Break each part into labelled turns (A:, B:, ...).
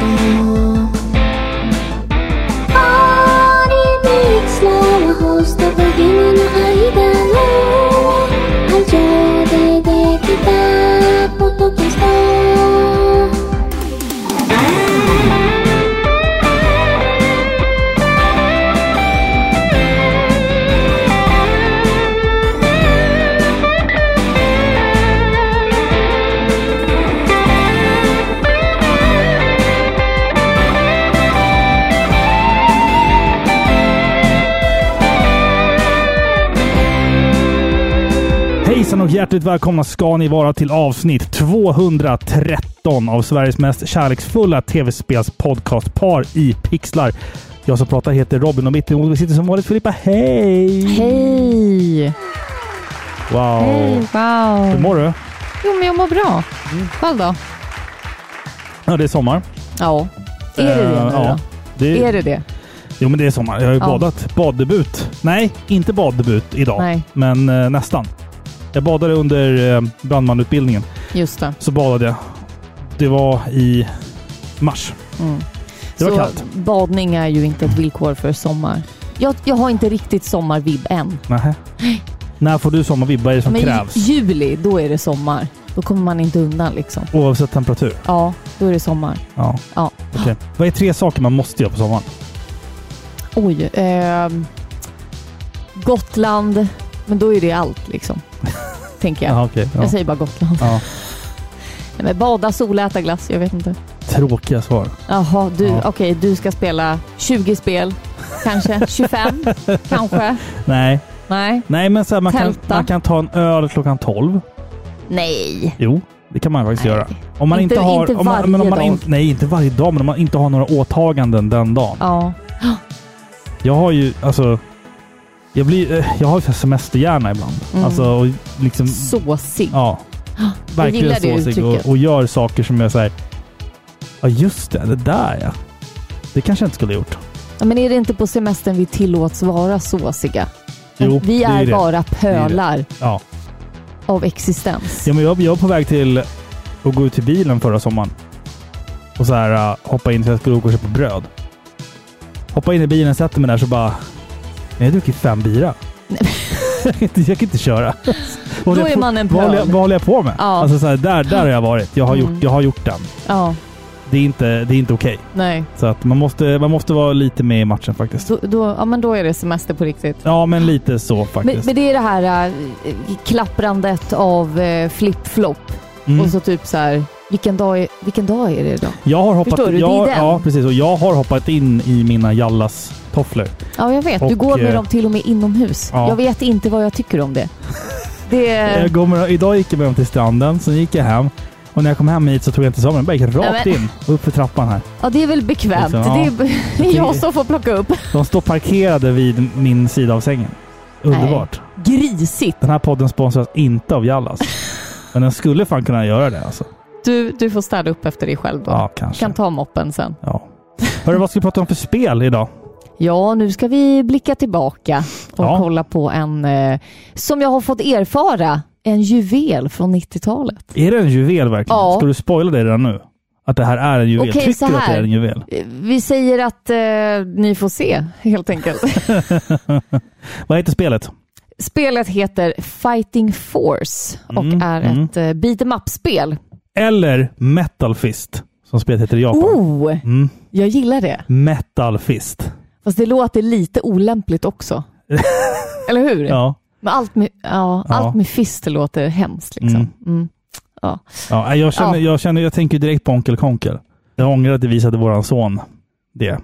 A: amor. Hjärtligt välkomna ska ni vara till avsnitt 213 av Sveriges mest kärleksfulla tv-spels-podcastpar i pixlar. Jag som pratar heter Robin och mitt emot mig sitter som vanligt Filippa. Hej!
B: Hej!
A: Wow!
B: Hej, wow.
A: Hur mår du?
B: Jo, men jag mår bra. Själv då?
A: Ja, det är sommar.
B: Ja. Är det det
A: Eh,
B: nu
A: ja.
B: då?
A: Det
B: Är det det?
A: Jo, men det är sommar. Jag har ju
B: Ja.
A: badat. Baddebut. Nej, inte baddebut idag.
B: Nej.
A: Men eh, nästan. Jag badade under eh, brandmanutbildningen.
B: Just det.
A: Så badade jag. Det var i mars.
B: Mm.
A: Det var
B: Så
A: kallt.
B: badning är ju inte ett villkor för sommar. Jag, jag har inte riktigt sommarvibb än.
A: Nähä. När får du sommarvibb? Vad är det som
B: Men
A: krävs?
B: i juli, då är det sommar. Då kommer man inte undan liksom.
A: Oavsett temperatur?
B: Ja, då är det sommar.
A: Ja.
B: Ja.
A: Okej. Vad är tre saker man måste göra på sommaren?
B: Oj. ehm, Gotland. Men då är det allt liksom. Tänker jag.
A: Jaha, okej. Ja.
B: Jag säger bara Gotland.
A: Ja.
B: Nej, men bada, sola, äta glass. Jag vet inte.
A: Tråkiga svar.
B: Jaha, du,
A: Ja.
B: okej, du ska spela 20 spel. Kanske 25, kanske.
A: Nej.
B: Nej.
A: Nej, men så här, man, kan, man kan ta en öl klockan 12.
B: Nej.
A: Jo, det kan man faktiskt
B: Nej.
A: göra. Om man inte,
B: Inte-
A: har...
B: inte
A: om man, men om
B: varje
A: man
B: dag.
A: in, nej, inte varje dag, men om man inte har några åtaganden den dagen.
B: Ja.
A: Jag har ju, alltså... Jag, blir, eh, jag har ju semesterhjärna ibland.
B: Mm.
A: Alltså, och liksom...
B: Såsig.
A: Ja. Verkligen såsig och, och gör saker som jag säger. Ja, just det. Det där ja. Det kanske jag inte skulle ha gjort.
B: Ja, men är det inte på semestern vi tillåts vara såsiga?
A: Jo,
B: vi
A: är
B: är bara
A: är
B: pölar
A: Ja.
B: av existens.
A: ja men jag, jag var på väg till att gå ut till bilen förra sommaren. Och så här uh, hoppa in så jag skulle åka och köpa bröd. Hoppa in i bilen, sätter mig där så bara... Jag har druckit fem bira. jag, kan inte, jag kan inte köra.
B: Då
A: jag
B: är
A: på-
B: man en
A: vad jag, vad håller jag på med?
B: Ja.
A: Alltså så här, där, där har jag varit. Jag har,
B: Mm.
A: gjort, jag har gjort den.
B: Ja,
A: Det är inte, det är inte okej.
B: nej.
A: Så att man måste, man måste vara lite med i matchen faktiskt.
B: Då, då, ja, men då är det semester på riktigt.
A: Ja, men lite så
B: Men,
A: faktiskt.
B: men det är det här äh, klapprandet av äh, flip-flop.
A: Mm.
B: Och så typ så här, vilken dag är, vilken dag är det idag?
A: Jag har hoppat,
B: Förstår du? Det är
A: jag,
B: den.
A: Ja, precis. Och jag har hoppat in i mina Jallas tofflor.
B: Ja, jag vet. Du
A: Och,
B: går med
A: eh,
B: dem till och med inomhus.
A: ja.
B: Jag vet inte vad jag tycker om det. Det.
A: Jag går med, idag gick jag med dem till stranden, sen gick jag hem. Och när jag kom hem hit så tog jag inte mig. Jag gick rakt
B: Nej,
A: in och upp för trappan här.
B: Ja, det är väl bekvämt.
A: Liksom, ja.
B: Det är jag som får plocka upp.
A: De står parkerade vid min sida av sängen. Underbart.
B: Grisigt.
A: Den här podden sponsras inte av Jallas. Men den skulle fan kunna göra det alltså.
B: Du, du får städa upp efter dig själv då.
A: Ja, kanske.
B: Kan ta moppen sen.
A: Ja. Hörru, vad ska vi prata om för spel idag?
B: Ja, nu ska vi blicka tillbaka och
A: Ja.
B: kolla på en, eh, som jag har fått erfara, en juvel från 90-talet.
A: Är det en juvel verkligen?
B: Ja.
A: Ska du spoila det redan nu? Att det här är en juvel?
B: Okej,
A: Tycker du att det är en juvel?
B: Vi säger att eh, ni får se, helt enkelt.
A: Vad heter spelet?
B: Spelet heter Fighting Force och
A: Mm,
B: är
A: mm.
B: ett eh, beat em up-spel.
A: Eller Metal Fist, som spelet heter i Japan.
B: Oh,
A: Mm.
B: jag gillar det.
A: Metal Fist.
B: Fast det låter lite olämpligt också. Eller hur?
A: Ja.
B: Men allt med, ja,
A: Ja.
B: allt med fist låter hemskt. Liksom.
A: Mm.
B: Mm. Ja.
A: ja jag, känner,
B: Ja.
A: jag känner, jag tänker direkt på Onkel Konkel. Jag ångrar att det visade våran son det.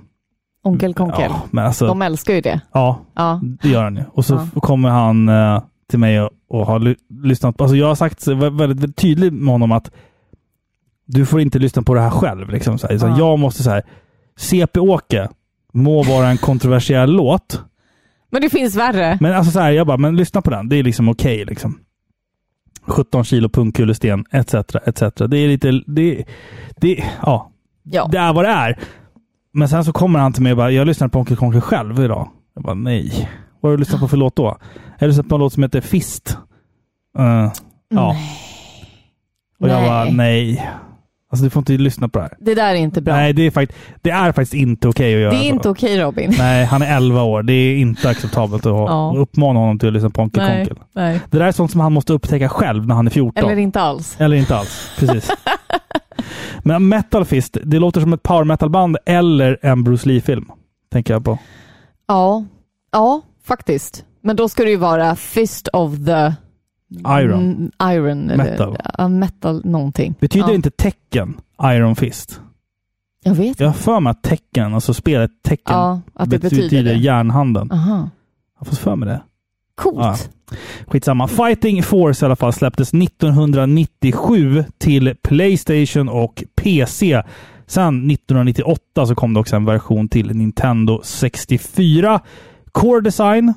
B: Onkel Konkel.
A: Ja, men alltså,
B: De älskar ju det.
A: ja,
B: Ja.
A: det gör han ju. Och så
B: Ja.
A: kommer han eh, till mig och, och har ly- lyssnat. Alltså jag har sagt väldigt, väldigt tydligt med honom att du får inte lyssna på det här själv. Liksom, så här. Så
B: Ja.
A: Jag måste så här, CP-Åke må vara en kontroversiell låt,
B: Men det finns värre.
A: Men alltså så här, jag bara, men lyssna på den. Det är liksom okej liksom. 17 kilo pungkulesten, etc. etc. Det är lite, det, det, ja,
B: Ja.
A: det är vad det är. Men sen så kommer han till mig och bara, jag lyssnar på Onkel Konkel själv idag. Jag bara, nej. Vad har du lyssnat på för låt då? Jag har lyssnat på en låt som heter Fist. Eh, ja. Och jag
B: Nej.
A: bara, nej. Alltså du får inte lyssna på det här.
B: Det där är inte bra.
A: Nej, det är, fakt det är faktiskt inte okej att göra
B: det är
A: så.
B: inte okej Robin.
A: Nej, han är 11 år. Det är inte acceptabelt att ha-
B: Ja.
A: uppmana honom till att lyssna på Onkel
B: Nej,
A: Konkel.
B: nej.
A: Det där är sånt som han måste upptäcka själv när han är 14.
B: Eller inte alls.
A: Eller inte alls. Precis. Men Metal Fist, det låter som ett power metal-band eller en Bruce Lee-film. Tänker jag på.
B: Ja, ja faktiskt. Men då ska det ju vara Fist of the
A: Iron.
B: Mm, iron eller
A: Metal.
B: Ja, metal någonting.
A: Betyder
B: ja.
A: inte tecken Iron Fist?
B: Jag vet
A: Jag har för mig att tecken, alltså spelet tecken,
B: Ja, att det
A: betyder,
B: betyder det.
A: järnhanden.
B: Aha.
A: Jag fått för mig det.
B: Coolt.
A: Skitsamma. Fighting Force i alla fall släpptes 1997 till Playstation och PC. Sen 1998 så kom det också en version till Nintendo 64. Core Design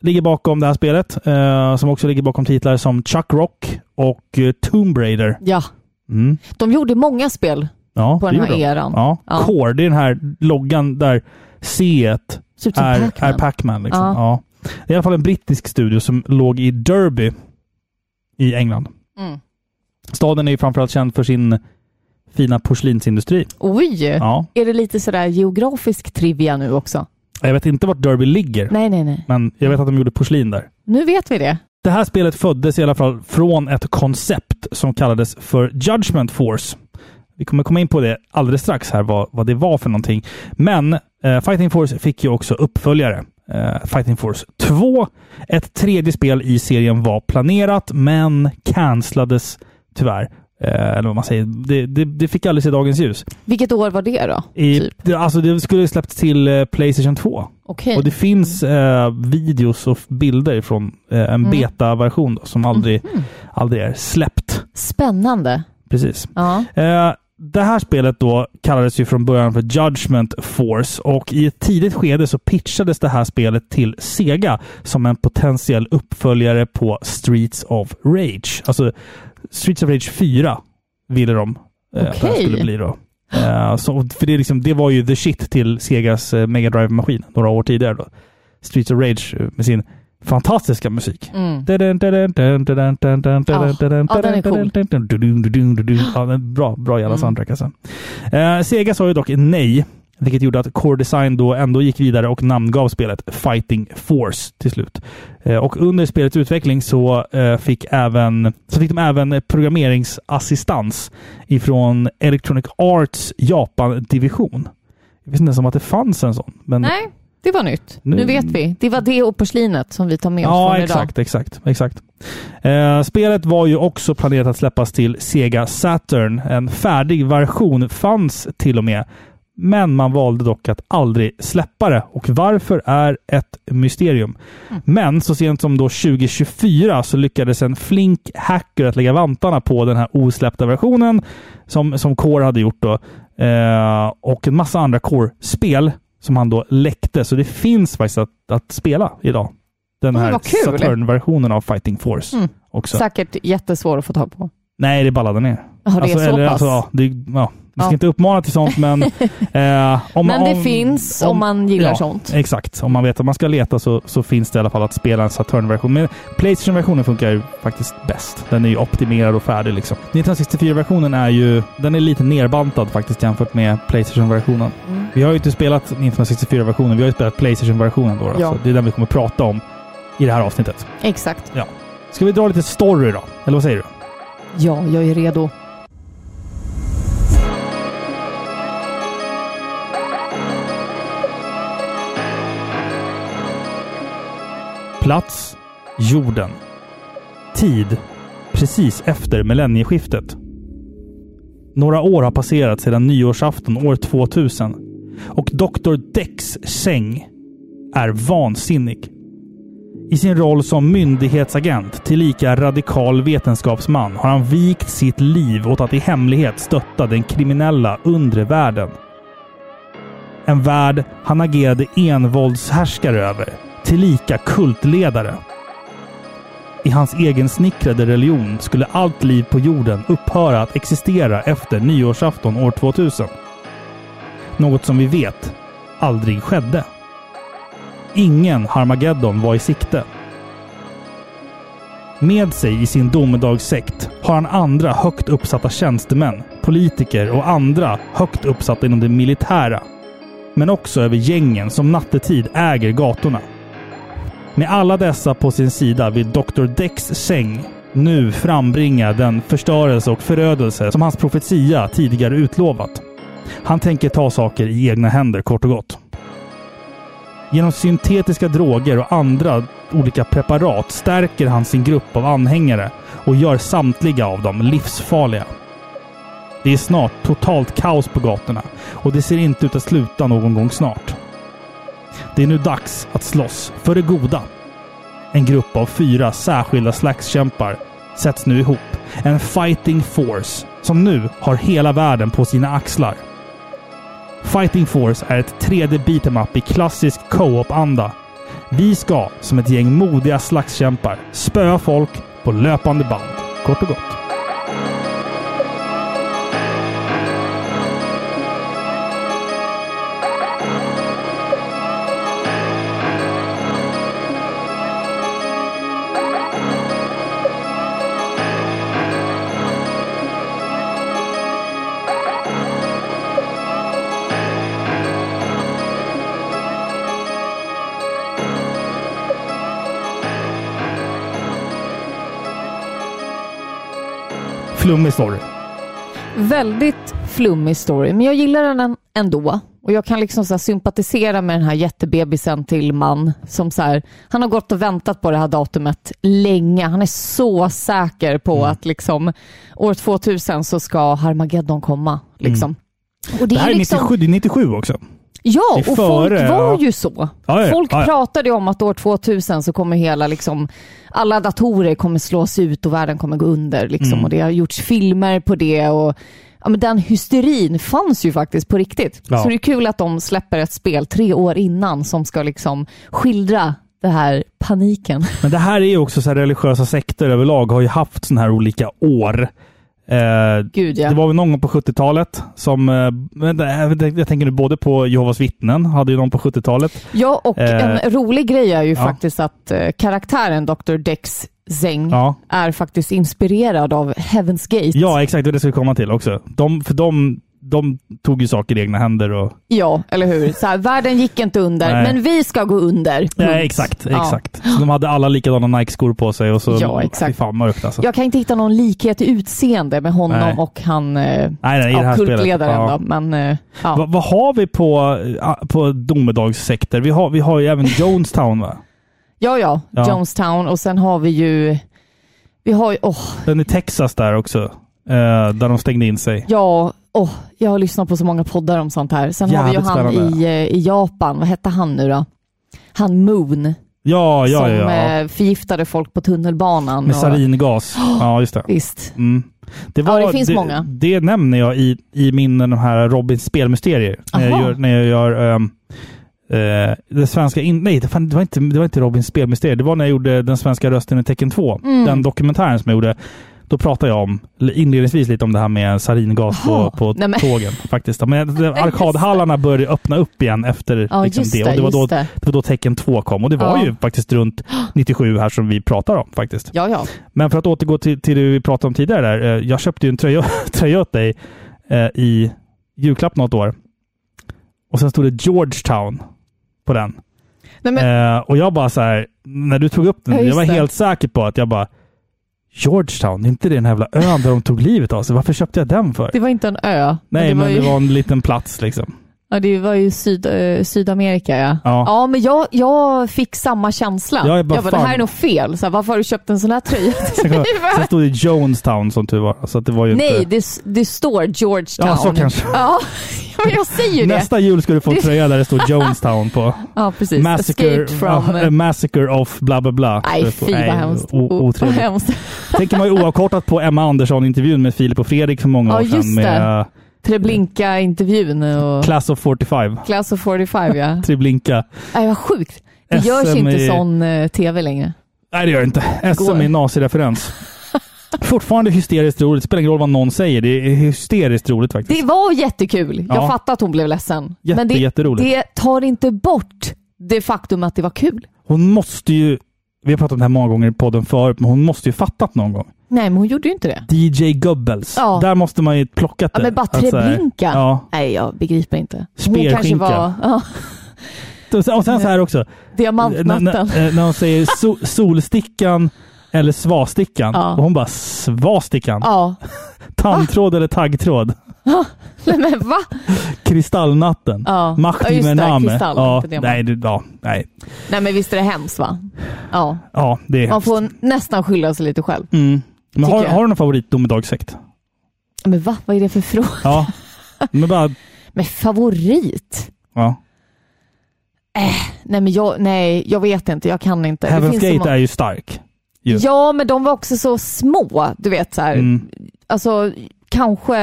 A: ligger bakom det här spelet, eh, som också ligger bakom titlar som Chuck Rock och eh, Tomb Raider.
B: Ja,
A: Mm.
B: de gjorde många spel
A: Ja,
B: på den här
A: de.
B: eran.
A: Ja.
B: Ja.
A: Core, det är den här loggan där C
B: Pac-Man.
A: är Pac-Man. Liksom.
B: Ja.
A: Ja. Det är i alla fall en brittisk studio som låg i Derby i England.
B: Mm.
A: Staden är ju framförallt känd för sin fina porslinsindustri.
B: Oj!
A: Ja.
B: Är det lite sådär geografisk trivia nu också?
A: Jag vet inte vart Derby ligger,
B: Nej, nej, nej.
A: men jag vet att de gjorde porslin där.
B: Nu vet vi det.
A: Det här spelet föddes i alla fall från ett koncept som kallades för Judgment Force. Vi kommer komma in på det alldeles strax här, vad, vad det var för någonting. Men eh, Fighting Force fick ju också uppföljare. Eh, Fighting Force 2. Ett tredje spel i serien var planerat, men cancellades tyvärr. Eh, eller vad man säger. Det, det, det fick aldrig se dagens ljus.
B: Vilket år var det då?
A: I,
B: Typ.
A: det, alltså det skulle släppts till eh, Playstation 2.
B: Okej.
A: Och det finns eh, videos och bilder från eh, en
B: Mm.
A: beta-version som aldrig,
B: Mhm.
A: aldrig är släppt.
B: Spännande.
A: Precis.
B: Ja.
A: Eh, det här spelet då kallades ju från början för Judgment Force och i ett tidigt skede så pitchades det här spelet till Sega som en potentiell uppföljare på Streets of Rage. Alltså Streets of Rage 4 ville de eh, att det här skulle bli då. Eh, så, för det, liksom, det var ju the shit till Segas eh, Mega Drive-maskin några år tidigare. Då. Streets of Rage eh, med sin fantastiska musik.
B: Mm.
A: Ja, den
B: är cool.
A: Bra, bra jävla
B: Mm.
A: soundtrack alltså. Eh, Sega sa ju dock nej, vilket gjorde att Core Design då ändå gick vidare och namngav spelet Fighting Force till slut. Eh, och under spelets utveckling så, eh, fick även, så fick de även programmeringsassistans ifrån Electronic Arts Japan-division. Jag visste inte ens om att det fanns en sån. Men
B: Nej, det var nytt. Nu,
A: Nu-
B: vet vi. Det var det och porslinet som vi tar med oss
A: Ja,
B: från
A: exakt, exakt, exakt. Eh, spelet var ju också planerat att släppas till Sega Saturn. En färdig version fanns till och med. Men man valde dock att aldrig släppa det. Och varför är ett mysterium. Men så sent som då 2024 så lyckades en flink hacker att lägga vantarna på den här osläppta versionen som, som Core hade gjort då. Eh, och en massa andra Core-spel som han då läckte. Så det finns faktiskt att, att spela idag. Den
B: Mm,
A: här. Saturn-versionen av Fighting Force
B: Mm.
A: också.
B: Säkert jättesvår att få tag på.
A: Nej, det ballade ner.
B: Ja, det är så
A: eller,
B: pass.
A: alltså, ja, det, ja, vi ska
B: Ja.
A: inte uppmana till sånt, men... eh, om
B: Men det
A: om,
B: finns om man gillar
A: ja,
B: sånt.
A: Exakt. Om man vet att man ska leta så, så finns det i alla fall att spela en Saturn-version. Men Playstation-versionen funkar ju faktiskt bäst. Den är ju optimerad och färdig liksom. 1964-versionen är ju... Den är lite nerbantad faktiskt jämfört med Playstation-versionen.
B: Mm.
A: Vi har ju inte spelat 1964-versionen, vi har ju spelat Playstation-versionen då.
B: Ja.
A: Så det är den vi kommer prata om i det här avsnittet.
B: Exakt.
A: Ska vi dra lite story då? Eller vad säger du?
B: Ja, jag är redo.
A: Plats jorden. Tid precis efter millennieskiftet. Några år har passerat sedan nyårsafton år 2000 och Dr. Dex säng är vansinnig. I sin roll som myndighetsagent tillika radikal vetenskapsman har han vikt sitt liv åt att i hemlighet stötta den kriminella undre världen. En värld han agerade envåldshärskare över, tillika kultledare. I hans egensnickrade religion skulle allt liv på jorden upphöra att existera efter nyårsafton år 2000. Något som vi vet aldrig skedde. Ingen Harmageddon var i sikte. Med sig i sin domedagssekt har har han andra högt uppsatta tjänstemän, politiker och andra högt uppsatta inom det militära. Men också över gängen som nattetid äger gatorna. Med alla dessa på sin sida vill Dr. Dex säng nu frambringa den förstörelse och förödelse som hans profetia tidigare utlovat. Han tänker ta saker i egna händer kort och gott. Genom syntetiska droger och andra olika preparat stärker han sin grupp av anhängare och gör samtliga av dem livsfarliga. Det är snart totalt kaos på gatorna och det ser inte ut att sluta någon gång snart. Det är nu dags att slåss för det goda. En grupp av fyra särskilda slagskämpar sätts nu ihop. En fighting force som nu har hela världen på sina axlar. Fighting Force är ett 3D beat'em up i klassisk co-op-anda. Vi ska, som ett gäng modiga slagskämpar, spöa folk på löpande band. Kort och gott. Flummig story.
B: Väldigt flummig story, men jag gillar den än- ändå. Och jag kan liksom så sympatisera med den här jättebebisen till man som så här, han har gått och väntat på det här datumet länge. Han är så säker på
A: Mm.
B: att liksom år 2000 så ska Harmageddon komma. Liksom. Och
A: Det här är 97, det är 97 också.
B: Ja, och
A: före,
B: folk var
A: ja.
B: ju så.
A: Ja, ja,
B: Folk pratade om att år 2000 så kommer hela, liksom, alla datorer kommer slås ut och världen kommer gå under. Liksom.
A: Mm.
B: Och det har gjorts filmer på det. Och, ja, men den hysterin fanns ju faktiskt på riktigt.
A: Ja.
B: Så det är kul att de släpper ett spel tre år innan som ska liksom skildra det här paniken.
A: Men det här är ju också så religiösa sekter överlag har ju haft sådana här olika år. Eh,
B: Gud ja.
A: Det var väl någon gång på 70-talet som... Eh, jag tänker nu både på Jehovas vittnen, hade ju någon på 70-talet.
B: Ja, och
A: Eh,
B: en rolig grej är ju
A: ja.
B: faktiskt att eh, karaktären Dr. Dex Zeng
A: Ja,
B: är faktiskt inspirerad av Heaven's Gate.
A: ja exakt. Det jag skulle komma till också. De, för de, de tog ju saker i egna händer och...
B: Ja, eller hur? Så här, världen gick inte under,
A: Nej.
B: men vi ska gå under.
A: Nej, exakt,
B: Ja.
A: exakt. Så de hade alla likadana Nike-skor på sig och så...
B: Ja, exakt.
A: Fan mörkt alltså.
B: Jag kan inte hitta någon likhet i utseende med honom
A: Nej.
B: och han eh,
A: nej, nej,
B: ja, kultledaren.
A: Ja.
B: Då, men, eh, ja.
A: Va, vad har vi på, eh, på domedagssekter? Vi har, vi har ju även Jonestown va?
B: ja, ja,
A: Ja.
B: Jonestown och sen har vi ju... Vi har ju... Åh,
A: Den i Texas där också. Eh, där de stängde in sig.
B: ja, åh, jag har lyssnat på så många poddar om sånt här. Sen har vi ju
A: Jävligt
B: han
A: spännande.
B: i, eh, i Japan. Vad hette han nu då? Han Moon,
A: Ja, ja,
B: som
A: ja.
B: eh, förgiftade folk på tunnelbanan.
A: Med
B: och-
A: saringas. Ja, just det.
B: Visst.
A: Mm. Det,
B: Ja, det finns
A: det,
B: många.
A: Det nämner jag i, i min de här Robins spelmysterier. När jag gör, när jag gör ehm, eh, det svenska... In, nej, det, fan, det, var inte, det var inte Robins spelmysterier. Det var när jag gjorde den svenska rösten i Tecken 2.
B: Mm.
A: Den dokumentären som jag gjorde. Då pratade jag om, inledningsvis lite om det här med saringas på,
B: Jaha.
A: på
B: Nej,
A: tågen. Faktiskt. Men arkadhallarna började öppna upp igen efter
B: Ja,
A: liksom det. Och det, var då,
B: det.
A: det var då Tecken 2 kom. Och det var
B: Ja.
A: ju faktiskt runt 97 här som vi pratar om faktiskt.
B: Ja, ja.
A: Men för att återgå till, till det vi pratade om tidigare där. eh, Jag köpte ju en tröja, tröja åt dig eh, i julklapp något år. Och sen stod det Georgetown på den.
B: Nej, men,
A: Eh, och jag bara så här, när du tog upp den,
B: Ja,
A: jag var
B: det.
A: helt säker på att jag bara Georgetown, det inte det den jävla ön där de tog livet av sig. Varför köpte jag den för?
B: det var inte en ö.
A: Nej, men det
B: ju,
A: var en liten plats liksom.
B: Ja, det var ju Syd, eh, Sydamerika, ja.
A: Ja.
B: Ja, men jag, jag fick samma känsla.
A: Ja, jag bara,
B: det
A: fan.
B: här är nog fel. Så här, varför har du köpt en sån här tröja?
A: Sen, sen stod det Jonestown som tur var. Så att det var ju
B: Nej,
A: inte...
B: det, det står Georgetown.
A: Ja, så kanske.
B: Ja, men jag säger ju det.
A: Nästa jul ska du få en
B: Det-
A: tröja där det står Jonestown på.
B: Ja, precis.
A: Massacre,
B: from...
A: a massacre of bla bla bla.
B: Nej,
A: Det
B: fy vad hemskt.
A: Otrevligt.
B: hemskt.
A: Tänker man ju oavkortat på Emma Andersson-intervjun med Filip och Fredrik för många
B: Ja,
A: år sedan. Med eh,
B: Treblinka-intervjun och
A: Class of 45.
B: Class of 45, ja.
A: Treblinka.
B: Nej, vad sjukt. Det görs
A: SM
B: inte
A: i-
B: sån eh, tv längre.
A: Nej, det gör det inte. SM
B: Går.
A: är nazireferens. Fortfarande hysteriskt roligt. Spelar ingen roll vad någon säger. Det är hysteriskt roligt faktiskt.
B: Det var jättekul.
A: Ja.
B: Jag fattar att hon blev ledsen.
A: Jätte,
B: men det,
A: jätteroligt.
B: det tar inte bort det faktum att det var kul.
A: Hon måste ju vi har pratat om det här många gånger i podden förut, men hon måste ju fattat någon gång.
B: Nej, men hon gjorde ju inte det.
A: DJ Goebbels.
B: Ja.
A: Där måste man ju plockat
B: Ja,
A: det.
B: men bara Treblinka.
A: Ja.
B: Nej, jag begriper inte. Hon kanske var ja,
A: Och sen- så här också.
B: Diamantnatten.
A: när, eh, när hon säger so, solstickan eller svastickan.
B: Ja.
A: Och hon bara svastickan.
B: Ja.
A: Tandtråd eller taggtråd.
B: Nej, men va?
A: Kristallnatten.
B: Ja.
A: Macht
B: Ja, kristall,
A: Ja, nej, det, ja, nej.
B: Nej, men visst är det hemskt va? Ja.
A: Ja, det är
B: Man
A: hemskt.
B: får nästan skylla sig lite själv.
A: Mm. Men har, har du någon favorit domedagssekt?
B: Men va? Vad är det för fråga?
A: Ja. Men bara,
B: Men favorit?
A: ja.
B: Nej, men jag, nej, jag vet inte. Jag kan inte. Det
A: Heaven's Gate
B: må-
A: är ju stark. ju.
B: Ja, men de var också så små. Du vet så här.
A: Mm.
B: Alltså, kanske...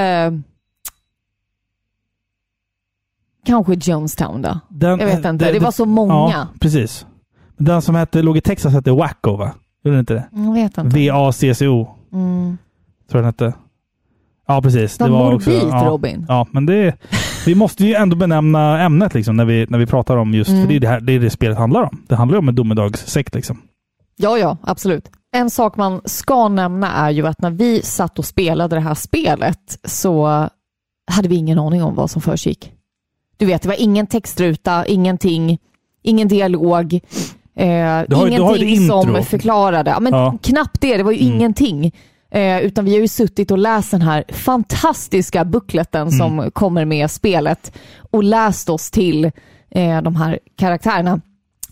B: Kanske Jonestown då.
A: Den,
B: Jag vet inte. Det var så många.
A: Ja, precis. Den som hette, låg i Texas hette Wacko va? Gjorde den inte det?
B: Jag vet inte.
A: V-A-C-C-O,
B: Mm.
A: tror jag den hette. Ja, precis.
B: Vad
A: det var
B: morbid,
A: också, ja,
B: Robin.
A: Ja, men det... Vi måste ju ändå benämna ämnet liksom när vi, när vi pratar om just,
B: Mm.
A: för det är det, här, det är det spelet handlar om. Det handlar ju om en domedagssekt liksom.
B: Ja, ja, absolut. En sak man ska nämna är ju att när vi satt och spelade det här spelet så hade vi ingen aning om vad som försiggick. Du vet, det var ingen textruta, ingenting, ingen dialog, eh,
A: Du har- du
B: ingenting
A: intro.
B: som förklarade. Ja, men
A: Ja.
B: Knappt det, det var ju
A: Mm.
B: ingenting. Eh, utan vi har ju suttit och läst den här fantastiska bukletten
A: Mm.
B: som kommer med spelet och läst oss till eh, de här karaktärerna.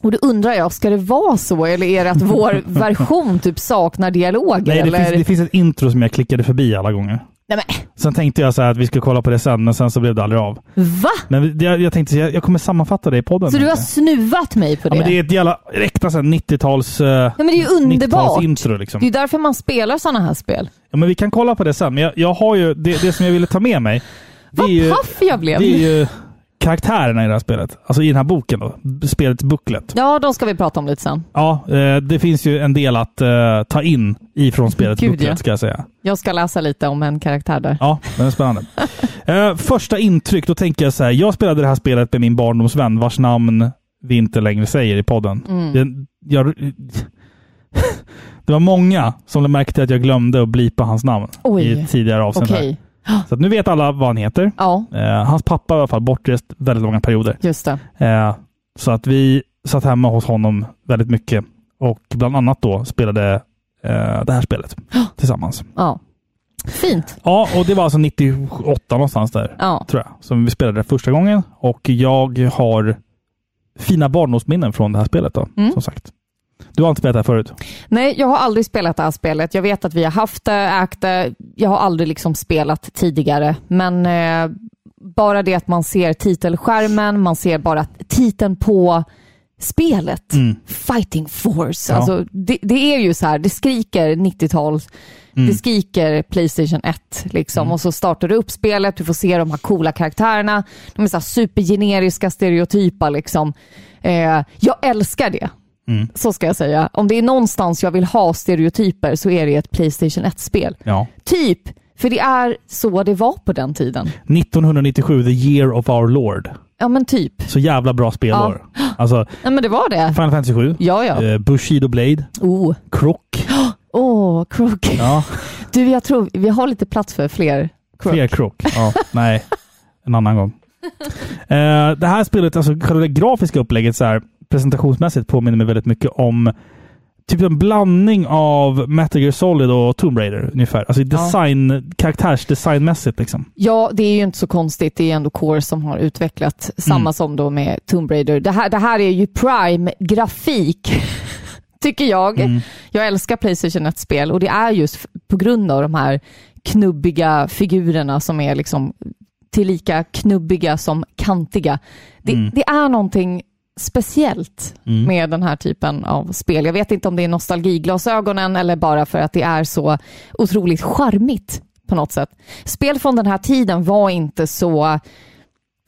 B: Och då undrar jag, ska det vara så eller är det att vår version typ saknar dialoger?
A: Nej, det
B: eller?
A: finns, det finns ett intro som jag klickade förbi alla gånger.
B: Nej, men,
A: Sen tänkte jag så att vi skulle kolla på det sen, men sen så blev det aldrig av.
B: va?
A: Men jag, jag tänkte, jag, jag kommer sammanfatta det i podden.
B: Så du har snuvat mig på det?
A: ja, men det är ett jävla äkta så här 90-tals... Uh,
B: Nej, men det är ju underbart.
A: intro liksom.
B: Det är därför man spelar sådana här spel.
A: Ja, men vi kan kolla på det sen. Men jag, jag har ju, det, det som jag ville ta med mig,
B: Vad paff jag blev.
A: det är ju karaktärerna i det här spelet. Alltså i den här boken då. Spelets booklet.
B: Ja, de ska vi prata om lite sen.
A: Ja, eh, det finns ju en del att eh, ta in ifrån spelets
B: Gud,
A: booklet
B: ja.
A: ska jag säga.
B: Jag ska läsa lite om en karaktär där.
A: Ja, den är spännande. Eh, första intryck, då tänker jag så här. Jag spelade det här spelet med min barndomsvän vars namn vi inte längre säger i podden.
B: Mm.
A: Det, jag, det var många som till att jag glömde att blipa hans namn
B: Oj.
A: i tidigare avsnitt. här. Så nu vet alla vad han heter.
B: Ja,
A: Eh, hans pappa var i alla fall bortrest väldigt långa perioder.
B: just.
A: Eh, så att vi satt hemma hos honom väldigt mycket och bland annat då spelade eh, det här spelet tillsammans.
B: Ja. Fint.
A: Ja, och det var alltså 98 någonstans där,
B: Ja.
A: tror jag, som vi spelade det första gången. Och jag har fina barndomsminnen från det här spelet då,
B: Mm.
A: som sagt. Du har inte spelat det här förut?
B: Nej, jag har aldrig spelat det här spelet. Jag vet att vi har haft det, ägt det. Jag har aldrig liksom spelat tidigare, men eh, bara det att man ser titelskärmen, man ser bara titeln på spelet.
A: Mm.
B: Fighting Force.
A: Ja.
B: Alltså, det, det är ju så här, det skriker 90-tal,
A: Mm.
B: det skriker Playstation 1. Liksom. Och så startar du upp spelet, du får se de här coola karaktärerna. De är så supergeneriska, stereotypa. Liksom. Eh, jag älskar det.
A: Mm.
B: Så ska jag säga. Om det är någonstans jag vill ha stereotyper så är det ett Playstation 1-spel.
A: Ja.
B: Typ, för det är så det var på den tiden.
A: 1997, the year of our Lord.
B: Ja men typ.
A: Så jävla bra spelår. Alltså,
B: Ja men det var det.
A: Final Fantasy 7,
B: Ja ja.
A: eh, Bushido Blade,
B: Oh,
A: Crook.
B: oh Crook.
A: Ja,
B: Du jag tror vi har lite plats för fler Crook.
A: fler Crook. Ja, nej, en annan gång. Eh, det här spelet, alltså själva det grafiska upplägget så här, presentationsmässigt påminner mig väldigt mycket om typ en blandning av Metal Gear Solid och Tomb Raider ungefär. Alltså design, karaktärsdesignmässigt liksom.
B: Ja, det är ju inte så konstigt. Det är ändå Core som har utvecklat samma
A: Mm.
B: som då med Tomb Raider. Det här, det här är ju prime-grafik, tycker jag.
A: Mm.
B: Jag älskar Playstation 1-spel och det är just på grund av de här knubbiga figurerna som är liksom tillika knubbiga som kantiga. Det,
A: Mm.
B: det är någonting speciellt
A: Mm.
B: med den här typen av spel. Jag vet inte om det är nostalgiglasögonen eller bara för att det är så otroligt charmigt på något sätt. Spel från den här tiden var inte så...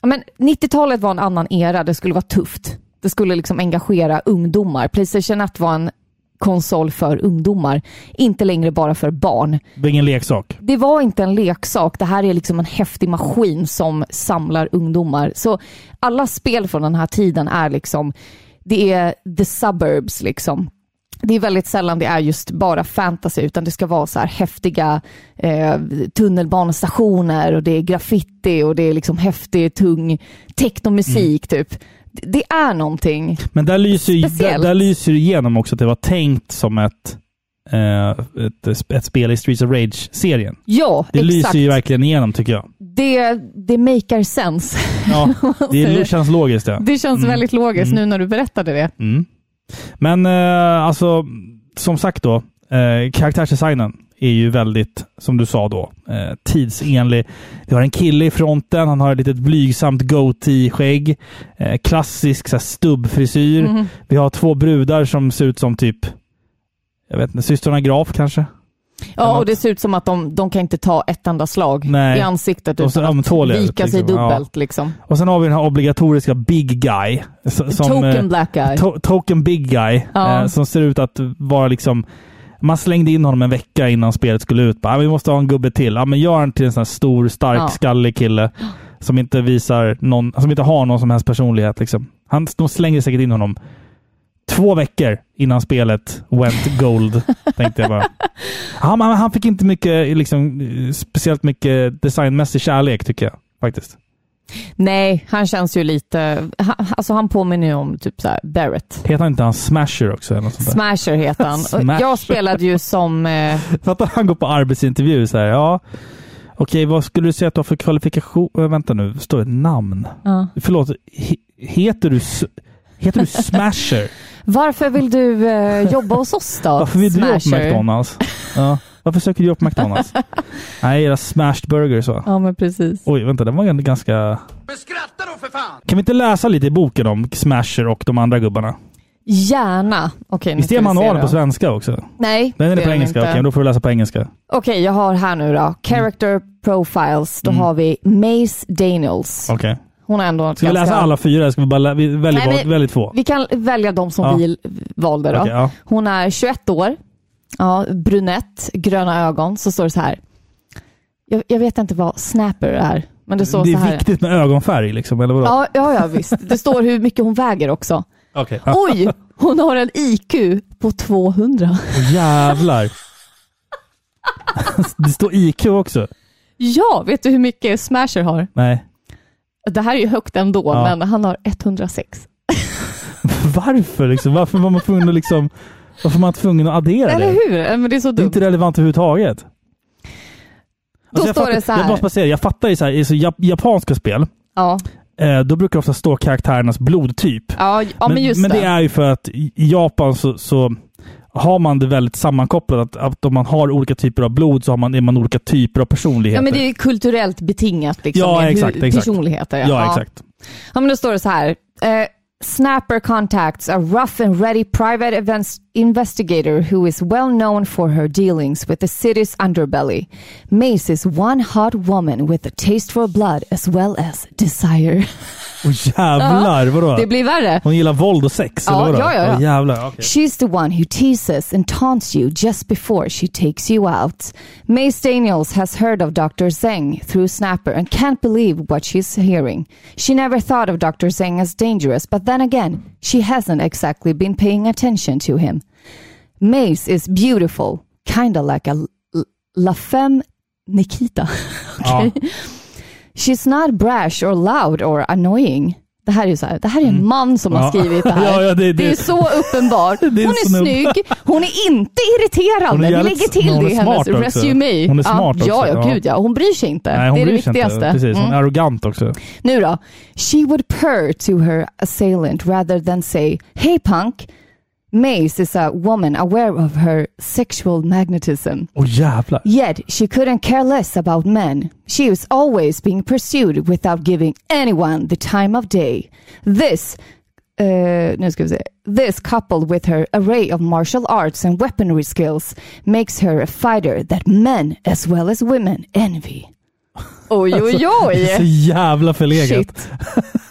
B: Men 90-talet var en annan era, det skulle vara tufft. Det skulle liksom engagera ungdomar. Playstation 1 var en konsol för ungdomar, inte längre bara för barn.
A: Det var ingen leksak.
B: Det var inte en leksak, det här är liksom en häftig maskin som samlar ungdomar. Så alla spel från den här tiden är liksom, det är the suburbs liksom. det är väldigt sällan det är just bara fantasy, utan det ska vara så här häftiga eh, tunnelbanestationer och det är graffiti och det är liksom häftig, tung technomusik
A: Mm.
B: typ. Det, är någonting.
A: Men där lyser, ju, där,
B: Speciellt.
A: där lyser det igenom också att det var tänkt som ett, eh, ett, ett spel i Streets of Rage-serien.
B: Ja,
A: Det
B: exakt.
A: lyser ju verkligen igenom tycker jag.
B: Det, det maker sense.
A: Ja, det känns logiskt det.
B: Det känns
A: Mm.
B: väldigt logiskt nu när du berättade det.
A: Mm. Men eh, alltså, som sagt då, eh, karaktärsdesignen är ju väldigt, som du sa då, eh, tidsenlig. Vi har en kille i fronten, han har ett litet blygsamt goatee-skägg. Eh, klassisk så här, stubbfrisyr.
B: Mhm.
A: Vi har två brudar som ser ut som typ, jag vet inte, systrarna Graf kanske?
B: Ja, och det ser ut som att de, de kan inte ta ett enda slag
A: Nej.
B: i ansiktet utan att
A: ömtåliga ut,
B: vika sig
A: liksom. Ja.
B: dubbelt. Liksom.
A: Och sen har vi den här obligatoriska Big Guy. Som,
B: Token
A: eh,
B: black guy.
A: To- token Big Guy.
B: Ja.
A: Eh, som ser ut att vara liksom... Man slängde in honom en vecka innan spelet skulle ut. Bara, "Ah, vi måste ha en gubbe till. Ja, men gör han till en sån här stor, stark,
B: Ja.
A: skallig kille. Som inte visar någon, som inte har någon som helst personlighet. Liksom. Han, de slänger säkert in honom två veckor innan spelet went gold. tänkte jag bara. Han, han, han fick inte mycket, liksom, speciellt mycket designmässig kärlek tycker jag. Faktiskt.
B: Nej, han känns ju lite... Han, alltså han påminner ju om typ så här Barrett.
A: Heter han inte han Smasher också? Eller något sånt där?
B: Smasher heter han.
A: Smasher.
B: Jag spelade ju som... Eh,
A: Fattar han går på arbetsintervju så här, ja. Okej, vad skulle du säga att du har för kvalifikation? Äh, vänta nu, står det namn?
B: ja.
A: Förlåt, he, heter du Heter du Smasher?
B: Varför vill du eh, jobba hos oss då?
A: Varför vill du jobba på
B: Smasher?
A: McDonalds? Ja. Varför söker du på McDonalds? Nej, era smashed burgers va?
B: Ja, men precis.
A: Oj, vänta, den var ganska...
C: Men skratta då för fan!
A: Kan vi inte läsa lite i boken om Smasher och de andra gubbarna?
B: Gärna. Okej, nu
A: Visst
B: ska
A: är
B: vi se
A: manualen
B: då.
A: på svenska också?
B: Nej,
A: Den är
B: det
A: på engelska, okej, då får vi läsa på engelska.
B: Okej, jag har här nu då. Character profiles. Då
A: Mm.
B: har vi Mace Daniels.
A: Okej.
B: Hon är ändå
A: Ska vi läsa alla fyra? eller Ska vi bara lä- vi väljer,
B: Nej,
A: bara-
B: men-
A: väljer två?
B: Vi kan välja de som
A: Ja.
B: vi valde då.
A: Okej, ja.
B: Hon är 21 år, ja, brunett, gröna ögon. Så står det så här. Jag, jag vet inte vad snapper är, men det står
A: Det
B: så
A: är
B: här.
A: viktigt med ögonfärg liksom, eller vadå?
B: Ja, ja, ja, visst. Det står hur mycket hon väger också.
A: Ja.
B: Oj, hon har en IQ på 200.
A: Åh, jävlar. det står IQ också.
B: Ja, vet du hur mycket Smasher har?
A: Nej.
B: Det här är ju högt ändå,
A: Ja.
B: men han har 106.
A: Varför liksom? Varför var man tvungen att liksom... Varför var man tvungen att addera
B: Eller
A: det?
B: hur? Men det är så
A: Det är inte relevant överhuvudtaget.
B: Då
A: jag
B: står
A: fattar,
B: det så här.
A: Jag måste säga, jag fattar i, så här, i japanska spel,
B: Ja,
A: eh, då brukar det ofta stå karaktärernas blodtyp.
B: ja, ja men, just
A: men
B: det.
A: det är ju för att i Japan så, så har man det väldigt sammankopplat. Att, att om man har olika typer av blod så har man, är man olika typer av personligheter.
B: Ja, men det är ju kulturellt betingat liksom,
A: Ja, exakt,
B: hur
A: exakt.
B: personligheter.
A: ja, exakt.
B: Ja, men då står det så här. Eh, Snapper contacts a rough and ready private events investigator who is well known for her dealings with the city's underbelly. Mace is one hot woman with a taste for blood as well as desire.
A: Och jävlar, vadå?
B: Det blir värre.
A: Hon gillar våld och sex,
B: Ja,
A: eller vadå?
B: ja, ja, ja.
A: Åh, jävlar, okej.
B: She's the one who teases and taunts you just before she takes you out. Mace Daniels has heard of Dr. Zeng through Snapper and can't believe what she's hearing. She never thought of Dr. Zeng as dangerous, but then again, she hasn't exactly been paying attention to him. Mace is beautiful, kinda like a La Femme Nikita.
A: Ja.
B: She's not brash or loud or annoying. Det här är ju så här, det här är en man som har
A: Mm.
B: Skrivit det här.
A: Ja, ja, det- det-
B: är så uppenbart.
A: Det
B: hon är snygg, hon är inte irriterande.
A: Är
B: Vi
A: jävligt-
B: lägger till det i hennes resumé.
A: Hon är smart
B: ja,
A: också,
B: ja,
A: ja.
B: gud ja. Hon bryr sig inte.
A: Nej,
B: det är det viktigaste.
A: Inte. Precis, hon
B: Mm.
A: är arrogant också.
B: Nu då. She would purr to her assailant rather than say, Hey punk. Mace is a woman aware of her sexual magnetism.
A: Åh jävlar.
B: Yet she couldn't care less about men. She was always being pursued without giving anyone the time of day. This, uh, nu ska vi se. This coupled with her array of martial arts and weaponry skills makes her a fighter that men as well as women envy. Oj, oj,
A: Det är så
B: oj!
A: jävla förlegat.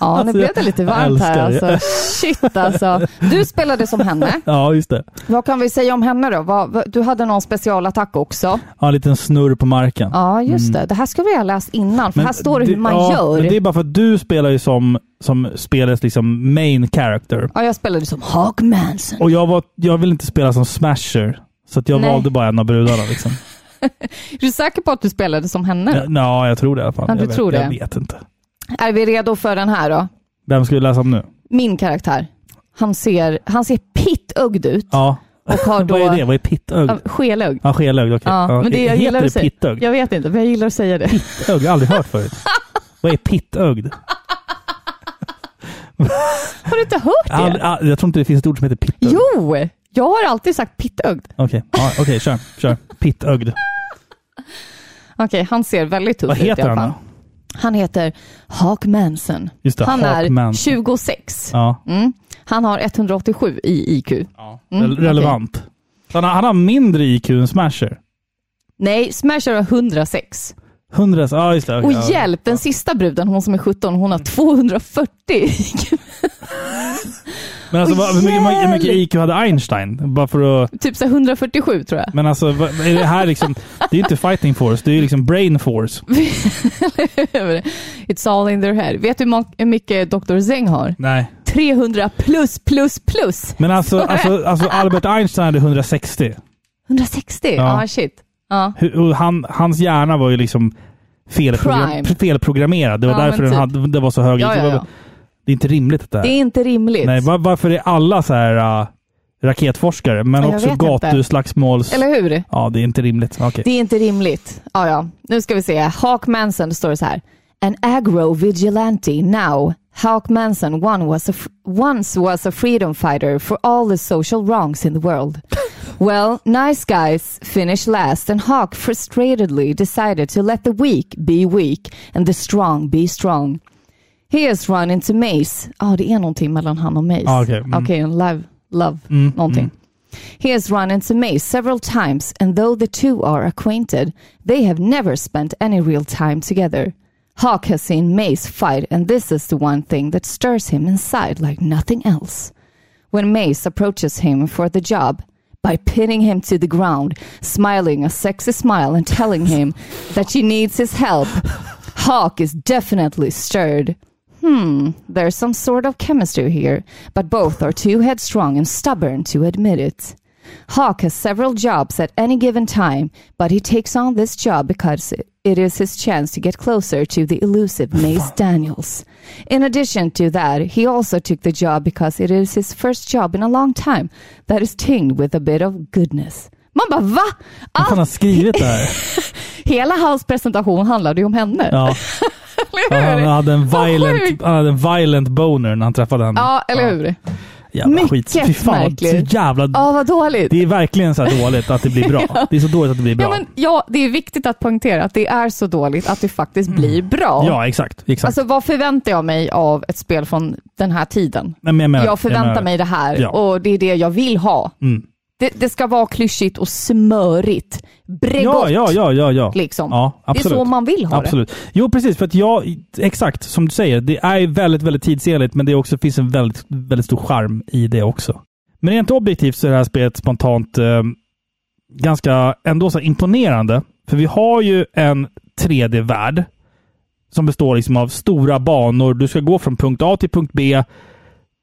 B: Ja, nu
A: Alltså,
B: blev det lite varmt här. Alltså. Shit alltså. Du spelade som henne.
A: Ja, just det.
B: Vad kan vi säga om henne då? Du hade någon specialattack också.
A: Ja, en liten snurr på marken.
B: Ja, just det. Det här ska vi ha läst innan, för här står det hur man
A: Mm. ja,
B: gör.
A: Men det är bara för att du spelar ju som, som spelets liksom main character.
B: Ja, jag spelade som Hawk Manson.
A: Och jag, var, jag vill inte spela som smasher. Så jag
B: Nej.
A: valde bara en av brudarna. Liksom.
B: Är du säker på att du spelade som henne?
A: Ja, ja, jag tror det i alla fall.
B: Ja, du
A: jag, vet,
B: tror det.
A: jag vet inte.
B: Är vi redo för den här då?
A: Vem ska vi läsa om nu?
B: Min karaktär. Han ser, han ser pittögd ut
A: Ja.
B: och har då...
A: Vad är det? Vad är pittögd?
B: Ja, Skelögd.
A: Ja, skelögd. okej.
B: Ja, men det jag
A: Heter
B: gillar
A: det
B: säga-
A: pittögd?
B: Jag vet inte, men jag gillar att säga det.
A: Pittögd? Jag har aldrig hört förut. Vad är pittögd?
B: Har du inte hört det?
A: ah, jag tror inte det finns ett ord som heter pittögd.
B: Jo! Jag har alltid sagt pittögd.
A: Okej, ja, okej, kör. kör. Pittögd.
B: Okej, han ser väldigt tuff
A: Vad
B: ut i
A: heter
B: alla
A: han
B: fall.
A: då?
B: Han heter Hawk Manson.
A: Det,
B: Han är
A: Hawkman.
B: 26.
A: Ja,
B: Mm. Han har 187 i IQ.
A: ja.
B: Mm,
A: Rel- relevant. Han, har, han har mindre IQ än Smasher.
B: Nej, Smasher har 106.
A: 100, ja just det. okej,
B: Och hjälp, den sista bruden, hon som är 17, hon har 240 IQ.
A: Men alltså, vad- hur, mycket, hur mycket! IQ hade Einstein? Bara för att...
B: Typ så här 147 tror jag.
A: Men alltså, är det här liksom... Det är ju inte fighting force, det är ju liksom brain force.
B: It's all in their head. Vet du hur mycket Dr. Zeng har?
A: Nej.
B: 300 plus plus plus.
A: Men alltså, alltså, alltså Albert Einstein hade 160.
B: 160? Ja, ah, shit.
A: Hur- Och han, hans hjärna var ju liksom felprogram, felprogrammerad. Det var
B: Ja,
A: därför den
B: typ.
A: hade, det var så hög
B: Ja, ja, ja.
A: Det är inte rimligt det här.
B: Det är inte rimligt.
A: Nej, var, varför är alla så här uh, raketforskare, men
B: Ja, jag
A: också gatuslagsmåls...
B: Eller hur?
A: Ja, det är inte rimligt. Okej.
B: Det är inte rimligt. Ja, ja. Nu ska vi se. Hawk Manson, står det så här. An agro vigilante now. Hawk Manson one was a once was a freedom fighter for all the social wrongs in the world. Well, nice guys finished last and Hawk frustratedly decided to let the weak be weak and the strong be strong. He has run into Mace. Ja, det är någonting mellan han och Mace.
A: Ah, okej. Mm.
B: okay, love, love,
A: Mm,
B: någonting.
A: mm.
B: He has run into Mace several times, and though the two are acquainted, they have never spent any real time together. Hawk has seen Mace fight, and this is the one thing that stirs him inside like nothing else. When Mace approaches him for the job, by pinning him to the ground, smiling a sexy smile, and telling him that she needs his help, Hawk is definitely stirred. Hmm, there's some sort of chemistry here, but both are too headstrong and stubborn to admit it. Hawk has several jobs at any given time, but he takes on this job because it- it is his chance to get closer to the elusive Mace Daniels. In addition to that, he also took the job because it is his first job in a long time that is tinged with a bit of goodness. Man bara va?
A: Vem fan har skrivit det här?
B: Hela hans presentation handlade ju om henne.
A: Ja. Han hade, en violent, han hade en violent boner när han träffade henne.
B: Ja, eller hur?
A: Jävla
B: Mycket
A: skit. Fy fan,
B: märkligt.
A: så jävla...
B: Ja, vad dåligt.
A: Det är verkligen så dåligt att det blir bra. Det är så dåligt att det blir bra.
B: Ja, men, ja, det är viktigt att poängtera att det är så dåligt att det faktiskt blir bra.
A: Ja, exakt. exakt.
B: Alltså vad förväntar jag mig av ett spel från den här tiden?
A: Nej, men jag, menar,
B: Jag förväntar
A: menar-
B: mig det här
A: Ja.
B: och det är det jag vill ha.
A: Mm.
B: Det, det ska vara klyschigt och smörigt. Bregott.
A: Ja, ja, ja, ja. ja.
B: Liksom.
A: ja
B: det är så man vill ha
A: Absolut. Jo, precis. För att jag, exakt som du säger, det är väldigt, väldigt tidsenligt, men det också finns en väldigt, väldigt stor charm i det också. Men rent objektivt så är det här spelet spontant eh, ganska ändå så imponerande. För vi har ju en 3D-värld som består liksom av stora banor. Du ska gå från punkt A till punkt B.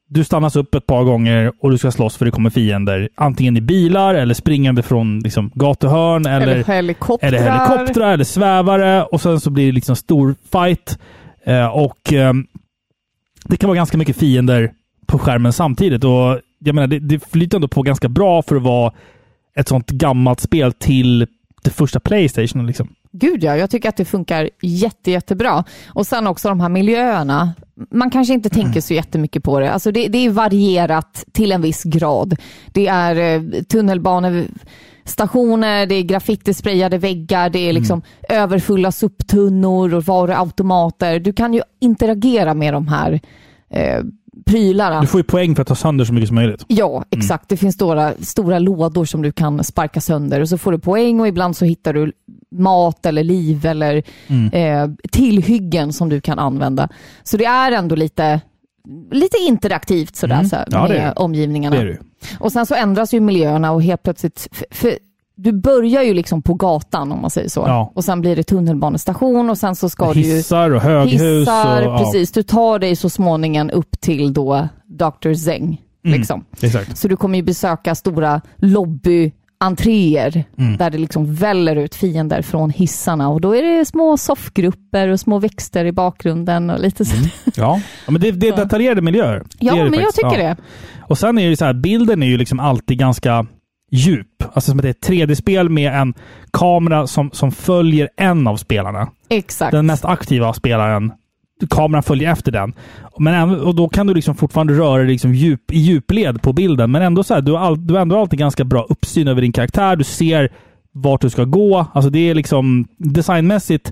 A: Du stannas upp ett par gånger och du ska slåss för det kommer fiender. Antingen i bilar eller springande från liksom, gatuhörn eller
B: Eller helikoptrar.
A: det helikoptrar eller svävare och sen så blir det liksom stor fight. Eh, och eh, Det kan vara ganska mycket fiender på skärmen samtidigt. Och jag menar, det, det flyter ändå på ganska bra för att vara ett sånt gammalt spel till det första Playstation. Liksom.
B: Gud ja, jag tycker att det funkar jätte, jättebra. Och sen också de här miljöerna. Man kanske inte tänker så jättemycket på det. Alltså det, det är varierat till en viss grad. Det är eh, tunnelbanestationer, det är graffitisprayade väggar, det är liksom överfulla soptunnor och varuautomater. Du kan ju interagera med de här eh, prylarna.
A: Du får ju poäng för att ta sönder så mycket som möjligt.
B: Ja, exakt. Det finns stora, stora lådor som du kan sparka sönder och så får du poäng och ibland så hittar du mat eller liv eller
A: Mm.
B: eh, tillhyggen som du kan använda. Så det är ändå lite, lite interaktivt sådär
A: Mm.
B: så här,
A: Ja,
B: med omgivningarna.
A: Det det.
B: Och sen så ändras ju miljöerna och helt plötsligt, för, du börjar ju liksom på gatan om man säger så.
A: Ja.
B: Och sen blir det tunnelbanestation och sen så ska du ju
A: Hissar och höghus.
B: hissar,
A: och, ja.
B: precis. Du tar dig så småningom upp till då Dr. Zeng.
A: Mm.
B: Liksom. Så du kommer ju besöka stora lobbyentréer
A: Mm.
B: där det liksom väller ut fiender från hissarna och då är det små soffgrupper och små växter i bakgrunden och lite så.
A: Ja. ja, men det, det är detaljerade miljöer.
B: Ja,
A: det det
B: men jag
A: faktiskt.
B: tycker
A: ja.
B: det.
A: Och sen är det så här, bilden är ju liksom alltid ganska djup. Alltså som att det är ett 3D-spel med en kamera som, som följer en av spelarna.
B: Exakt.
A: Den mest aktiva spelaren. Kameran följer efter den. Men och då kan du liksom fortfarande röra dig liksom djup, i djupled på bilden. Men ändå så här, du har, all, du har ändå alltid ganska bra uppsyn över din karaktär. Du ser vart du ska gå. Alltså det är liksom designmässigt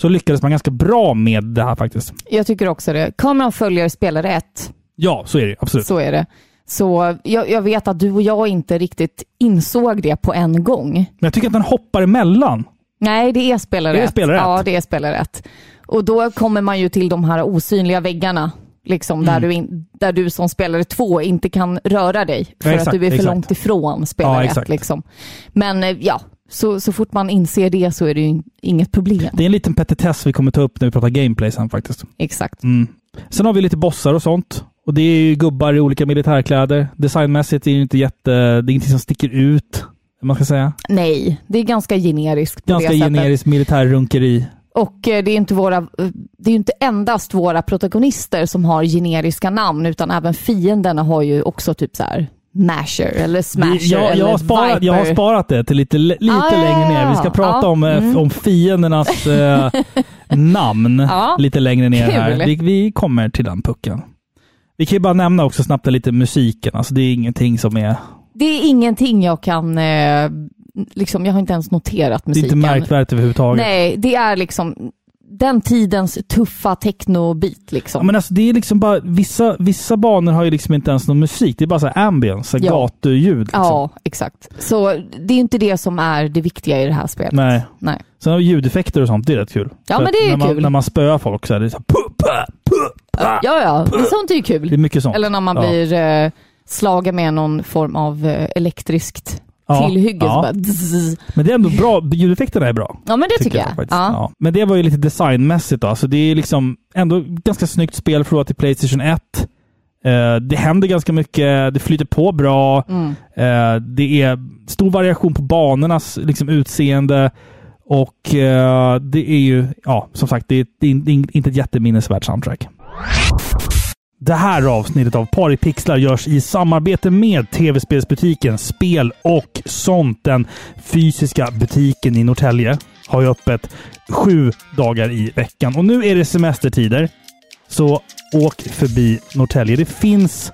A: så lyckades man ganska bra med det här faktiskt.
B: Jag tycker också det. Kameran följer spelare ett.
A: Ja, så är det absolut.
B: Så är det. Så jag, jag vet att du och jag inte riktigt insåg det på en gång.
A: Men jag tycker att den hoppar emellan.
B: Nej, det är spelare
A: Det är
B: ett.
A: spelare ett.
B: Ja, det är spelare ett. Och då kommer man ju till de här osynliga väggarna. Liksom,
A: Mm.
B: där, du in, där du som spelare två inte kan röra dig för
A: Ja,
B: att
A: exakt,
B: du är för
A: exakt.
B: långt ifrån spelare
A: Ja,
B: ett. Liksom. Men eh, ja, så, så fort man inser det så är det ju inget problem.
A: Det är en liten petitess vi kommer ta upp när vi pratar gameplay sen faktiskt.
B: Exakt.
A: Mm. Sen har vi lite bossar och sånt. Och det är ju gubbar i olika militärkläder. Designmässigt är det inte jätte... Det är ingenting som sticker ut, man ska säga.
B: Nej, det är ganska generiskt
A: Ganska generiskt militärrunkeri.
B: Och eh, det är inte våra, det är inte endast våra protagonister som har generiska namn, utan även fienderna har ju också typ så här Masher eller Smasher
A: jag,
B: eller
A: jag, har sparat, jag har
B: Viper.
A: sparat det till lite, lite
B: Ah,
A: längre ner. Vi ska prata
B: Ja,
A: om, eh,
B: mm.
A: om fiendernas eh, namn
B: Ja,
A: lite längre ner här. Vi, vi kommer till den pucken. Vi kan ju bara nämna också snabbt lite musiken. Alltså det är ingenting som är...
B: Det är ingenting jag kan, eh, liksom, jag har inte ens noterat
A: Det är
B: musiken.
A: inte märkvärdigt överhuvudtaget.
B: Nej, det är liksom den tidens tuffa techno-beat liksom.
A: Ja, men alltså det är liksom bara, vissa, vissa banor har ju liksom inte ens någon musik. Det är bara så här ambience, så här
B: Ja.
A: gatuljud. Liksom.
B: Ja, exakt. Så det är inte det som är det viktiga i det här spelet.
A: Nej.
B: Nej.
A: Sen har vi ljudeffekter och sånt, det är rätt kul.
B: Ja,
A: För
B: men det är
A: när man,
B: kul.
A: När man spöar folk så är det så här, pu, pu, pu, pa.
B: Ja, ja, men sånt är ju kul.
A: Det är mycket sånt.
B: Eller när man
A: Ja.
B: blir eh, slagen med någon form av eh, elektriskt
A: Ja,
B: tillhygge.
A: ja.
B: Så bara, dzz.
A: Men det är ändå bra, ljudeffekterna är bra.
B: ja, men det tycker, jag.
A: faktiskt.
B: Ja.
A: Ja. Men det var ju lite designmässigt då. Så det är liksom ändå ganska snyggt spel för att vara till Playstation 1. Eh, det händer ganska mycket, det flyter på bra.
B: Mm.
A: Eh, det är stor variation på banornas liksom, utseende. Och eh, det är ju, ja, som sagt, det är, det är inte ett jätteminnesvärt soundtrack. Det här avsnittet av Par i pixlar görs i samarbete med tv-spelsbutiken Spel och sånt. Den fysiska butiken i Norrtälje har ju öppet sju dagar i veckan. Och nu är det semestertider. Så åk förbi Norrtälje. Det finns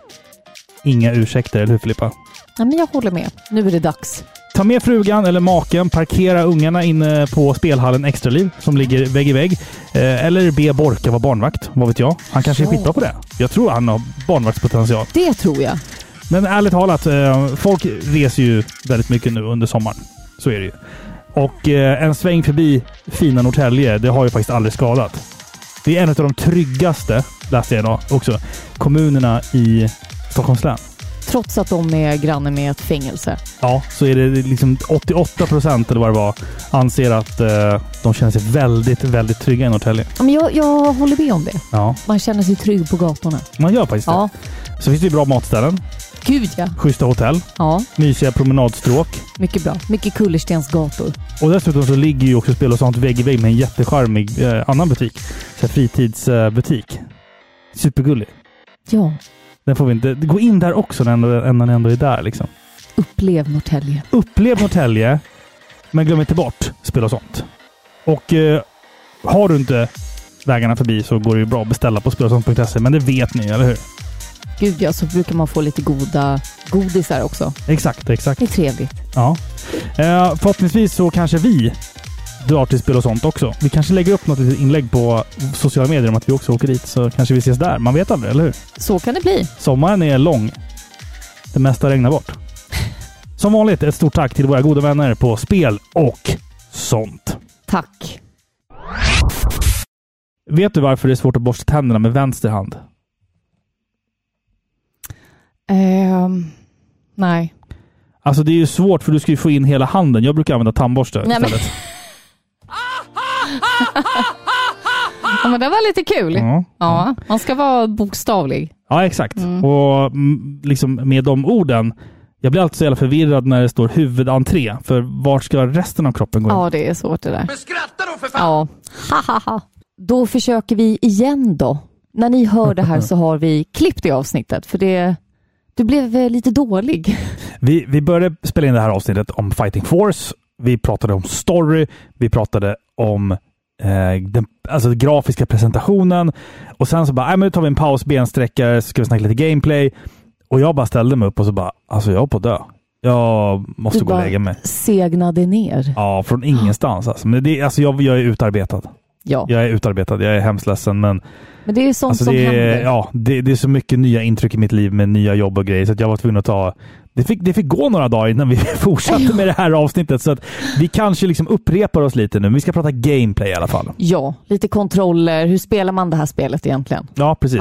A: inga ursäkter, eller hur Filippa?
B: Ja, men jag håller med. Nu är det dags.
A: Ta med frugan eller maken, parkera ungarna inne på spelhallen Extraliv som ligger vägg i vägg. Eh, eller be Borka vara barnvakt, vad vet jag. Han kanske är skitbra på det. Jag tror han har barnvaktspotential.
B: Det tror jag.
A: Men ärligt talat, eh, folk reser ju väldigt mycket nu under sommaren. Så är det ju. Och eh, en sväng förbi fina Norrtälje, det har ju faktiskt aldrig skadat. Det är en av de tryggaste, läste jag idag också, kommunerna i Stockholms län.
B: Trots att de är granne med ett fängelse.
A: Ja, så är det liksom 88 procent eller vad det var anser att eh, de känner sig väldigt, väldigt trygga i Norrtälje.
B: Ja, men jag, jag håller med om det.
A: Ja,
B: Man känner sig trygg på gatorna.
A: man gör faktiskt
B: Ja,
A: det. Så finns det ju bra matställen,
B: gud ja.
A: schyssta hotell,
B: Ja,
A: mysiga promenadstråk.
B: mycket bra. Mycket kullerstensgator.
A: Och dessutom så ligger ju också Spel och sånt vägg i vägg med en jättecharmig eh, annan butik. Så fritidsbutik. Supergullig.
B: Ja,
A: Den får vi inte... Gå in där också när ändå, när man ändå är där liksom.
B: upplev Norrtälje.
A: Upplev Norrtälje, men glöm inte bort spel och sånt. Och eh, har du inte vägarna förbi så går det ju bra att beställa på spelosont.se, men det vet ni, eller hur?
B: Gud ja, så brukar man få lite goda godisar också.
A: Exakt, exakt.
B: Det är trevligt.
A: Ja. Eh, förhoppningsvis så kanske vi drar till spel och sånt också. Vi kanske lägger upp något litet inlägg på sociala medier om att vi också åker dit, så kanske vi ses där. Man vet aldrig, eller hur?
B: Så kan det bli.
A: Sommaren är lång. Det mesta regnar bort. Som vanligt ett stort tack till våra goda vänner på Spel och sånt.
B: Tack.
A: Vet du varför det är svårt att borsta tänderna med vänster hand?
B: Ehm, nej.
A: Alltså det är ju svårt för du ska ju få in hela handen. Jag brukar använda tandborste
B: Nej, men-
A: istället.
B: Ja, men det var lite kul.
A: Ja.
B: Ja, man ska vara bokstavlig.
A: Ja, exakt.
B: Mm.
A: Och mm, liksom med de orden. Jag blir alltid så jävla förvirrad när det står huvudentré. För vart ska resten av kroppen gå in?
B: Ja, det är svårt det där.
C: Men skratta då för fan!
B: Ja. Ha, ha, ha. Då försöker vi igen då. När ni hör det här så har vi klippt det avsnittet, för det, du blev eh, lite dålig.
A: Vi, vi började spela in det här avsnittet om Fighting Force. Vi pratade om story. Vi pratade om eh, den alltså, den grafiska presentationen. Och sen så bara, nej men nu tar vi en paus, bensträckare, så ska vi snacka lite gameplay. Och jag bara ställde mig upp och så bara, alltså jag är på att dö. Jag måste
B: Du
A: gå och lägga mig.
B: segnade ner.
A: Ja, från ingenstans alltså. Men det, alltså jag, jag är utarbetad.
B: Ja,
A: Jag är utarbetad. Jag är hemskt ledsen, men
B: men det är sånt
A: alltså
B: som
A: det, är,
B: händer.
A: ja, det, det är så mycket nya intryck i mitt liv med nya jobb och grejer, så jag var tvungen att ta det fick, det fick gå några dagar innan vi fortsatte med det här avsnittet, så att vi kanske liksom upprepar oss lite nu. Men vi ska prata gameplay i alla fall.
B: Ja, lite kontroller. Hur spelar man det här spelet egentligen?
A: Ja, precis.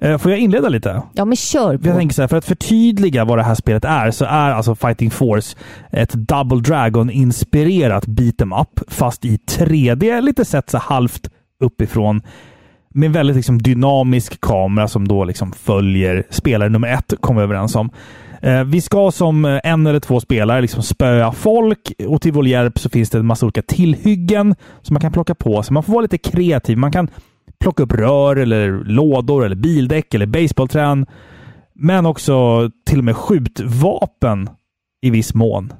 A: Eh, Får jag inleda lite?
B: Ja, men kör
A: Jag
B: på.
A: tänker så här, för att förtydliga vad det här spelet är, så är alltså Fighting Force ett Double Dragon-inspirerat beat'em up, fast i 3D, lite sett så halvt uppifrån. Med en väldigt liksom dynamisk kamera som då liksom följer spelare nummer ett, kom vi överens om. Eh, vi ska som eh, en eller två spelare liksom spöa folk och till vår hjälp så finns det en massa olika tillhyggen som man kan plocka på sig. Man får vara lite kreativ. Man kan plocka upp rör eller lådor eller bildäck eller baseballträn. Men också till och med skjutvapen i viss mån.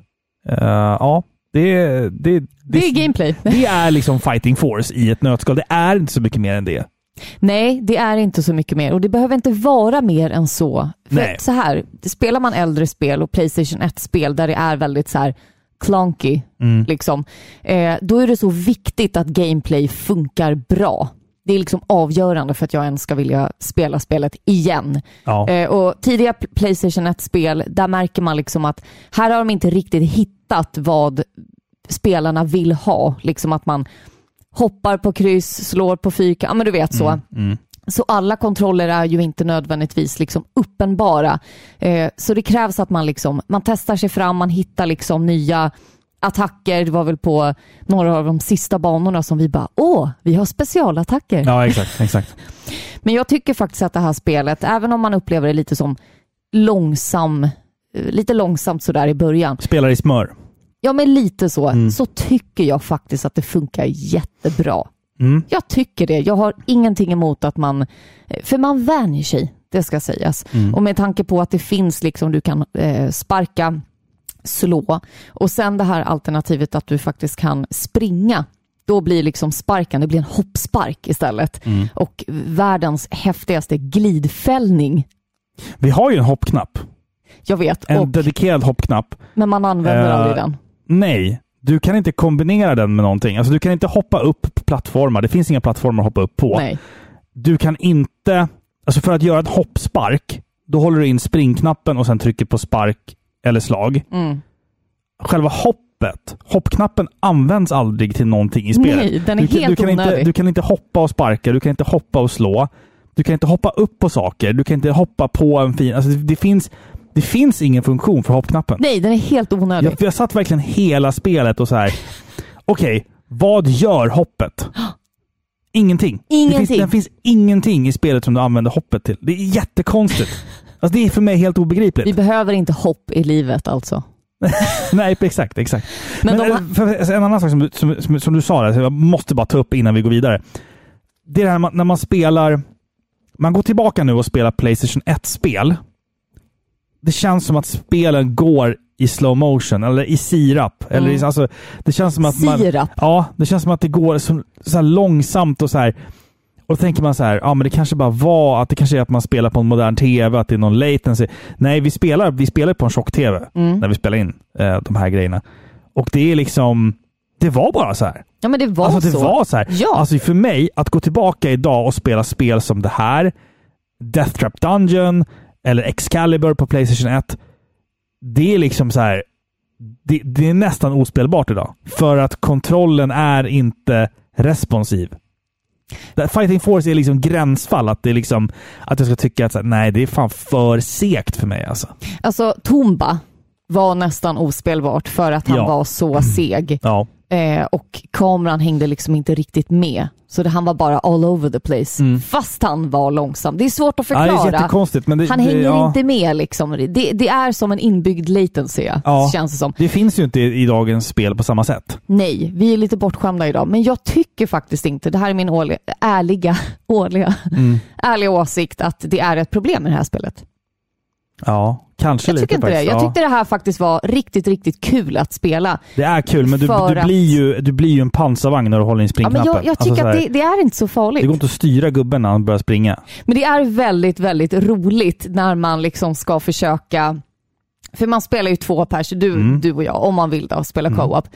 A: Eh, ja, det, det,
B: Det är gameplay.
A: det är liksom Fighting Force i ett nötskal. Det är inte så mycket mer än det.
B: Nej, det är inte så mycket mer och det behöver inte vara mer än så. För
A: Nej.
B: så här, spelar man äldre spel och Playstation 1-spel där det är väldigt så här clunky,
A: Mm.
B: liksom, eh, då är det så viktigt att gameplay funkar bra. Det är liksom avgörande för att jag ens ska vilja spela spelet igen.
A: Ja.
B: Eh, och tidiga Playstation 1-spel, där märker man liksom att här har de inte riktigt hittat vad spelarna vill ha. Liksom att man hoppar på kryss, slår på fyrkant, ja men du vet så.
A: Mm.
B: Så alla kontroller är ju inte nödvändigtvis liksom uppenbara. Eh, så det krävs att man, liksom, man testar sig fram, man hittar liksom nya attacker. Det var väl på några av de sista banorna som vi bara, åh, vi har specialattacker.
A: ja, exakt. exakt.
B: Men jag tycker faktiskt att det här spelet, även om man upplever det lite som långsam, eh, lite långsamt sådär i början.
A: Spelar i smör.
B: Ja, men lite så,
A: Mm.
B: så tycker jag faktiskt att det funkar jättebra.
A: Mm.
B: Jag tycker det. Jag har ingenting emot att man, eh, för man vänjer sig, det ska sägas.
A: Mm.
B: Och med tanke på att det finns, liksom, du kan eh, sparka, slå och sen det här alternativet att du faktiskt kan springa. Då blir liksom sparken, det blir en hoppspark istället.
A: Mm.
B: Och världens häftigaste glidfällning.
A: Vi har ju en hoppknapp.
B: Jag vet,
A: En
B: och,
A: dedikerad hoppknapp.
B: men man använder
A: Eh,
B: aldrig den.
A: Nej, du kan inte kombinera den med någonting. Alltså, du kan inte hoppa upp på plattformar. Det finns inga plattformar att hoppa upp på.
B: Nej.
A: Du kan inte... Alltså för att göra en hoppspark, då håller du in springknappen och sen trycker på spark eller slag.
B: Mm.
A: Själva hoppet, hoppknappen används aldrig till någonting i spelet.
B: Nej, den är
A: du,
B: helt
A: du, kan inte,
B: onödig.
A: du kan inte hoppa och sparka, du kan inte hoppa och slå. Du kan inte hoppa upp på saker, du kan inte hoppa på en fin... Alltså det, det, finns, det finns ingen funktion för hoppknappen.
B: Nej, den är helt onödig.
A: Jag, jag satt verkligen hela spelet och så här. Okej, vad gör hoppet? Ingenting. Det
B: Ingenting.
A: finns, det finns ingenting i spelet som du använder hoppet till. Det är jättekonstigt. Alltså det är för mig helt obegripligt.
B: Vi behöver inte hopp i livet alltså.
A: Nej, exakt, exakt.
B: Men
A: Men,
B: de
A: eh, för, en annan sak som, som, som, som du sa, där, jag måste bara ta upp innan vi går vidare. Det är det här man- när man spelar... Man går tillbaka nu och spelar Playstation 1-spel. Det känns som att spelen går i slow motion eller i sirap. Eller i,
B: Mm.
A: alltså, det känns som att man...
B: Sirap.
A: Ja, det känns som att det går så, så långsamt och så här. Och då tänker man så här, ja men det kanske bara var att det kanske är att man spelar på en modern TV, att det är någon latency. Nej, vi spelar, vi spelar på en tjock-TV
B: Mm.
A: när vi spelar in eh, de här grejerna. Och det är liksom, det var bara så här.
B: Ja, men det var
A: alltså det
B: så.
A: var så här.
B: Ja.
A: Alltså för mig, att gå tillbaka idag och spela spel som det här, Death Trap Dungeon eller Excalibur på Playstation 1. Det är liksom så här. det, det är nästan ospelbart idag. För att kontrollen är inte responsiv. Fighting Force är liksom gränsfall. Att, det är liksom, att jag ska tycka att här, nej, det är fan för segt för mig. Alltså.
B: Alltså Tomba var nästan ospelbart för att han
A: Ja.
B: var så seg.
A: Ja.
B: Eh, och kameran hängde liksom inte riktigt med. Så det, han var bara all over the place. Fast han var långsam. Det är svårt att
A: Mm. ja, det
B: förklara. han hänger
A: ja,
B: inte med liksom. Det, det är som en inbyggd latency,
A: Ja.
B: känns det som.
A: Det finns ju inte i, i dagens spel på samma sätt.
B: Nej, vi är lite bortskämda idag, men jag tycker faktiskt inte, det här är min årliga, ärliga, årliga,
A: Mm.
B: ärliga åsikt, att det är ett problem med det här spelet.
A: Ja, kanske
B: Jag
A: lite
B: tycker
A: faktiskt.
B: Jag
A: Ja.
B: tyckte det här faktiskt var riktigt, riktigt kul att spela.
A: Det är kul, men du, du,
B: att-
A: blir ju, du blir ju en pansarvagn när du håller in
B: Ja,
A: springknappen.
B: men jag, jag
A: Alltså
B: tycker
A: så
B: att det, det är inte så farligt.
A: det går inte att styra gubben när han börjar springa.
B: Men det är väldigt, väldigt roligt när man liksom ska försöka, för man spelar ju två pers, du,
A: Mm.
B: du och jag, om man vill då, spela co-op.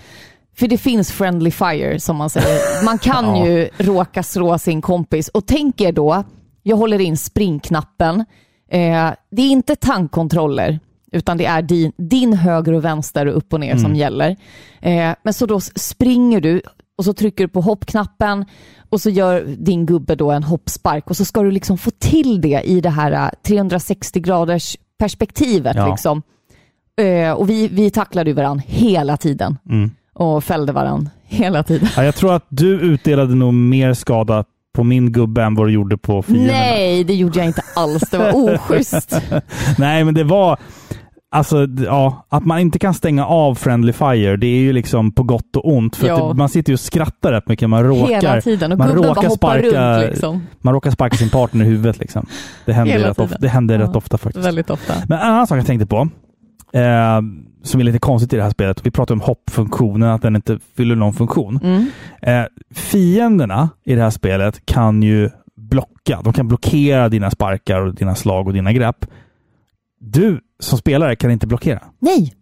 B: För det finns friendly fire som man säger. Man kan
A: Ja.
B: ju råka slå sin kompis och tänk er då, jag håller in springknappen. Eh, det är inte tankkontroller, utan det är din, din höger och vänster och upp och ner
A: Mm.
B: som gäller. Eh, men så då springer du och så trycker du på hoppknappen och så gör din gubbe då en hoppspark och så ska du liksom få till det i det här eh, 360 graders perspektivet.
A: Ja.
B: Liksom. Eh, och vi, vi tacklade ju varandra hela tiden
A: Mm.
B: och fällde varandra hela tiden.
A: Ja, jag tror att du utdelade nog mer skada på min gubbe än vad du gjorde på fienderna.
B: Nej, det gjorde jag inte alls. Det var oschysst.
A: Nej, men det var... Alltså, ja, att man inte kan stänga av Friendly Fire, det är ju liksom på gott och ont. För
B: Ja.
A: det, man sitter ju och skrattar rätt mycket. Man råkar,
B: Hela tiden. Och
A: man råkar sparka-
B: runt liksom.
A: man råkar sparka sin partner i huvudet. Liksom. Det händer, rätt ofta, det händer
B: Ja.
A: rätt ofta faktiskt.
B: Väldigt ofta.
A: Men en annan sak jag tänkte på, eh, som är lite konstigt i det här spelet. Vi pratar om hoppfunktionen, att den inte fyller någon funktion.
B: Mm.
A: Eh, fienderna i det här spelet kan ju blocka. De kan blockera dina sparkar, och dina slag och dina grepp. Du som spelare kan inte blockera.
B: Nej,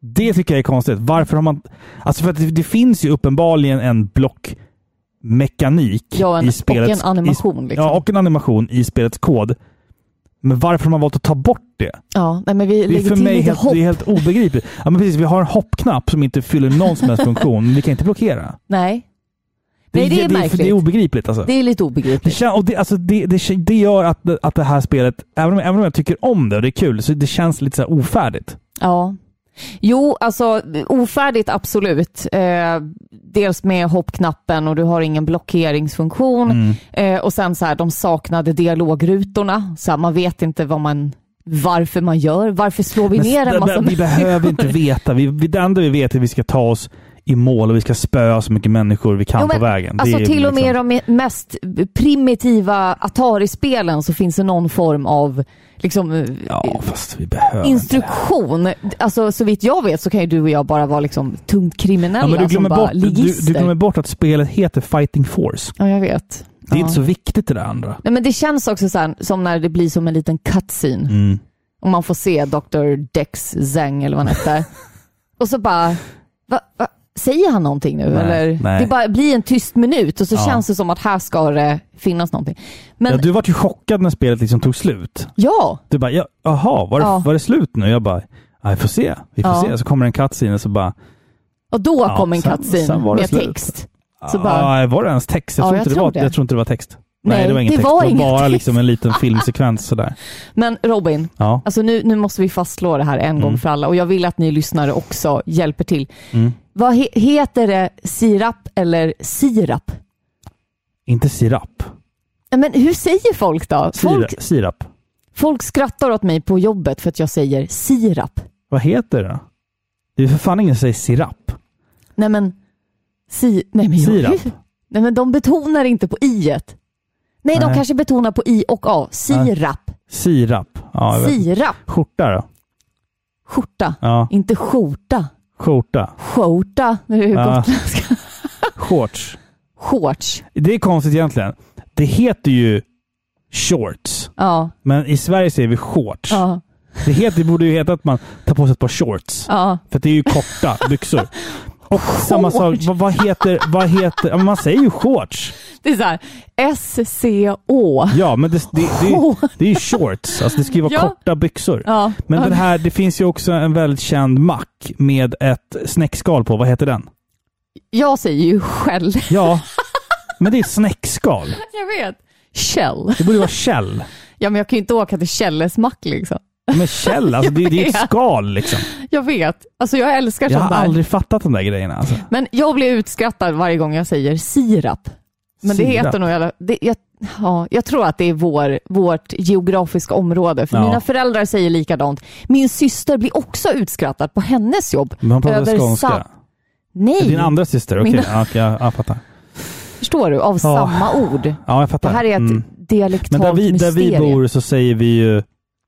A: Det tycker jag är konstigt. Varför har man... Alltså för att det, det finns ju uppenbarligen en blockmekanik
B: ja, en,
A: i
B: och
A: spelets...
B: en animation.
A: I,
B: liksom.
A: Ja, och en animation i spelets kod. Men varför har man valt att ta bort det?
B: Ja, nej, men vi
A: Det är för mig helt,
B: hopp.
A: det är helt obegripligt. Ja, men precis, vi har en hoppknapp som inte fyller någon som helst funktion, men vi kan inte blockera.
B: Nej. Nej, det är
A: det,
B: märkligt.
A: det är obegripligt alltså.
B: Det är lite
A: Det,
B: obegripligt.
A: kän, och det, alltså det, det, det gör att, det- att det här spelet, även om, även om jag tycker om det och det är kul, så det känns lite så ofärdigt.
B: Ja. Jo, alltså ofärdigt absolut. Eh, dels med hoppknappen och du har ingen blockeringsfunktion.
A: Mm.
B: Eh, och sen så här, de saknade dialogrutorna. Så här, man vet inte vad man, varför man gör. Varför slår vi
A: Men
B: ner en massa
A: vi behöver inte veta. Vi, vi, det enda vi vet är att vi ska ta oss i mål och vi ska spöa så mycket människor vi kan
B: Jo, men
A: på vägen.
B: Alltså till och med
A: liksom-
B: de mest primitiva Atari-spelen så finns det någon form av liksom, eh,
A: Ja, behöver inte
B: instruktion. Alltså så vitt jag vet så kan ju du och jag bara vara liksom tungt kriminella
A: Ja, men du,
B: som
A: glömmer
B: bara
A: bort, du, du glömmer bort att spelet heter Fighting Force.
B: Ja, jag vet.
A: Det är
B: ja.
A: inte så viktigt det där andra.
B: Nej, men det känns också så här, som när det blir som en liten cutscene.
A: Mm.
B: Och man får se Dr. Dex Zeng eller vad han heter. och så bara, va, va, säger han någonting nu?
A: Nej,
B: eller?
A: nej.
B: Det bara blir en tyst minut och så
A: Ja.
B: känns det som att här ska det finnas någonting. Men
A: Ja, du var ju chockad när spelet liksom tog slut.
B: ja,
A: Du bara, ja, jaha, var det,
B: Ja.
A: var det slut nu? Jag bara, vi får se. Vi får se. Så kommer en cutscene och så bara,
B: och då kom en cutscene med
A: slut.
B: text. Så bara-
A: var det ens text? Jag,
B: Ja,
A: tror, inte det var,
B: det.
A: jag tror inte det var text.
B: Nej,
A: det var ingen
B: det
A: text.
B: var
A: det var bara
B: text.
A: liksom en liten filmsekvens sådär.
B: Men Robin,
A: Ja.
B: alltså nu, nu måste vi fastslå det här en
A: Mm.
B: gång för alla och jag vill att ni lyssnare också hjälper till.
A: Mm.
B: Vad he- heter det, sirap eller sirap?
A: Inte sirap.
B: Men hur säger folk då? Folk,
A: Sirap.
B: folk skrattar åt mig på jobbet för att jag säger sirap.
A: Vad heter det då? Det är för fan ingen som säger sirap.
B: Nej men, si, nej, men jag,
A: Sirap.
B: Nej men de betonar inte på i-et. Nej, de
A: Nej.
B: kanske betonar på i och a. Sirap.
A: Sirap. Ja, jag vet.
B: Sirap.
A: Skjorta då?
B: Skjorta.
A: Ja,
B: Inte skjorta.
A: skjorta.
B: Skjorta. Det är ju
A: Ja.
B: gotländska.
A: Shorts.
B: Shorts.
A: Det är konstigt egentligen. Det heter ju shorts,
B: Ja.
A: men i Sverige säger vi shorts.
B: Ja.
A: Det, heter, det borde ju heta att man tar på sig ett par shorts.
B: Ja.
A: För att det är ju korta byxor. Och samma sak, vad, vad heter, vad heter, ja, men man säger ju shorts.
B: Det är så här, S-C-Å.
A: Ja, men det, det, det, det är ju shorts. Alltså det ska ju vara
B: Ja.
A: korta byxor.
B: Ja.
A: Men den här, det finns ju också en väldigt känd mack med ett snäckskal på. Vad heter den?
B: Jag säger ju skäll.
A: Ja, men det är snäckskal.
B: Jag vet. Käll.
A: Det borde vara käll.
B: Ja, men jag kan ju inte åka till Källes mack liksom.
A: Men käll, alltså det, det är ett skal liksom.
B: Jag vet. Alltså jag älskar
A: Jag
B: sånt
A: har
B: där.
A: aldrig fattat de där grejerna. Alltså.
B: Men jag blir utskrattad varje gång jag säger sirap. Men det heter nog... jävla- Det, jag, ja, jag tror att det är vår, vårt geografiska område. För
A: Ja.
B: mina föräldrar säger likadant. Min syster blir också utskrattad på hennes jobb.
A: Men hon pratar skånska.
B: Nej,
A: Din andra syster? Okej,
B: Mina-
A: ja, okej, jag, jag fattar.
B: förstår du? Av samma ord.
A: Ja, jag
B: Det
A: fattar.
B: här är ett
A: Mm.
B: dialektalt
A: Men där vi, där vi bor så säger vi ju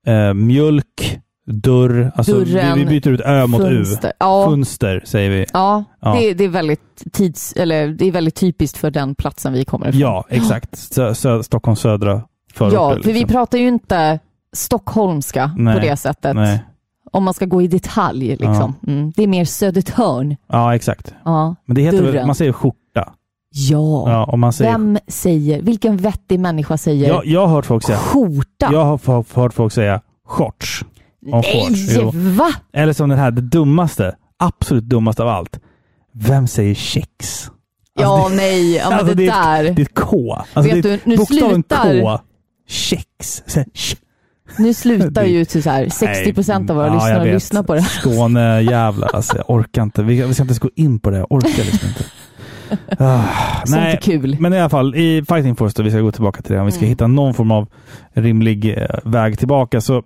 A: eh, mjölk, dörr. Alltså vi,
B: Dörren,
A: vi byter ut ö mot u.
B: Fönster. Ja,
A: Funster säger vi.
B: ja,
A: Ja.
B: Det, det, är väldigt tids, eller, det är väldigt typiskt för den platsen vi kommer ifrån.
A: Ja, exakt. Sö, sö, Stockholms södra förorter.
B: Ja, för vi
A: liksom.
B: pratar ju inte stockholmska
A: Nej,
B: på det sättet.
A: Nej.
B: Om man ska gå i detalj. Liksom. Mm. Det är mer Södertörn.
A: Ja, exakt.
B: Ja.
A: Men det heter
B: Dörren.
A: man säger skjorta.
B: ja.
A: Ja, säger...
B: Vem säger, vilken vettig människa säger
A: Jag, jag har hört folk säga...
B: skjorta?
A: Jag har hört folk säga shorts. Jo.
B: Nej, va?
A: Eller som den här, det dummaste, absolut dummaste av allt. Vem säger kex?
B: Ja,
A: Alltså, det,
B: nej, ja, men
A: alltså,
B: det,
A: det är
B: där.
A: det är ett K. Alltså
B: Vet
A: det är
B: du, nu
A: bokstaven
B: slutar-
A: K. Kex. Här, sh-
B: Nu slutar ju till så här 60 procent av våra
A: Ja,
B: lyssnare lyssna på det.
A: Skåne jävlar alltså. Jag orkar inte. Vi, vi ska inte ens gå in på det. Jag orkar liksom inte. Ah, nej,
B: kul.
A: men i alla fall i Fighting Force, då, vi ska gå tillbaka till det. Om vi ska
B: Mm.
A: hitta någon form av rimlig eh, väg tillbaka. Så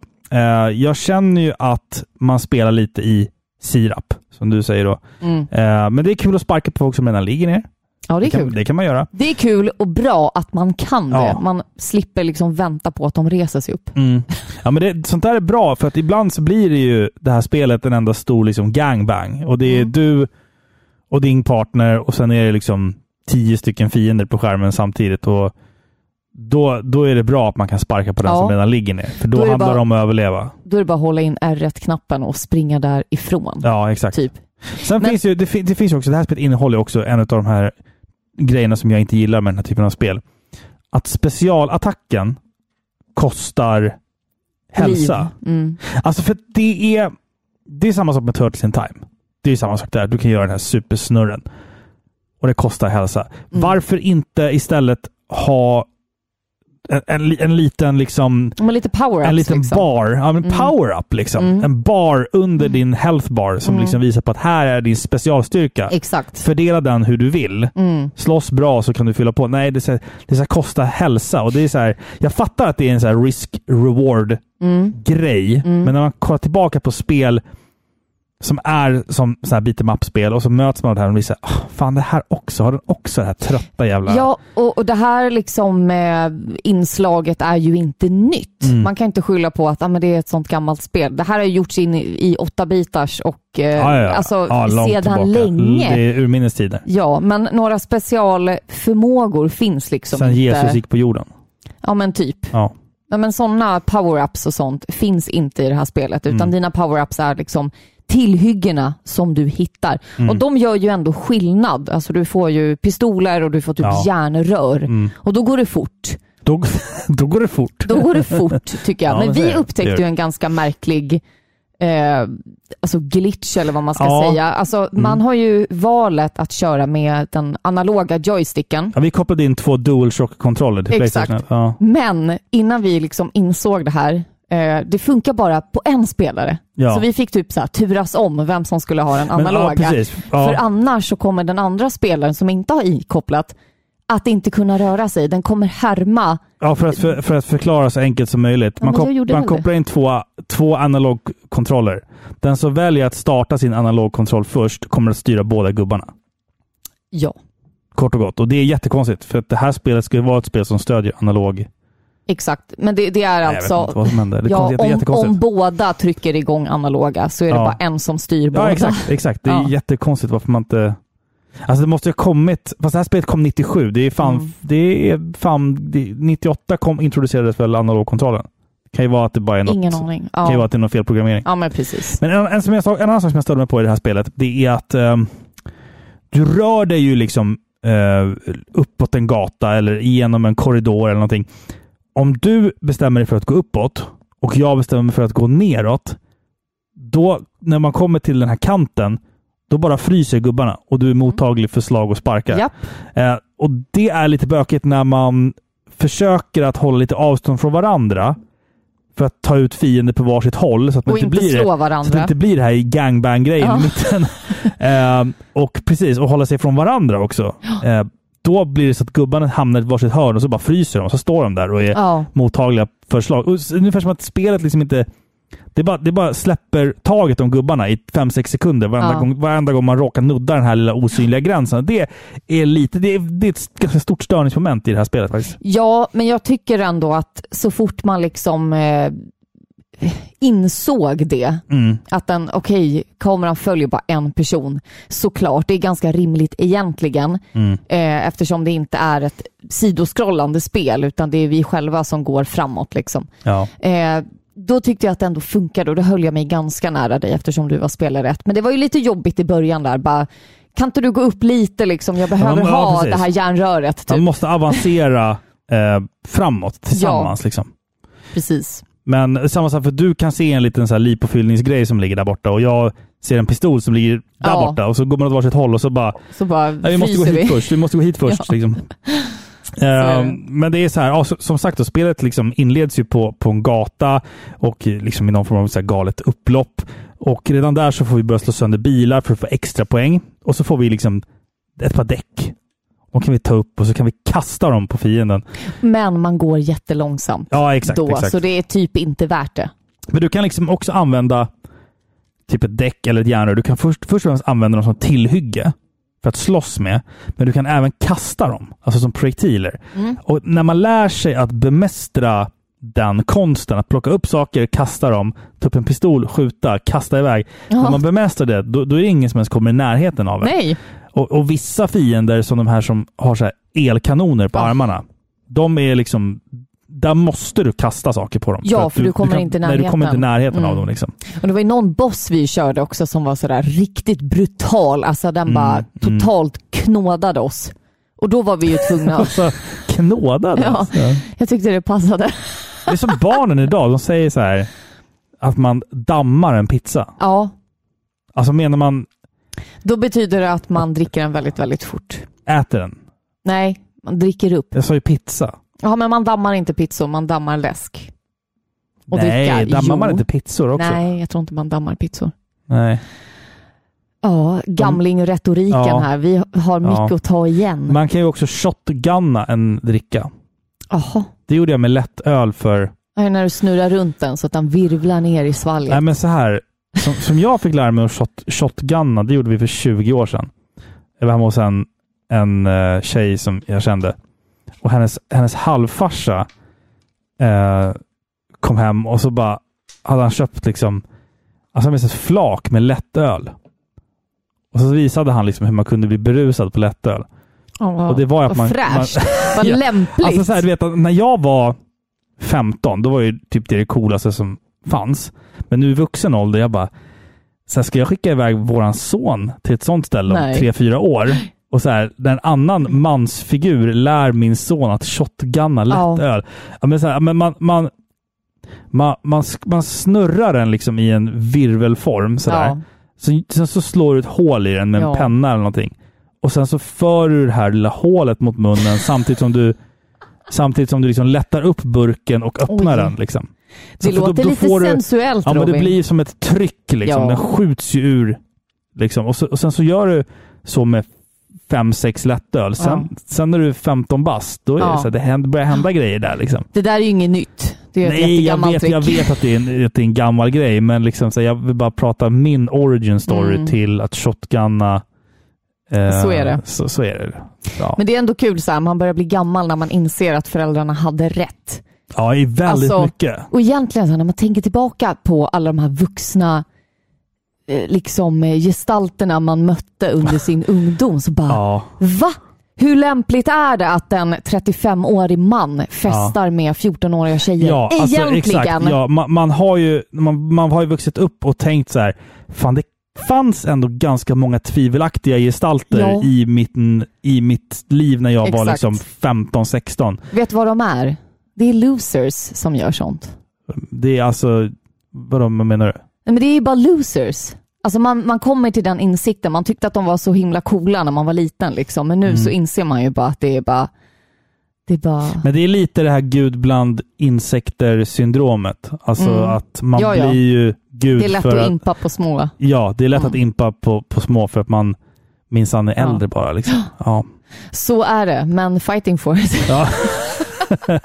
A: jag känner ju att man spelar lite i sirap, som du säger då.
B: Mm.
A: Eh, men det är kul att sparka på folk som redan ligger ner.
B: Ja, det är
A: kan,
B: kul.
A: det kan man göra.
B: Det är kul och bra att man kan
A: Ja.
B: det. Man slipper liksom vänta på att de reser sig upp.
A: Mm. Ja, men det, sånt där är bra, för att ibland så blir det ju det här spelet en enda stor liksom gangbang. Och det är
B: Mm.
A: du och din partner och sen är det liksom tio stycken fiender på skärmen samtidigt. Och då, då är det bra att man kan sparka på den
B: Ja.
A: som redan ligger ner. För då,
B: Då
A: handlar
B: bara-
A: det om att överleva.
B: Då är det bara att hålla in R1-knappen och springa därifrån.
A: Ja, exakt.
B: Typ.
A: Sen
B: Men-
A: finns ju, det, fin- det finns ju också, det här spelet innehåller också en av de här grejerna som jag inte gillar med den här typen av spel. Att specialattacken kostar hälsa.
B: Mm.
A: Alltså för det är, det är samma sak med Turtles in Time. Det är samma sak där. Du kan göra den här supersnurren. Och det kostar hälsa.
B: Mm.
A: Varför inte istället ha en, en, li- en liten liksom
B: Men lite power-ups
A: en liten
B: liksom.
A: bar, ja, men
B: Mm.
A: power-up liksom.
B: Mm.
A: En bar under
B: Mm.
A: din health bar som
B: Mm.
A: liksom visar på att här är din specialstyrka.
B: Exakt.
A: Fördela den hur du vill.
B: Mm.
A: Slåss bra så kan du fylla på. Nej, det, ska, det ska kosta hälsa. Och det är så här, jag fattar att det är en risk-reward
B: Mm.
A: grej. Men när man kollar tillbaka på spel som är som så här beat em up-spel och så möts man av det här och här, "Ah, fan det här också, har den också det här trötta jävla...
B: Ja, och, och det här liksom eh, inslaget är ju inte nytt.
A: Mm.
B: Man kan inte skylla på att ah, men det är ett sånt gammalt spel. Det här har gjorts in i, i åtta bitars och eh,
A: Ja, ja, ja.
B: alltså
A: Ja,
B: sedan
A: tillbaka.
B: länge.
A: Det är urminnes tider.
B: Ja, men några specialförmågor finns liksom
A: Sen
B: inte.
A: Jesus gick på jorden.
B: Ja, men typ.
A: Ja.
B: Ja, men sådana power-ups och sånt finns inte i det här spelet, utan
A: Mm.
B: dina power-ups är liksom tillhyggena som du hittar.
A: Mm.
B: Och de gör ju ändå skillnad. Alltså du får ju pistoler och du får typ
A: Ja.
B: järnrör.
A: Mm.
B: Och då går det fort.
A: Då, då går det fort.
B: Då går det fort tycker jag.
A: Ja,
B: Men
A: men
B: vi upptäckte ju en ganska märklig eh, alltså glitch eller vad man ska
A: Ja. Mm.
B: säga. Alltså, Man har ju valet att köra med den analoga joysticken.
A: Ja, vi kopplade in två DualShock-kontroller till
B: Exakt.
A: Playstation. Ja.
B: Men innan vi liksom insåg det här, det funkar bara på en spelare.
A: Ja.
B: Så vi fick typ så här, turas om vem som skulle ha den
A: Men, ja,
B: analoga.
A: Ja.
B: För annars så kommer den andra spelaren som inte har ikopplat att inte kunna röra sig. Den kommer härma.
A: Ja, för att, för, för att förklara så enkelt som möjligt. Man, kop- man kopplar in två, två analogkontroller. Den som väljer att starta sin analogkontroll först kommer att styra båda gubbarna.
B: Ja,
A: Kort och gott. Och det är jättekonstigt, för att det här spelet ska vara ett spel som stödjer analog.
B: Exakt. Men det, det är
A: Nej,
B: alltså...
A: inte vad som händer. Det
B: Ja,
A: jätte-
B: om, om båda trycker igång analoga så är det
A: Ja.
B: bara en som styr båda.
A: Ja, exakt. exakt. Det är
B: Ja.
A: jättekonstigt varför man inte... Alltså det måste ju ha kommit... Fast det här spelet kom 97. Det är fan...
B: Mm.
A: Det är fan det, 98 kom, introducerades väl analogkontrollen. Det kan ju vara att det bara är något...
B: Ingen aning.
A: Det kan ju vara
B: Ja.
A: att det är någon felprogrammering.
B: ja, men precis.
A: Men en, en, som jag, en annan sak som jag störde mig på i det här spelet, det är att ehm, du rör dig ju liksom eh, uppåt en gata eller genom en korridor eller någonting. Om du bestämmer dig för att gå uppåt och jag bestämmer mig för att gå neråt, då när man kommer till den här kanten, då bara fryser gubbarna och du är mottaglig för slag och sparkar.
B: Japp.
A: Eh, och det är lite bökigt när man försöker att hålla lite avstånd från varandra för att ta ut fiender på varsitt håll så att man
B: Och
A: inte,
B: inte
A: blir
B: slå
A: Så att
B: varandra.
A: det inte blir det här gangbang-grejen
B: Ja.
A: i mitten. eh, och precis, och hålla sig från varandra också. Eh, då blir det så att gubbarna hamnar i varsitt hörn och så bara fryser de och så står de där och är
B: Ja.
A: mottagliga för slag. Och ungefär som att spelet liksom inte... Det bara, det bara släpper taget om gubbarna i 5-6 sekunder varenda,
B: Ja.
A: gång, varenda gång man råkar nudda den här lilla osynliga gränsen. Det är lite... Det är, det är ett ganska stort störningsmoment i det här spelet faktiskt.
B: Ja, men jag tycker ändå att så fort man liksom eh, insåg det,
A: Mm.
B: att den, okej, kameran följer bara en person, såklart, det är ganska rimligt egentligen,
A: Mm.
B: eh, eftersom det inte är ett sidoskrollande spel, utan det är vi själva som går framåt. Liksom.
A: Ja.
B: Eh, då tyckte jag att det ändå funkade och då höll jag mig ganska nära dig eftersom du var spelare rätt. Men det var ju lite jobbigt i början där, bara, kan inte du gå upp lite liksom? Jag behöver
A: Ja,
B: ha
A: precis.
B: det här järnröret. Typ.
A: Man måste avancera eh, framåt tillsammans. Liksom.
B: Precis.
A: Men samma sak, för du kan se en liten så här livpåfyllningsgrej som ligger där borta och jag ser en pistol som ligger där
B: Ja.
A: borta och så går man åt varsitt håll och så bara
B: Så bara
A: Nej, vi måste gå hit
B: vi.
A: först. Vi måste gå hit först.
B: Ja.
A: Liksom.
B: det.
A: men det är så här, ja, som sagt, då, spelet liksom inleds ju på, på en gata och liksom i någon form av så galet upplopp. Och redan där så får vi börja slå sönder bilar för att få extra poäng. Och så får vi liksom ett par däck. De kan vi ta upp och så kan vi kasta dem på fienden.
B: Men man går jättelångsamt
A: Ja, exakt.
B: då,
A: exakt.
B: så det är typ inte värt det.
A: Men du kan liksom också använda typ ett däck eller ett järnrör. Du kan först, först och främst använda dem som tillhygge för att slåss med. Men du kan även kasta dem, alltså som projektiler.
B: Mm.
A: Och när man lär sig att bemästra den konsten, att plocka upp saker, kasta dem, ta upp en pistol, skjuta, kasta iväg. När
B: Ja.
A: man bemästrar det, då, då är det ingen som ens kommer i närheten av en.
B: Nej,
A: Och, och vissa fiender, som de här som har så här elkanoner på
B: Ja.
A: armarna, de är liksom... Där måste du kasta saker på dem.
B: Ja,
A: att
B: för du kommer inte i
A: Nej, du kommer inte i närheten av
B: Mm.
A: dem. Liksom.
B: och det var ju någon boss vi körde också som var sådär riktigt brutal. Alltså den
A: Mm,
B: bara
A: mm.
B: totalt knådade oss. Och då var vi ju tvungna att...
A: Alltså, knådade.
B: Ja. Jag tyckte det passade.
A: Det är som barnen idag. De säger så här att man dammar en pizza.
B: Ja,
A: Alltså menar man
B: då betyder det att man dricker den väldigt, väldigt fort.
A: äter den?
B: Nej, man dricker upp.
A: Jag sa ju pizza.
B: Ja, men man dammar inte pizzor, man dammar läsk. Och
A: Nej,
B: dricka.
A: dammar man
B: Jo.
A: inte pizzor också?
B: Nej, jag tror inte man dammar pizzor.
A: Nej.
B: Ja, gamlingretoriken
A: Ja.
B: här. Vi har mycket
A: Ja.
B: att ta igen.
A: Man kan ju också shotgunna en dricka.
B: Jaha.
A: Det gjorde jag med lättöl för...
B: Är när du snurrar runt den så att den virvlar ner i svalget.
A: Nej men så här. Som, som jag fick lära mig att shot, shotgunna, det gjorde vi för 20 år sedan. Jag var hemma hos en, en uh, tjej som jag kände. Och hennes, hennes halvfarsa eh, kom hem och så bara hade han köpt liksom alltså med ett flak med lättöl. Och så visade han liksom hur man kunde bli berusad på lättöl.
B: Åh,
A: och det var att man-
B: fräscht. Vad
A: Ja,
B: lämpligt.
A: Alltså så här, du vet, när jag var 15, då var ju typ det det coolaste som fanns. Men nu i vuxen ålder, jag bara, så här, ska jag skicka iväg våran son till ett sånt ställe om tre, fyra år? Och så här, när en annan mansfigur lär min son att shotgunna
B: Ja.
A: lättöl. Ja, men så här, men man, man, man, man, man snurrar den liksom i en virvelform sådär.
B: ja.
A: Så, sen så slår du ett hål i den med en
B: Ja.
A: penna eller någonting. Och sen så för du det här lilla hålet mot munnen samtidigt som du samtidigt som du liksom lättar upp burken och öppnar
B: Oj.
A: den. Liksom.
B: Det låter
A: då- då
B: lite
A: får du-
B: sensuellt
A: Ja, men
B: Robin.
A: det blir som ett tryck. Liksom.
B: Ja.
A: Den skjuts ju ur. Liksom. Och, så, och sen så gör du så med fem, sex lättöl. Sen, sen när du är 15 bast, då är
B: Ja.
A: det så det händer, börjar hända grejer där. Liksom.
B: Det där är ju inget nytt. Det är
A: Nej, jag vet, jag vet att det är en, att det är en gammal grej, men liksom, så jag vill bara prata min origin story
B: Mm.
A: till att shotgunna. eh,
B: Så är det.
A: Så, så är det. Ja,
B: Men det är ändå kul här, man börjar bli gammal när man inser att föräldrarna hade rätt.
A: Ja i väldigt
B: Alltså,
A: mycket.
B: Och egentligen så när man tänker tillbaka på alla de här vuxna eh, liksom eh, gestalterna man mötte under sin ungdom så bara,
A: Ja.
B: va? Hur lämpligt är det att en 35-årig man festar med 14-åriga tjejer?
A: Ja, alltså,
B: Egentligen.
A: exakt. Ja, man, man, har ju, man, man har ju vuxit upp och tänkt så här, fan det fanns ändå ganska många tvivelaktiga gestalter
B: Ja.
A: i, mitten, i mitt liv när jag var
B: Exakt.
A: liksom 15-16.
B: Vet du vad de är? Det är losers som gör sånt.
A: Det är alltså... Vadå, vad menar du?
B: Nej, men det är ju bara losers. Alltså man, man kommer till den insikten. Man tyckte att de var så himla coola när man var liten. Liksom. Men nu
A: Mm.
B: så inser man ju bara att det är bara... Det är bara...
A: Men det är lite det här gud bland insekter-syndromet. Alltså
B: Mm.
A: att man
B: Ja, ja.
A: blir ju gud
B: Det är lätt
A: för
B: att impa på små.
A: Ja, det är lätt att
B: Mm.
A: impa på, på små för att man minsann är
B: Ja.
A: äldre bara. Liksom. Ja.
B: Så är det, men fighting for it.
A: Ja.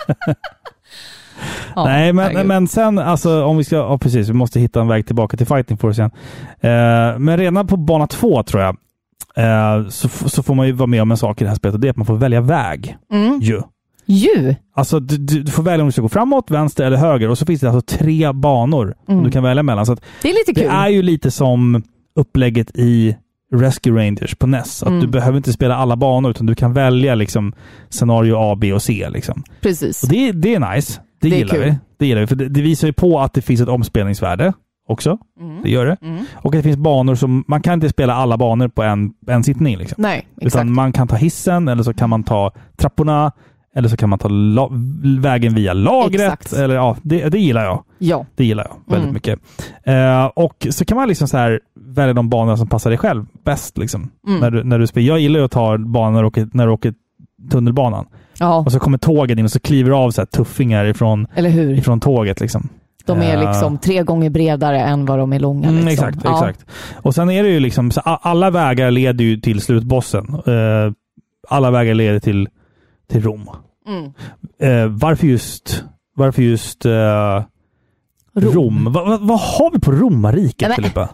B: Ja,
A: Nej, men,
B: herregud.
A: men sen, alltså om vi ska, ja precis, vi måste hitta en väg tillbaka till Fighting Force igen. Eh, men redan på bana två tror jag, eh, så, så får man ju vara med om en sak i det här spelet och det är att man får välja väg.
B: Mm.
A: Ju.
B: Ju!
A: Alltså du, du, får välja om du ska gå framåt, vänster eller höger och så finns det alltså tre banor som
B: Mm.
A: du kan välja mellan. Så att
B: Det är lite
A: det
B: kul.
A: är ju lite som upplägget i Rescue Rangers på NES. Att
B: Mm.
A: du behöver inte spela alla banor utan du kan välja liksom scenario A, B och C. Liksom.
B: Precis.
A: Och det, det är nice. Det,
B: Det
A: gillar vi. Det gillar vi. För det, det visar ju på att det finns ett omspelningsvärde också.
B: Mm.
A: Det gör det.
B: Mm.
A: Och det finns banor som... Man kan inte spela alla banor på en, en sittning. Liksom.
B: Nej, exakt.
A: Utan man kan ta hissen eller så kan man ta trapporna. Eller så kan man ta vägen via lagret.
B: Exakt.
A: Eller, ja, det, det gillar jag.
B: Ja.
A: Det gillar jag väldigt
B: Mm.
A: mycket. Eh, och så kan man liksom så här välja de banor som passar dig själv bäst. Liksom,
B: Mm.
A: när du, när du spelar. Jag gillar ju att ta banor när du åker, när du åker tunnelbanan.
B: ja,
A: Och så kommer tågen in och så kliver av så här tuffingar ifrån, ifrån tåget. Liksom.
B: De är liksom tre gånger bredare än vad de är långa.
A: Mm,
B: Liksom.
A: exakt,
B: Ja.
A: exakt. Och sen är det ju liksom, alla vägar leder ju till slutbossen. Eh, alla vägar leder till, till Rom.
B: Mm.
A: Eh, varför just, varför just eh, Rom? Va, va, vad har vi på romarriket, Filippa?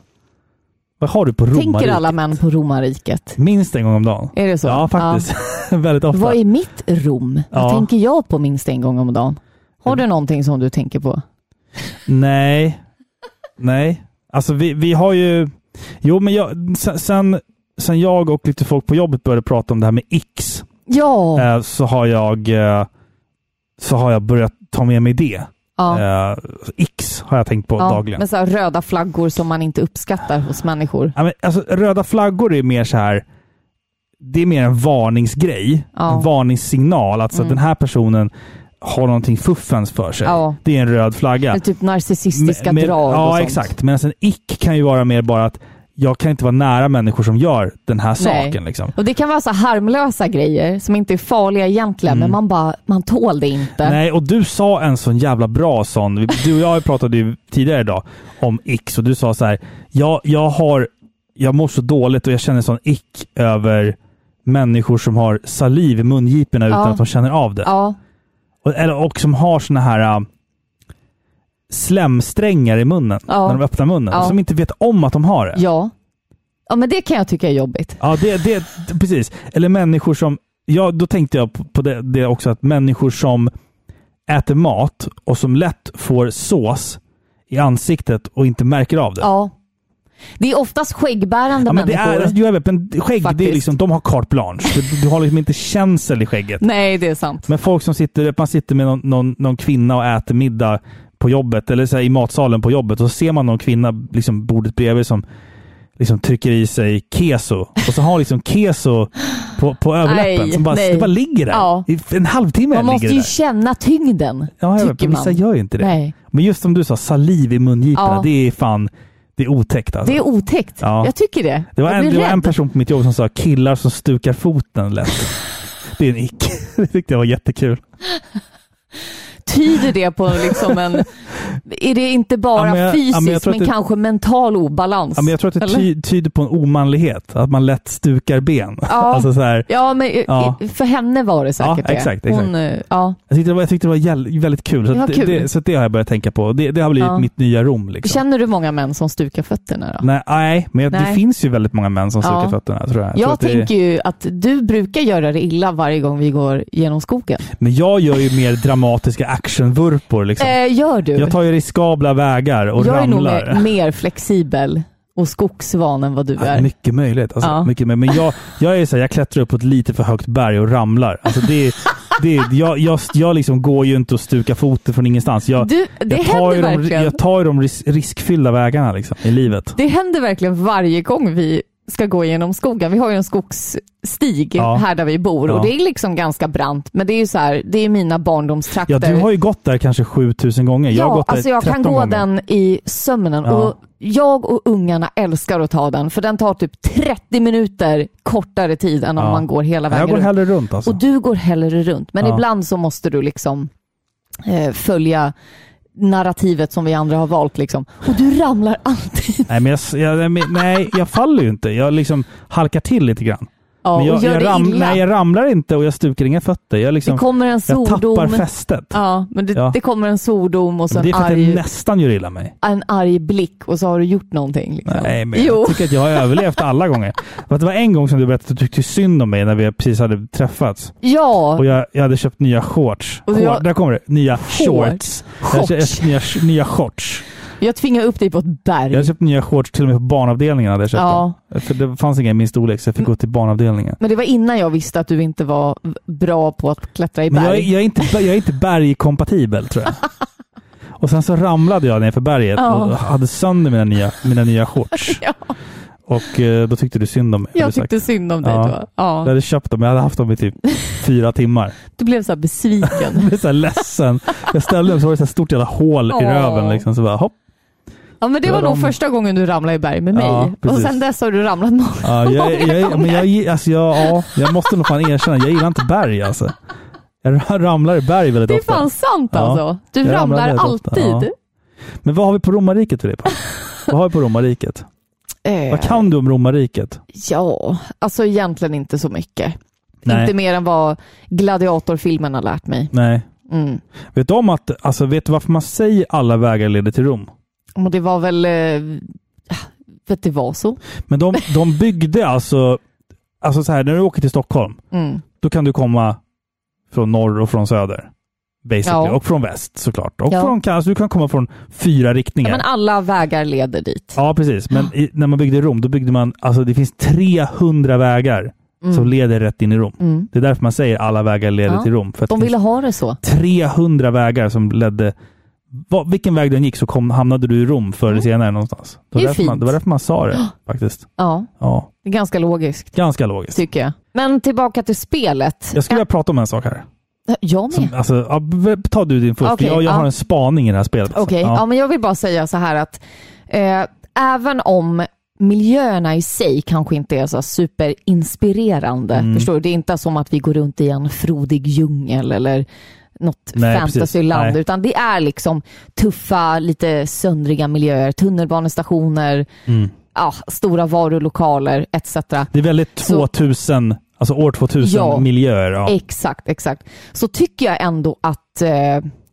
A: Vad har du på romarriket?
B: Tänker alla män på romarriket?
A: Minst en gång om dagen.
B: Är det så?
A: Ja, faktiskt. Väldigt
B: Ja.
A: ofta.
B: Vad är mitt Rom?
A: Ja.
B: Vad tänker jag på minst en gång om dagen? Har du någonting som du tänker på?
A: Nej. Nej. Alltså vi, vi har ju... Jo, men jag, sen, sen, sen jag och lite folk på jobbet började prata om det här med X,
B: Ja.
A: eh, så har jag eh, så har jag börjat ta med mig det.
B: Ja.
A: Eh, X har jag tänkt på
B: ja.
A: dagligen.
B: Med så röda flaggor som man inte uppskattar hos människor.
A: Ja, men, alltså, röda flaggor är mer så här... Det är mer en varningsgrej.
B: Ja.
A: En varningssignal. Alltså
B: Mm.
A: den här personen har någonting fuffens för sig.
B: Ja.
A: Det är en röd flagga.
B: Med typ narcissistiska
A: Med- med-
B: drag och
A: Ja,
B: sånt.
A: exakt. Men en ick kan ju vara mer bara att jag kan inte vara nära människor som gör den här
B: Nej.
A: saken. Liksom.
B: Och det kan vara så harmlösa grejer som inte är farliga egentligen,
A: Mm.
B: men man bara, man tål det inte.
A: Nej, och du sa en sån jävla bra sån. Du och jag pratade ju tidigare idag om X och du sa så här. Jag, jag, har, jag mår så dåligt och jag känner sån ick över människor som har saliv i mungiporna utan
B: Ja.
A: att de känner av det.
B: Ja,
A: Och, eller, och som har såna här äh, slemsträngar i munnen
B: Ja.
A: när de öppnar munnen.
B: Ja.
A: Som inte vet om att de har det.
B: ja. Ja, men det kan jag tycka är jobbigt.
A: Ja, det, det, precis. Eller människor som... Ja, då tänkte jag på- det, det också, att människor som äter mat och som lätt får sås i ansiktet och inte märker av det.
B: Ja. Det är oftast skäggbärande
A: Ja, men det
B: människor.
A: är, jag vet, men skägg, det är liksom, de har carte blanche. Du, du har liksom inte känsel i skägget.
B: Nej, det är sant.
A: Men folk som sitter, man sitter med någon, någon, någon kvinna och äter middag på jobbet, eller så här, i matsalen på jobbet, och så ser man någon kvinna liksom bordet bredvid som liksom trycker i sig keso. Och så har liksom keso på, på överläppen.
B: Nej,
A: som bara,
B: nej.
A: det bara ligger där.
B: Ja.
A: I en halvtimme
B: Man måste ju känna tyngden,
A: Ja, jag vet,
B: tycker
A: men vissa gör ju inte det.
B: Nej.
A: Men just som du sa, saliv i mungiporna,
B: Ja.
A: det är fan det är otäckt. Alltså.
B: Det är otäckt.
A: Ja.
B: Jag tycker det.
A: Det var,
B: jag
A: en, det var en person på mitt jobb som sa killar som stukar foten lätt. det är en ick. det tyckte jag var jättekul.
B: Tyder det på liksom en... Är det inte bara
A: Ja, jag-
B: fysiskt,
A: ja, men det-
B: kanske mental obalans?
A: Ja, men jag tror att det ty tyder på en omanlighet. Att man lätt stukar ben.
B: Ja.
A: alltså så här,
B: Ja, men i- för henne var det säkert
A: Ja, exakt,
B: det.
A: exakt.
B: Hon, eh, ja.
A: jag, tyckte det var, jag tyckte det var väldigt kul. Så,
B: Det kul.
A: Det, så det har jag börjat tänka på. Det, har blivit mitt nya Rom. Liksom.
B: Känner du många män som stukar fötterna då?
A: Nej, nej, men jag, det
B: Nej.
A: finns ju väldigt många män som stukar fötterna. Tror jag. Jag tror
B: Jag tänker ju att du brukar göra det illa varje gång vi går genom skogen.
A: Men jag gör ju mer dramatiska actionvurpor. Liksom.
B: Eh, gör du?
A: jag tar ju riskabla vägar och
B: jag är nog
A: ramlar.
B: mer, mer flexibel och skogsvan än vad du
A: Ja,
B: är.
A: mycket möjligt. Alltså,
B: Ja.
A: mycket möjligt. Men jag, jag är så här, jag klättrar upp på ett lite för högt berg och ramlar. Alltså det, det, jag, jag, jag liksom går ju inte och stukar foten från ingenstans. Jag,
B: Du,
A: jag, tar ju de, jag tar ju de ris, riskfyllda vägarna liksom, i livet.
B: Det händer verkligen varje gång vi ska gå genom skogen. Vi har ju en skogsstig
A: Ja.
B: här där vi bor
A: Ja.
B: och det är liksom ganska brant. Men det är ju så här, det är mina barndomstrakter.
A: Ja, du har ju gått där kanske 7000 gånger. Jag har
B: ja,
A: gått där
B: alltså jag kan
A: 13
B: gå
A: gånger.
B: den i sömnen
A: Ja.
B: och jag och ungarna älskar att ta den för den tar typ 30 minuter kortare tid än om man går hela vägen
A: Jag går
B: runt.
A: hellre runt alltså.
B: Och du går hellre runt. Men ibland så måste du liksom eh, följa narrativet som vi andra har valt. Liksom. Och du ramlar alltid.
A: Nej, men jag, jag, nej, jag faller ju inte. Jag liksom halkar till lite grann.
B: Ja,
A: men jag,
B: och gör
A: jag,
B: det
A: ram,
B: illa.
A: nej, jag ramlar inte och jag stukar inga fötter. Jag, liksom,
B: det kommer en
A: jag tappar fästet.
B: Ja, men det,
A: Ja.
B: det kommer en svordom och så
A: Men det är för att
B: arg,
A: jag nästan gör illa mig.
B: en arg blick och så har du gjort någonting. Liksom.
A: Nej, men
B: jo.
A: jag tycker att jag har överlevt alla gånger. För det var en gång som du berättade att du tyckte synd om mig när vi precis hade träffats.
B: Ja,
A: Och jag, jag hade köpt nya shorts.
B: Och jag-
A: Där kommer det. Nya shorts. Jag hade
B: Shorts.
A: köpt nya, nya shorts.
B: Jag tvingar upp dig på ett berg.
A: Jag hade köpt nya shorts till och med på barnavdelningen. Hade jag köpt
B: Ja.
A: dem. För det fanns inga i min storlek så jag fick gå till barnavdelningen.
B: Men det var innan jag visste att du inte var bra på att klättra i
A: Men jag,
B: berg.
A: jag, är inte, jag är inte bergkompatibel tror jag. Och sen så ramlade jag ner för berget
B: Ja.
A: och hade sönder mina nya, mina nya shorts.
B: Ja.
A: Och eh, då tyckte du synd om mig.
B: Jag
A: du sagt.
B: tyckte synd om dig
A: Ja.
B: då. Ja.
A: Jag hade köpt dem, jag hade haft dem i typ fyra timmar.
B: Du blev så här besviken.
A: Jag blev så här ledsen. Jag ställde dem så var det här stort jävla hål i
B: Åh.
A: röven. Liksom, så bara, hopp.
B: Ja, men det
A: Det
B: var
A: var
B: nog
A: de-
B: första gången du ramlade i berg med mig.
A: Ja,
B: och sen dess har du ramlat många
A: Ja, jag, jag, jag, men jag, alltså, jag, ja, jag måste nog fan erkänna, jag gillar inte berg alltså. Jag ramlar i berg väldigt
B: Det är
A: ofta.
B: fan sant
A: Ja,
B: alltså. Du
A: ramlar
B: ramlar
A: ofta,
B: alltid.
A: Men vad har vi på romarriket Filippa? vad har vi på romarriket?
B: Eh,
A: Vad kan du om romarriket?
B: Ja, alltså egentligen inte så mycket.
A: Nej.
B: Inte mer än vad gladiatorfilmen har lärt mig.
A: Nej.
B: Mm.
A: Vet du om att, alltså vet du varför man säger alla vägar leder till Rom?
B: Och det var väl... Eh, vet det var så.
A: Men de, de byggde alltså, alltså så här, när du åker till Stockholm,
B: Mm.
A: då kan du komma från norr och från söder. Basically.
B: Ja.
A: Och från väst såklart. Och
B: Ja.
A: från, alltså, du kan komma från fyra
B: Ja,
A: riktningar.
B: men alla vägar leder dit.
A: Ja, precis. Men i, när man byggde Rom, då byggde man, alltså det finns 300 vägar som
B: Mm.
A: leder rätt in i Rom.
B: Mm.
A: Det är därför man säger alla vägar leder
B: Ja.
A: till Rom. För att
B: De ville ha det så.
A: 300 vägar som ledde... Vad- vilken väg du än gick så kom, hamnade du i Rom förr eller
B: Mm.
A: senare någonstans. Det var,
B: Det
A: man, det var därför man sa det faktiskt.
B: Ja,
A: Ja,
B: det är ganska logiskt,
A: ganska logiskt.
B: tycker jag. Men tillbaka till spelet.
A: Jag skulle vilja prata om en sak här.
B: Jag med.
A: Som, alltså, ja, ta du din först.
B: Okej,
A: jag jag
B: ja.
A: har en spaning i det här spelet.
B: Okej, ja.
A: Ja.
B: men jag vill bara säga så här att eh, även om miljöerna i sig kanske inte är så superinspirerande,
A: Mm.
B: förstår du? Det är inte som att vi går runt i en frodig djungel eller något
A: Nej,
B: fantasyland, utan det är liksom tuffa, lite söndriga miljöer, tunnelbanestationer,
A: Mm.
B: ja, stora varulokaler etc.
A: Det är väldigt
B: Så-
A: 2000, alltså år 2000
B: Ja.
A: Ja.
B: Exakt, exakt. Så tycker jag ändå att, eh,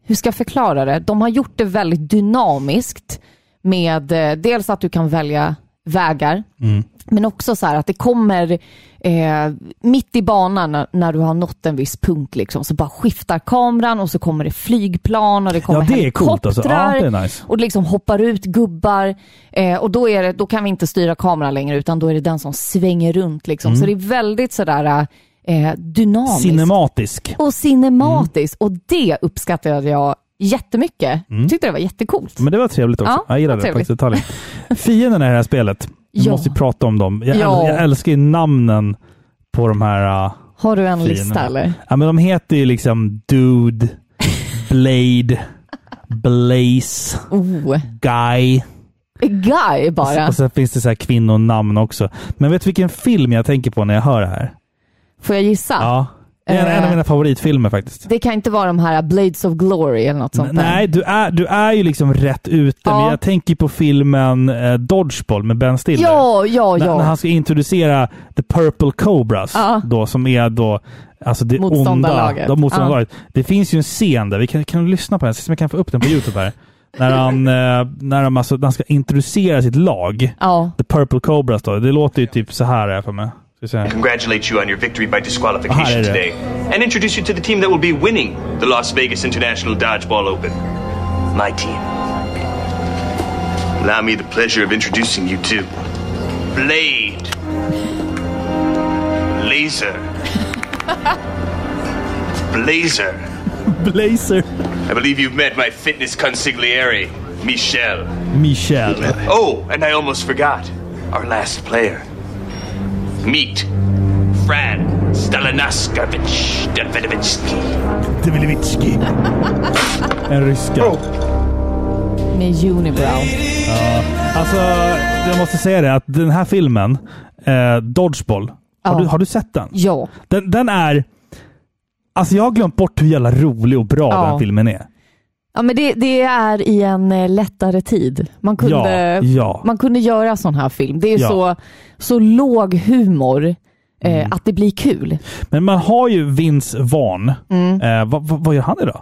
B: hur ska jag förklara det? De har gjort det väldigt dynamiskt med eh, dels att du kan välja vägar,
A: Mm.
B: Men också så här att det kommer eh, mitt i banan när, du har nått en viss punkt liksom, så bara skiftar kameran och så kommer det flygplan och det kommer
A: ja, det coolt alltså.
B: helikoptrar.
A: Ja, det nice.
B: Och det liksom hoppar ut gubbar eh, och då, är det, då kan vi inte styra kameran längre utan då är det den som svänger runt. Liksom.
A: Mm.
B: Så det är väldigt sådär eh, dynamiskt
A: Cinematisk.
B: och cinematiskt och det uppskattade jag jättemycket.
A: Mm.
B: Tyckte det var jättecoolt.
A: Men det var trevligt också.
B: Ja,
A: jag gillar
B: vad
A: det faktiskt. Fienderna i det här spelet, vi
B: Ja.
A: måste prata om dem. Jag,
B: Ja.
A: jag älskar ju namnen på de här... Uh,
B: Har du en
A: Fienderna.
B: lista eller?
A: ja, men de heter ju liksom Dude, Blade, Blaze,
B: Oh,
A: Guy.
B: guy bara.
A: Och sen finns det så här kvinnonamn också. Men vet du vilken film jag tänker på när jag hör det här?
B: Får jag gissa?
A: Ja. Det är en, av
B: Eh.
A: mina favoritfilmer faktiskt.
B: Det kan inte vara de här Blades of Glory eller något sånt.
A: Nej, du är, du är ju liksom rätt ute.
B: Ja.
A: Men jag tänker på filmen eh, Dodgeball med Ben Stiller.
B: Ja, ja,
A: När,
B: ja.
A: när han ska introducera The Purple Cobras,
B: Ja.
A: då, som är då alltså det onda,
B: Motståndarlaget.
A: de motståndarlaget. Det finns ju en scen där, vi kan, kan lyssna på den, så jag kan få upp den på Youtube här. när han, eh, när de alltså, när han ska introducera sitt lag,
B: Ja.
A: The Purple Cobras då. Det låter ju typ så här är för mig. Se.
D: Congratulate you on your victory by disqualification today, and introduce you to the team that will be winning the Las Vegas International Dodgeball Open. My team. Allow me the pleasure of introducing you to Blade, Laser, Blazer.
A: Blazer.
D: I believe you've met my fitness consigliere, Michelle.
A: Michel.
D: Oh, and I almost forgot. Our last player. Meet Fran Stalinaskavich Davidovitsky.
A: Davidovitsky. En ryska.
B: Med Unibrow.
A: Alltså, jag måste säga det att den här filmen, eh, Dodgeball, har,
B: Ja.
A: du, har du sett den?
B: Ja.
A: den? Den är... Alltså jag har glömt bort hur jävla rolig och bra
B: Ja.
A: den filmen är.
B: Ja, men det, det är i en eh, lättare tid. Man kunde,
A: Ja, ja.
B: Man kunde göra sån här film. Det är
A: Ja.
B: så, så låg humor eh, att det blir kul.
A: Men man har ju Vince Vaughn. Eh, vad, vad, vad gör han idag?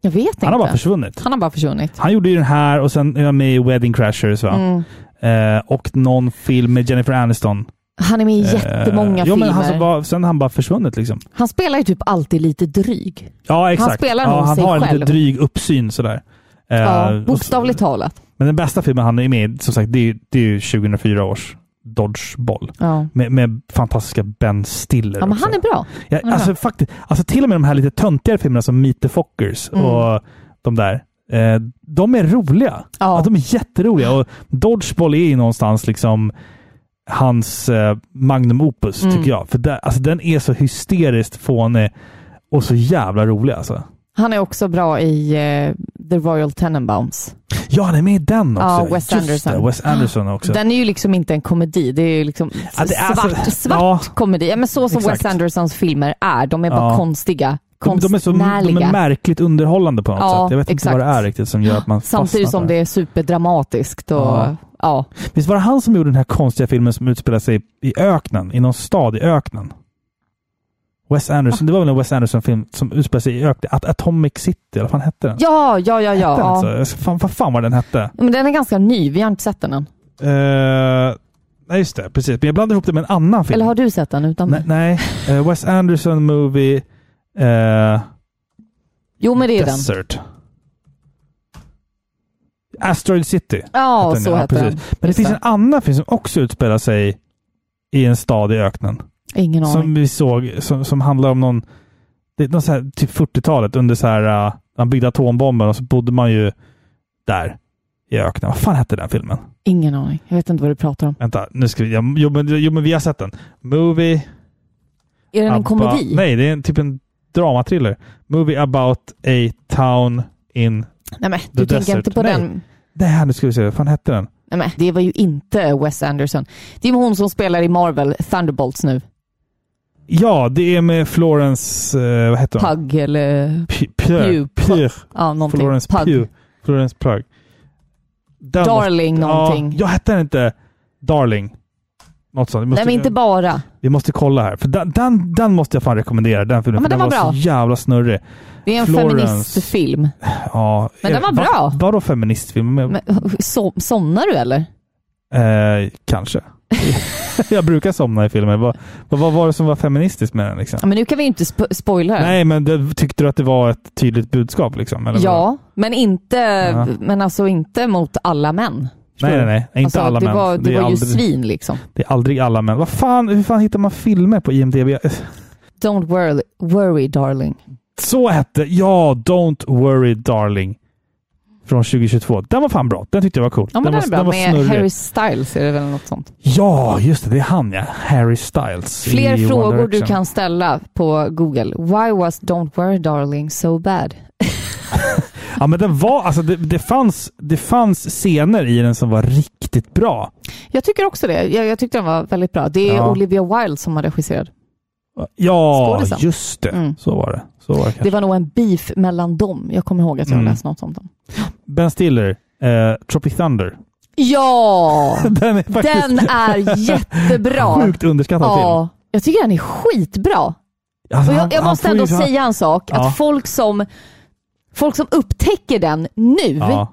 B: Jag vet inte.
A: Han har bara försvunnit.
B: Han har bara försvunnit.
A: Han gjorde ju den här och sen är han med i Wedding Crashers va?
B: Mm.
A: Eh, och någon film med Jennifer Aniston.
B: Han är med i jättemånga
A: Eh, jo,
B: filmer.
A: Men han,
B: han,
A: så bara, sen har han bara försvunnit liksom.
B: spelar ju typ alltid lite dryg.
A: Ja, exakt.
B: spelar
A: ja,
B: nog
A: han
B: sig
A: har en
B: själv.
A: lite dryg uppsyn sådär. Eh,
B: Ja, bokstavligt talat.
A: Men den bästa filmen han är med i, som sagt, det är, det är ju 2004 års Dodgeball.
B: Ja.
A: Med, med fantastiska Ben Stiller
B: ja, men
A: också.
B: han är bra.
A: Ja,
B: Han är
A: alltså,
B: bra.
A: faktiskt, alltså till och med de här lite töntigare filmerna som Meet the Fockers
B: Mm.
A: och de där. Eh, de är roliga.
B: Ja.
A: de är jätteroliga. Och Dodgeball är ju någonstans liksom hans eh, magnum opus,
B: Mm.
A: tycker jag. För där, alltså, den är så hysteriskt fånig och så jävla rolig alltså.
B: Han är också bra i eh, The Royal Tenenbaums.
A: Ja, han är med i den också.
B: Ja, Wes Anderson.
A: Det, Wes Anderson också.
B: Den är ju liksom inte en komedi. Det är ju liksom
A: Ja, är
B: svart,
A: alltså-
B: svart
A: ja.
B: komedi. Ja, men så som
A: Exakt.
B: Wes Andersons filmer är. De är bara
A: Ja.
B: konstiga.
A: de, de, är så, de är märkligt underhållande på något sätt. Jag vet
B: exakt.
A: inte vad det är riktigt som gör att man
B: Samtidigt
A: fastnar
B: som
A: för
B: det är superdramatiskt. Och,
A: Ja. Visst var det han som gjorde den här konstiga filmen som utspelar sig i öknen? I någon stad i öknen? Wes Anderson. Det var väl en Wes Anderson-film som utspelar sig i öknen? At Atomic City, eller vad fan hette den?
B: Ja, ja, ja. ja, ja.
A: Fan, vad fan var den hette?
B: Men den är ganska ny. Vi har inte sett den än.
A: Uh, nej, just det. Precis. Men jag blandade ihop det med en annan film.
B: Eller har du sett den utan
A: Nej, nej. Eh, Wes Anderson movie eh,
B: Jo, men det är den.
A: Asteroid City.
B: Ja,
A: den,
B: så
A: ja,
B: heter
A: precis.
B: den.
A: Men det finns en annan film som också utspelar sig i en stad i öknen.
B: Ingen aning.
A: Som vi såg, som, som handlar om någon, det är någon så här, typ 40-talet under så här, uh, man byggde atombomben och så bodde man ju där i öknen. Vad fan hette den filmen?
B: Ingen aning. Jag vet inte vad du pratar om.
A: Vänta, nu ska vi, ja, jo, men, jo men vi har sett den. Movie...
B: Är den en komedi?
A: Nej, det är en, typ en dramatriller. Movie about a town in...
B: Nej, men du tänker
A: Desert.
B: inte på
A: Nej.
B: den.
A: Det här, nu ska vi se, vad fan hette den?
B: Nej, men det var ju inte Wes Anderson. Det är hon som spelar i Marvel, Thunderbolts nu.
A: Ja, det är med Florence... Uh, vad heter hon?
B: Pug eller...
A: P- Pugh.
B: Pugh. Ja, någonting.
A: Florence
B: Pug.
A: Pugh. Florence Pugh. Den
B: Darling
A: måste,
B: någonting.
A: Ja, jag hette den inte Darling. Något sånt. Måste,
B: Nej, men inte bara.
A: Vi måste kolla här. För den, den, den måste jag fan rekommendera. Den filmen.
B: Ja, men den
A: den
B: var
A: var
B: bra.
A: så jävla snurrig.
B: Det är en
A: Florence.
B: feministfilm.
A: Ja,
B: Men den var
A: va-
B: bra.
A: Vadå feministfilm? Men,
B: Men, so somnar du eller?
A: eh, kanske. jag brukar somna i filmer. Vad, vad, var det som var feministiskt med den? Liksom?
B: Men nu kan vi ju inte spo spoila.
A: Nej, men det, tyckte du att det var ett tydligt budskap? Liksom, eller?
B: Ja, men inte,
A: Ja.
B: men alltså inte mot alla män.
A: Nej, nej, nej. Inte
B: alltså,
A: alla
B: det
A: män.
B: Var, det,
A: är
B: var ju
A: aldrig,
B: svin liksom.
A: Det är aldrig alla män. Vad fan, hur fan hittar man filmer på IMDB?
B: Don't worry, worry darling.
A: Så hette Ja, Don't Worry Darling. Från 2022. Den var fan bra. Den tyckte jag var cool.
B: Ja, men
A: den,
B: den,
A: var,
B: bra.
A: den var
B: Med
A: snurrig.
B: Harry Styles är det väl något sånt.
A: Ja, just det. Det är han ja. Harry Styles.
B: Fler frågor du kan ställa på Google. Why was Don't worry darling so bad?
A: Ja, men den var, alltså det, det, fanns, det fanns scener i den som var riktigt bra.
B: Jag tycker också det. Jag, jag tyckte den var väldigt bra. Det är
A: Ja.
B: Olivia Wilde som har regisserat.
A: Ja,
B: Skådisen.
A: just det.
B: Mm.
A: Så var det. Så var det,
B: Det var nog en beef mellan dem. Jag kommer ihåg att jag
A: Mm.
B: har läst något om.
A: Ben Stiller, eh, Tropic Thunder.
B: Ja!
A: den är faktiskt
B: Den är jättebra.
A: sjukt underskattad film.
B: Ja, jag tycker den är skitbra.
A: Alltså,
B: jag, jag måste
A: ju
B: ändå
A: så-
B: säga en sak.
A: Ja.
B: Att folk som, folk som upptäcker den nu
A: Ja,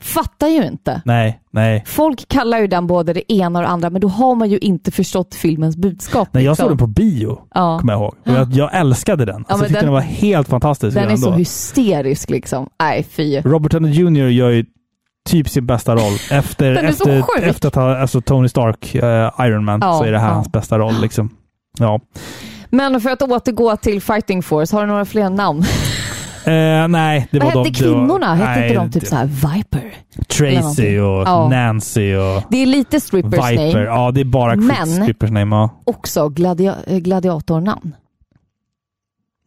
B: fattar ju inte.
A: nej, nej.
B: Folk kallar ju den både det ena och det andra, men då har man ju inte förstått filmens budskap.
A: Nej, jag
B: liksom.
A: såg den på bio,
B: Ja.
A: kommer jag ihåg. Och jag, jag älskade den. Alltså,
B: men
A: jag tyckte den,
B: den-
A: var helt fantastisk
B: Den är så
A: då.
B: hysterisk liksom. Nej, fy.
A: Robert Downey Jr gör ju typ sin bästa roll. Efter, efter, efter att ha, alltså Tony Stark, eh, Iron Man,
B: Ja,
A: så är det här
B: ja.
A: hans bästa roll. Liksom. Ja.
B: Men för att återgå till Fighting Force, har du några fler namn?
A: Eh, nej, det
B: Vad
A: var
B: hette
A: de, det var-
B: kvinnorna? Hette
A: nej,
B: inte de typ
A: det-
B: så här Viper?
A: Tracy och
B: Ja.
A: Nancy och
B: Det är lite strippers
A: Viper.
B: name,
A: Ja, det är bara
B: Men-
A: strippers name. Ja.
B: också gladia eh, gladiatornamn.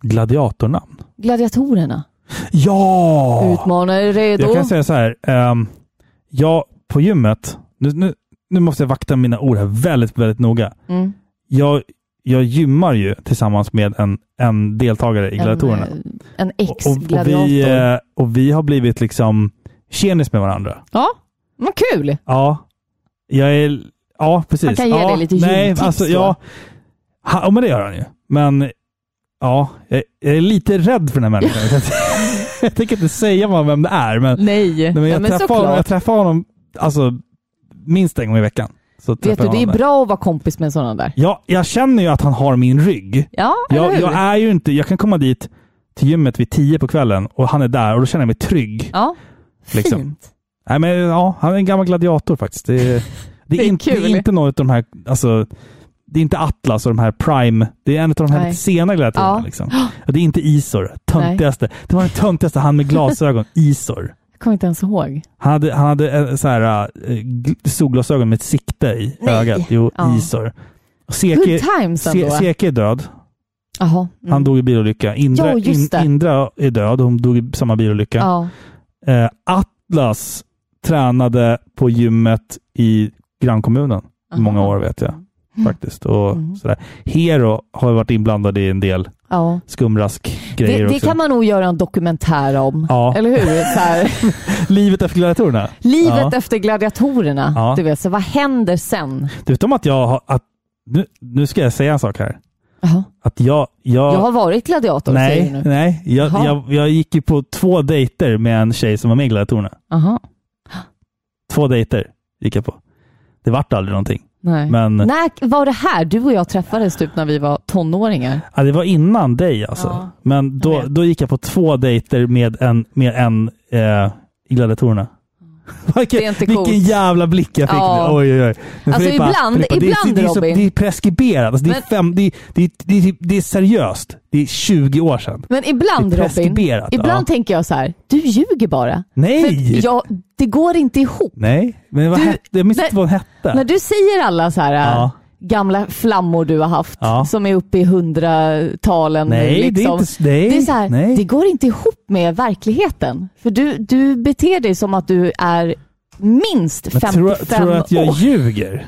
A: Gladiatornamn.
B: Gladiatorerna.
A: Ja!
B: Utmanare är redo.
A: Jag kan säga så här. Um, jag på gymmet, nu, nu, nu måste jag vakta mina ord här väldigt, väldigt noga.
B: Mm.
A: Jag, jag gymmar ju tillsammans med en, en deltagare i Gladiatorerna.
B: En, eh, en
A: Och, och,
B: ex-gladiator.
A: vi, eh, och vi har blivit liksom tjenis med varandra.
B: Ja, vad kul.
A: Ja, jag är... Ja, precis.
B: Han kan ge
A: ja,
B: dig lite
A: nej, alltså, ja, ha, ja, men det gör han ju. Men ja, jag, jag är lite rädd för den här människan. jag, tänker inte säga vem det är, men,
B: Nej,
A: men
B: ja,
A: jag,
B: men
A: träffar honom, jag träffar honom alltså, minst en gång i veckan.
B: Vet du, det är bra att vara kompis med sådana där.
A: Ja, jag känner ju att han har min rygg.
B: Ja, eller
A: Jag,
B: hur?
A: jag är ju inte, jag kan komma dit till gymmet vid tio på kvällen och han är där och då känner jag mig trygg.
B: Ja,
A: Liksom.
B: fint.
A: Nej, men ja, han är en gammal gladiator faktiskt. Det är, det
B: Det är
A: inte, det
B: kul.
A: är inte något av de här, alltså, det är inte Atlas och de här Prime. Det är en av de här
B: Nej.
A: lite sena gladiatorerna.
B: Ja.
A: Liksom. Och det är inte Isor. Töntigaste. Det var den töntigaste, han med glasögon. Isor.
B: Kommer inte ens ihåg.
A: Han hade, han hade eh, så här, eh, gl- solglasögon med ett sikte i
B: Nej.
A: ögat. Jo,
B: Ja.
A: Isor.
B: Good
A: Seke,
B: times
A: Se,
B: ändå.
A: Seke är död.
B: Jaha. mm.
A: Han dog i bilolycka. Indra,
B: det.
A: In, Indra är död. Hon dog i samma bilolycka.
B: Ja.
A: Eh, Atlas tränade på gymmet i grannkommunen i många
B: Aha.
A: år vet jag faktiskt. Och
B: Mm.
A: sådär. Hero har varit inblandad i en del
B: Ja.
A: skumrask-grejer
B: Det, det
A: också.
B: kan man nog göra en dokumentär om.
A: Ja.
B: Eller hur? Så här,
A: Livet efter gladiatorerna.
B: livet
A: Ja.
B: efter gladiatorerna.
A: Ja.
B: Du vet, så vad händer sen?
A: Du vet om att jag har... Att, nu, nu ska jag säga en sak här.
B: Jaha.
A: Att jag... jag,
B: Jag har varit gladiator, säger
A: nej,
B: du nu.
A: nej. Jag, jag, jag gick ju på två dejter med en tjej som var med i gladiatorerna.
B: Aha.
A: Två dejter gick jag på. Det vart aldrig någonting.
B: Nej.
A: Men
B: När var det här? Du och jag träffades typ när vi var tonåringar.
A: ja, det var innan dig alltså.
B: Ja,
A: Men då, då gick jag på två dejter med en, med en eh, gladiatorerna. Vilken,
B: Det är inte
A: vilken jävla blick jag fick
B: Ja.
A: nu. Oj, oj, oj.
B: Alltså,
A: Filippa,
B: ibland-
A: Filippa, det, är-
B: ibland,
A: det, är så,
B: Robin.
A: det är preskriberat. Alltså, det, är fem, det, är- det, är- det, är- det är seriöst. Det är 20 år sedan.
B: Men ibland Robin, ibland
A: ja.
B: tänker jag så här, du ljuger bara.
A: Nej!
B: Jag, det går inte ihop.
A: Nej, men vad
B: Du-
A: hette, jag minns inte vad hon hette.
B: När du säger alla så här
A: Ja.
B: Gamla flammor du har haft
A: Ja.
B: som är uppe i hundratalen.
A: Nej, det är
B: liksom.
A: inte... Nej,
B: Det är så här,
A: nej.
B: det går inte ihop med verkligheten. För du, du beter dig som att du är minst
A: Men
B: 55
A: tror, tror du att jag
B: år.
A: ljuger?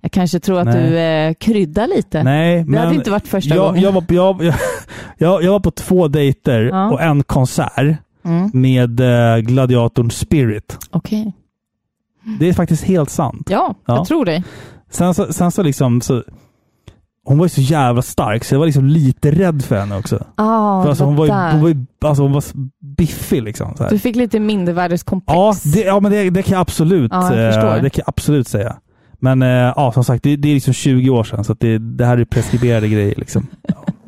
B: Jag kanske tror att
A: Nej.
B: du eh, kryddar lite.
A: Nej, men...
B: hade inte varit första
A: jag,
B: gången.
A: Jag var, på- jag, jag, jag, var på två dejter
B: Ja.
A: och en konsert
B: Mm.
A: med eh, gladiatorn Spirit.
B: Okej.
A: Det är faktiskt helt sant.
B: Ja,
A: Ja.
B: jag tror det.
A: Sen så, sen så liksom... Så, hon var ju så jävla stark så jag var liksom lite rädd för henne också.
B: Ah,
A: för alltså, hon, var ju, hon, var ju, alltså, hon var biffig liksom.
B: Du fick lite mindervärdeskomplex.
A: Ja, det, ja, men det, det kan jag absolut,
B: Ja, jag
A: eh, det kan jag absolut säga. Men eh, ja, som sagt, det, det är liksom 20 år sedan, så det, det här är preskriberade grejer. Liksom.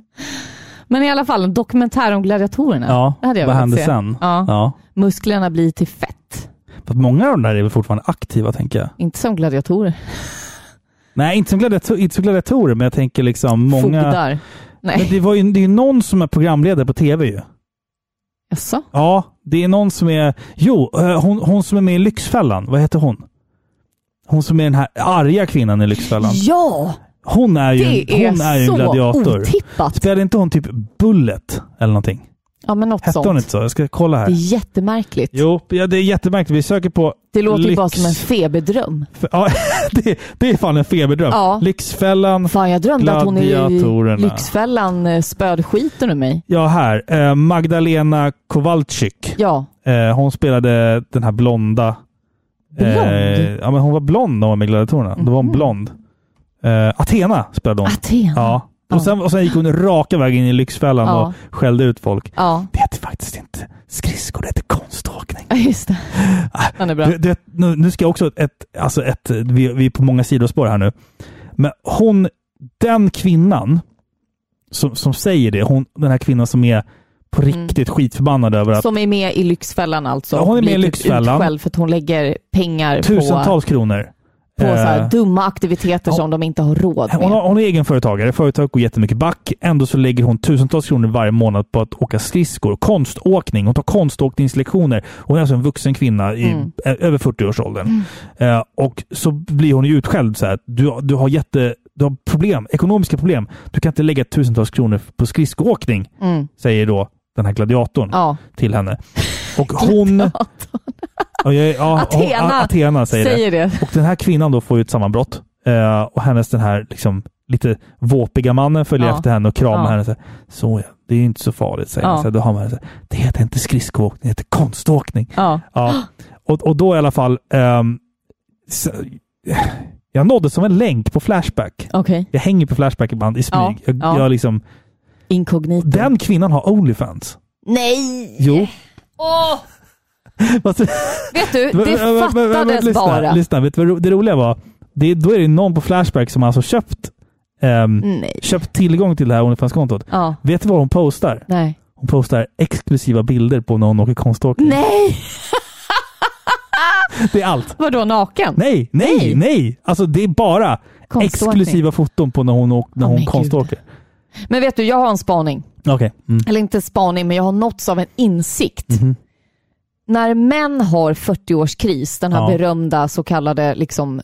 B: Men i alla fall, en dokumentär om gladiatorerna.
A: Ja,
B: det hade jag
A: vad hände
B: se.
A: sen?
B: Ja.
A: Ja.
B: Musklerna blir till fett.
A: För många av de där är väl fortfarande aktiva, tänker jag.
B: Inte som gladiatorer.
A: Nej, inte som, gladiator, inte som gladiatorer, men jag tänker liksom många...
B: Fogdar.
A: Men
B: Nej,
A: det, var ju, det är ju någon som är programledare på tv ju.
B: jaså?
A: Ja, det är någon som är... Jo, eh, hon, hon som är med i Lyxfällan. Vad heter hon? Hon som är den här arga kvinnan i Lyxfällan.
B: Ja,
A: Hon är ju,
B: det
A: hon är ju
B: är
A: en
B: så
A: gladiator.
B: otippat.
A: Spelade inte hon typ Bullet eller någonting?
B: Ja, men något
A: Hette
B: sånt.
A: hon inte så? Jag ska kolla här.
B: Det är jättemärkligt.
A: Jo, ja, det är jättemärkligt. Vi söker på...
B: Det låter ju
A: Lyx-
B: bara som en feberdröm.
A: F- Ja, det, det är fan en feberdröm.
B: Ja.
A: Lyxfällan.
B: Fan, jag drömde att hon i
A: Gladiatorerna.
B: Lyxfällan eh, spöd skiten ur mig.
A: Ja, här. Eh, Magdalena Kowalczyk.
B: Ja,
A: Eh, hon spelade den här blonda...
B: Blond?
A: Eh, ja, men hon var blond när hon var med i Gladiatorerna. Då var hon
B: Mhm.
A: blond. Eh, Athena spelade hon.
B: Aten.
A: Ja.
B: Ja.
A: Och, sen, och sen gick hon raka vägen in i Lyxfällan
B: Ja.
A: och skällde ut folk.
B: Ja,
A: Det heter faktiskt inte skridskor, det heter konståkning.
B: ja, just det. Den är bra.
A: Du, du, nu, nu ska jag också ett, alltså ett, vi, vi är på många sidospår här nu. Men hon, den kvinnan som, som säger det, hon, den här kvinnan som är på
B: Mm.
A: riktigt skitförbannad över att
B: Som är med i Lyxfällan alltså.
A: Ja, hon är med i
B: typ
A: Lyxfällan.
B: utskälld för att hon lägger pengar på...
A: tusentals kronor
B: på så här
A: Eh,
B: dumma aktiviteter som de inte har råd med.
A: Hon, hon är egenföretagare. Företaget går jättemycket back. Ändå så lägger hon tusentals kronor varje månad på att åka skridskor. Konståkning. Hon tar konståkningslektioner. Hon är alltså en vuxen kvinna i
B: Mm.
A: över 40-årsåldern. Eh, och så blir hon ju utskälld. Så här. Du, du, har jätte, du har problem, ekonomiska problem. Du kan inte lägga tusentals kronor på skridskoåkning,
B: Mm.
A: säger då den här gladiatorn
B: Ja.
A: till henne. Och hon... Ja, ja, hon-
B: Athena
A: Athena säger, det.
B: Säger det.
A: Och den här kvinnan då får ju ett sammanbrott. Eh, och hennes den här liksom lite våpiga mannen följer
B: Ja.
A: efter henne och kramar
B: Ja.
A: henne. Så, så ja, det är inte så farligt, säger
B: Ja.
A: Så då har man så det heter inte skridskoåkning, det heter konståkning.
B: Ja.
A: Och, och då i alla fall, ehm, så, jag nådde som en länk på Flashback.
B: Okej.
A: Jag hänger på Flashback ibland i smyg.
B: Ja,
A: Jag,
B: ja.
A: jag liksom,
B: Inkognito.
A: den kvinnan har Onlyfans.
B: Nej!
A: Jo.
B: Åh! Vet du, det
A: men- men- men-
B: fattades
A: lyssna,
B: bara.
A: Lyssna, vet du vad det roliga var? Det, då är det någon på Flashback som alltså köpt,
B: Nej.
A: köpt tillgång till det här Onlyfans-kontot.
B: Ja.
A: Vet du vad hon postar?
B: Nej.
A: Hon postar exklusiva bilder på när hon åker konståkning.
B: Nej!
A: Det är allt.
B: Vadå naken?
A: Nej, nej,
B: Nej.
A: nej! Alltså det är bara exklusiva foton på när hon, när hon
B: men
A: konståker.
B: Men vet du, jag har en spaning.
A: Okej. Mm.
B: Eller inte spaning, men jag har nåtts av en insikt.
A: Mhm.
B: När män har 40-årskris, den här
A: Ja.
B: berömda så kallade liksom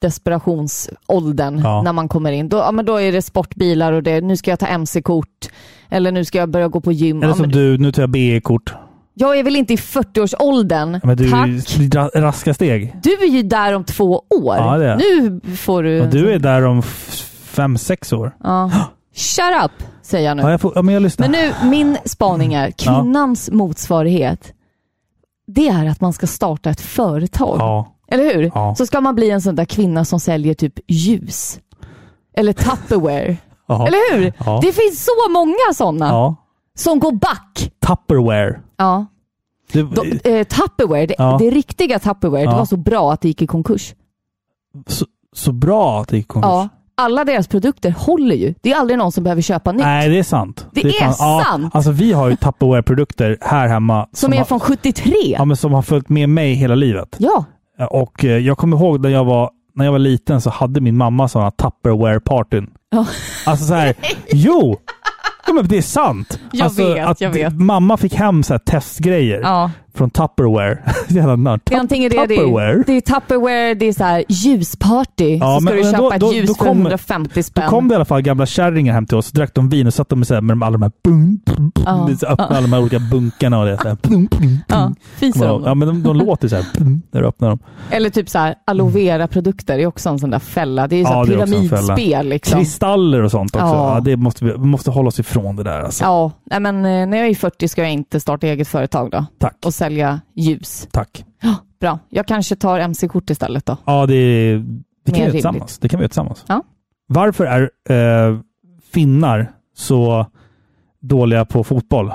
B: desperationsåldern
A: Ja.
B: när man kommer in. Då, ja, men då är det sportbilar och det, nu ska jag ta mc-kort eller nu ska jag börja gå på gym.
A: Eller som
B: men,
A: du, nu tar jag BE-kort.
B: jag är väl inte i 40-årsåldern.
A: Ja, Men du är
B: Tack.
A: ra- raska steg.
B: Du är ju där om två år.
A: Ja, det är.
B: Nu får du...
A: Och du är där om fem, sex år.
B: Ja. Shut up, säger jag nu.
A: Ja, jag får, ja, men jag lyssnar.
B: Men nu, min spaning är, kvinnans motsvarighet, det är att man ska starta ett företag.
A: Ja.
B: Eller hur?
A: Ja.
B: Så ska man bli en sån där kvinna som säljer typ ljus. Eller Tupperware.
A: Ja.
B: Eller hur?
A: Ja.
B: Det finns så många sådana
A: Ja.
B: som går back.
A: Tupperware.
B: Ja.
A: Det,
B: De, eh, Tupperware, det,
A: Ja.
B: det riktiga Tupperware,
A: Ja.
B: det var så bra att det gick i konkurs.
A: så, så bra att det gick konkurs.
B: Ja. Alla deras produkter håller ju. Det är aldrig någon som behöver köpa nytt.
A: Nej, det är sant.
B: Det är
A: fan- Ja,
B: sant.
A: alltså vi har ju Tupperware-produkter här hemma.
B: som är
A: har,
B: från 73.
A: ja, men som har följt med mig hela livet.
B: Ja.
A: Och eh, jag kommer ihåg när jag var, när jag var liten så hade min mamma sådana Tupperware-partyn.
B: Ja.
A: Alltså så här, jo! Ja, men det är sant.
B: Jag
A: alltså,
B: vet, jag vet.
A: Mamma fick hem så här testgrejer
B: ja.
A: Från Tupperware. Jävla nörd.
B: Det är antingen det, det,
A: Tupperware.
B: det är Tupperware, det är så här ljusparty.
A: Ja,
B: så ska du köpa
A: då-
B: ett ljus
A: då
B: för
A: kom-
B: 150 spänn.
A: Då kom det i alla fall gamla kärringar hem till oss, drack de vin och satt de med, så här, med alla de här bum, bum, bum,
B: Ja,
A: så öppnade alla de här olika bunkarna och det. Så här, bum, bum, bum.
B: ja, fiser de?
A: Ja, men de, de låter så här bum, när du öppnar dem.
B: Eller typ så här, aloe vera-produkter är också en sån där fälla. Det är ju så
A: Ja, det
B: pyramidspel liksom.
A: Kristaller och sånt också.
B: Ja.
A: Det måste vi, vi måste hålla oss ifrån det där. Alltså.
B: Ja, nej men eh, när jag är 40 ska jag inte starta eget företag då
A: Tack.
B: och sälja ljus.
A: Tack.
B: Ja, bra, jag kanske tar mc-kort istället då.
A: Ja, det, det kan vi göra tillsammans. Det kan vi göra tillsammans.
B: Ja.
A: Varför är eh, finnar så dåliga på fotboll?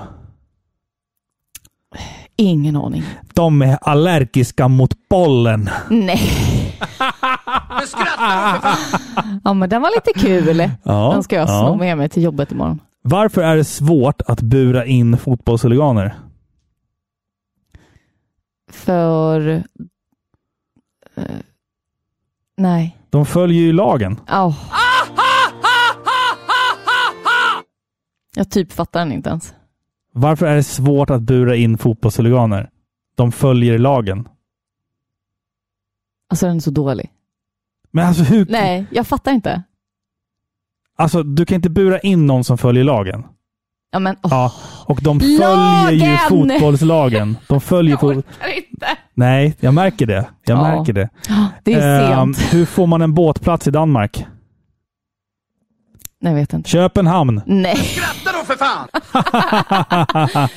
B: Ingen aning.
A: De är allergiska mot bollen.
B: Nej,
C: Men fan!
B: ja men den var lite kul.
A: Ja,
B: Den ska jag
A: ja.
B: sno med mig till jobbet imorgon.
A: Varför är det svårt att bura in fotbollshuliganer?
B: För... eh, nej.
A: De följer ju lagen.
B: Oh. Jag typ fattar den inte ens.
A: Varför är det svårt att bura in fotbollshuliganer? De följer lagen.
B: Alltså den är så dålig.
A: Men alltså hur...
B: Nej, jag fattar inte.
A: Alltså du kan inte bura in någon som följer lagen.
B: Ja men, åh,
A: Ja, och de följer ju
B: Lagen!
A: fotbollslagen. De följer
B: jag orkar inte.
A: Nej, jag märker det. Jag
B: Ja.
A: märker det.
B: Det är
A: Ehm,
B: sent.
A: hur får man en båtplats i Danmark?
B: Nej, jag vet inte.
A: Köpenhamn.
B: Nej,
C: Skratta då för fan!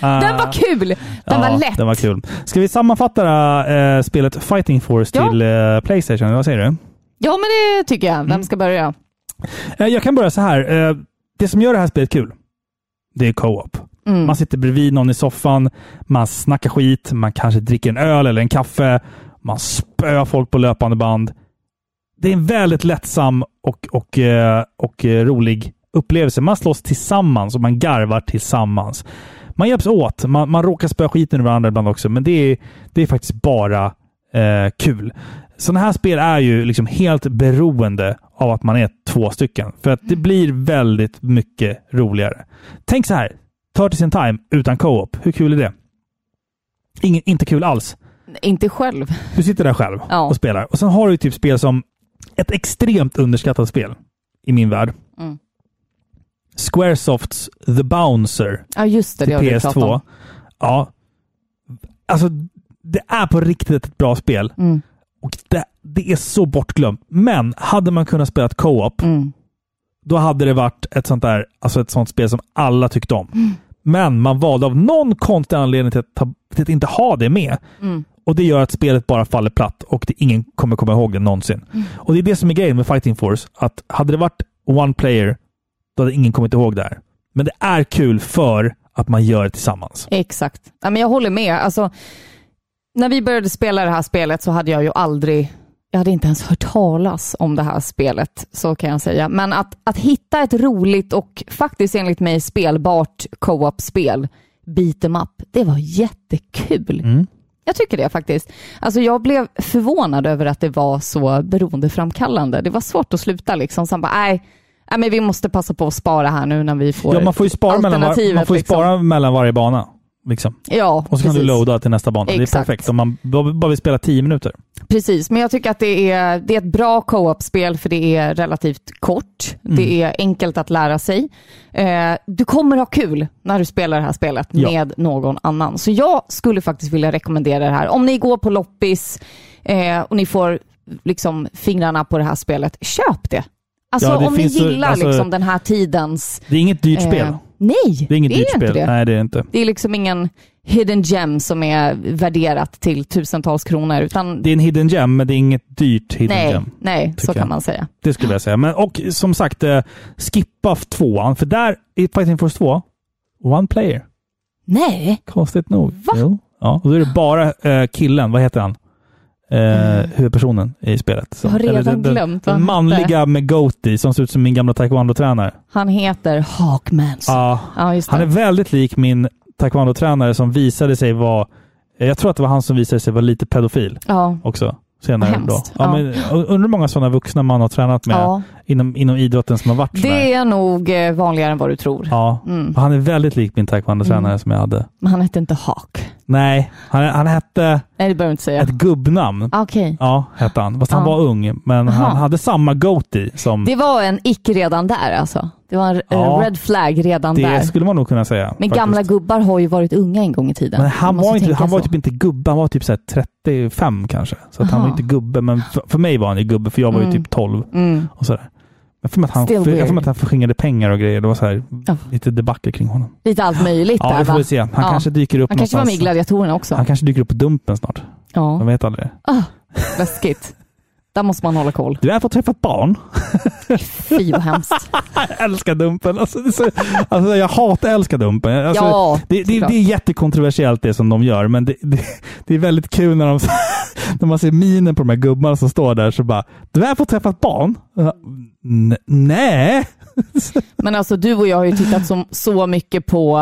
B: den var kul. Den
A: ja,
B: var lätt.
A: Den var kul. Ska vi sammanfatta äh, spelet Fighting Force
B: Ja.
A: till äh, Playstation? Vad säger du?
B: Ja, men det tycker jag.
A: Mm.
B: Vem ska börja?
A: Eh, Jag kan börja så här. Eh, Det som gör det här spelet kul, det är co-op.
B: Mm.
A: Man sitter bredvid någon i soffan, man snackar skit, man kanske dricker en öl eller en kaffe, man spöar folk på löpande band. Det är en väldigt lättsam och, och, eh, och eh, rolig upplevelse. Man slåss tillsammans och man garvar tillsammans. Man hjälps åt. Man, man råkar spöa skiten ur varandra ibland också, men det är, det är faktiskt bara eh, kul. sådana här spel är ju liksom helt beroende av att man är två stycken. För att det blir väldigt mycket roligare. Tänk så här. 30 in time utan co-op. Hur kul är det? Ingen, inte kul alls.
B: Inte själv.
A: Du sitter där själv
B: Ja.
A: och spelar. Och sen har du typ spel som ett extremt underskattat spel i min värld.
B: Mm.
A: Squaresofts The Bouncer
B: Ja, just det.
A: till
B: Det har du pratat
A: PS2.
B: om.
A: Ja. Alltså, det är på riktigt ett bra spel.
B: Mm.
A: Och det, det är så bortglömt. Men hade man kunnat spela co-op,
B: Mm.
A: då hade det varit ett sånt där, alltså ett sånt spel som alla tyckte om. Men man valde av någon konstig anledning till att, ta, till att inte ha det med.
B: Mm.
A: Och det gör att spelet bara faller platt och det, ingen kommer komma ihåg det någonsin.
B: Mm.
A: Och det är det som är grejen med Fighting Force. Att hade det varit one player, då hade ingen kommit ihåg det här. Men det är kul för att man gör det tillsammans.
B: Exakt. Ja, men jag håller med. Alltså, när vi började spela det här spelet så hade jag ju aldrig, jag hade inte ens hört talas om det här spelet, så kan jag säga. Men att, att hitta ett roligt och faktiskt enligt mig spelbart co-op-spel, beat em up, det var jättekul.
A: Mm.
B: Jag tycker det faktiskt. Alltså jag blev förvånad över att det var så beroendeframkallande. Det var svårt att sluta liksom. Sen bara, nej, nej, men vi måste passa på att spara här nu när vi får
A: Ja, man får ju spara, mellan, var, man får
B: liksom.
A: spara mellan varje bana. Liksom.
B: Ja,
A: Och så kan du
B: precis.
A: loada till nästa bana. Det är
B: Exakt.
A: perfekt om man bara vill spela 10 minuter.
B: Precis, men jag tycker att det är, det är ett bra co-op-spel för det är relativt kort.
A: Mm.
B: Det är enkelt att lära sig. Eh, du kommer ha kul när du spelar det här spelet
A: Ja.
B: med någon annan. Så jag skulle faktiskt vilja rekommendera det här. Om ni går på loppis eh, och ni får liksom fingrarna på det här spelet, köp det. Alltså
A: Ja, det
B: om ni gillar
A: alltså-
B: liksom den här tidens...
A: Det är inget dyrt spel.
B: eh, nej,
A: Det är inget dyrt
B: inte
A: spel.
B: det.
A: Nej, det är det inte.
B: Det är liksom ingen hidden gem som är värderat till tusentals kronor, utan
A: Det är en hidden gem, men det är inget dyrt hidden
B: nej,
A: gem.
B: nej så
A: tycker
B: kan
A: jag.
B: man säga.
A: Det skulle jag säga. Men, och som sagt, eh, skippa tvåan. För där i Fighting Force 2, one player.
B: Nej,
A: Konstigt nog.
B: Va?
A: Jo. Ja, och då är det bara eh, killen, vad heter han? Eh, huvudpersonen i spelet.
B: Jag har
A: Eller
B: redan
A: den, den,
B: glömt
A: Den manliga med goatee som ser ut som min gamla taekwondo-tränare.
B: han heter Hawkmanson.
A: Ja,
B: just det.
A: han är väldigt lik min taekwondo-tränare som visade sig vara, jag tror att det var han som visade sig vara lite pedofil
B: ja.
A: också. Senare då. Ja,
B: Ja.
A: Men, undrar hur många sådana vuxna man har tränat med
B: ja,
A: inom, inom idrotten som har varit
B: det är nog eh, vanligare än vad du tror.
A: Ja,
B: Mm.
A: han är väldigt lik min taekwondo-tränare
B: Mm.
A: som jag hade.
B: Men han hette inte Hawk.
A: Nej, han, han hette
B: Nej, det behöver inte säga.
A: ett gubbnamn.
B: Okej.
A: Ja, hette han. Fast han
B: Ja.
A: var ung, men
B: Aha.
A: han hade samma goatee som...
B: Det var en ick redan där alltså. Det var en eh,
A: Ja.
B: red flag redan
A: Det
B: där.
A: skulle man nog kunna säga.
B: Men
A: faktiskt.
B: gamla gubbar har ju varit unga en gång i tiden.
A: Men han var, inte, han var typ inte gubbe, han var typ så här 35 kanske. Så han var inte gubbe, men för, för mig var han ju gubbe, för jag var ju
B: Mm.
A: typ 12
B: Mm.
A: och sådär. Jag får att han,
B: Still
A: jag får att han förskingrade pengar och grejer. Det var så här,
B: Ja.
A: lite debacle kring honom.
B: Lite allt möjligt
A: Ja,
B: där
A: vi får väl se. Han
B: Ja.
A: kanske dyker upp
B: Han kanske var med i. Gladiatorerna också.
A: Han kanske dyker upp på Dumpen snart.
B: Ja.
A: Man vet aldrig.
B: Ah, läskigt. Där måste man hålla koll.
A: Du har fått träffa ett barn.
B: Fy vad hemskt.
A: Jag älskar Dumpen. Alltså, så, alltså, jag hatar älskar Dumpen. Alltså,
B: ja,
A: det, det, det är jättekontroversiellt det som de gör, men det, det, är väldigt kul när, de, när man ser minen på de här gubbarna som står där så bara Du har fått träffa ett barn? Ja, "N- Nej.
B: Men alltså du och jag har ju tittat så, så mycket på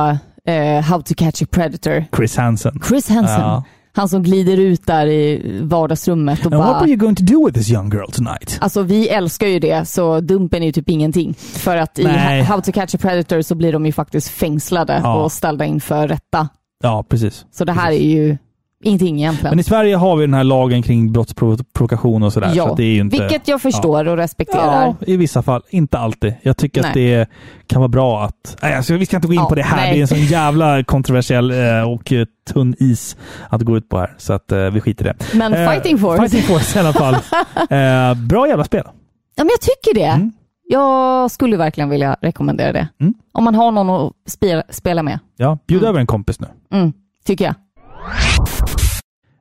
B: eh, How to catch a predator.
A: Chris Hansen.
B: Chris Hansen.
A: Ja.
B: Han som glider ut där i vardagsrummet och
A: And what
B: bara...
A: are you going to do with this young girl tonight?
B: Alltså vi älskar ju det, så Dumpen är ju typ ingenting. För att i
A: Nej.
B: How to catch a predator så blir de ju faktiskt fängslade
A: Ja.
B: och ställda inför rätta.
A: Ja, precis.
B: Så det här
A: Precis.
B: är ju ingenting egentligen.
A: Men i Sverige har vi den här lagen kring brottsprovokation och sådär.
B: ja,
A: så att det är inte...
B: vilket jag förstår och respekterar.
A: Ja, i vissa fall. Inte alltid. Jag tycker att
B: Nej.
A: det kan vara bra att... Nej, alltså, vi ska inte gå in
B: Ja,
A: på det här.
B: nej.
A: Det är en sån jävla kontroversiell eh, och eh, tunn is att gå ut på här. Så att eh, vi skiter i det.
B: Men
A: Eh,
B: Fighting Force,
A: Fighting Force i alla fall. eh, bra jävla spel.
B: ja, men jag tycker det.
A: Mm.
B: Jag skulle verkligen vilja rekommendera det.
A: Mm.
B: Om man har någon att spela, spela med,
A: Ja, bjud
B: Mm.
A: över en kompis nu.
B: mm, tycker jag.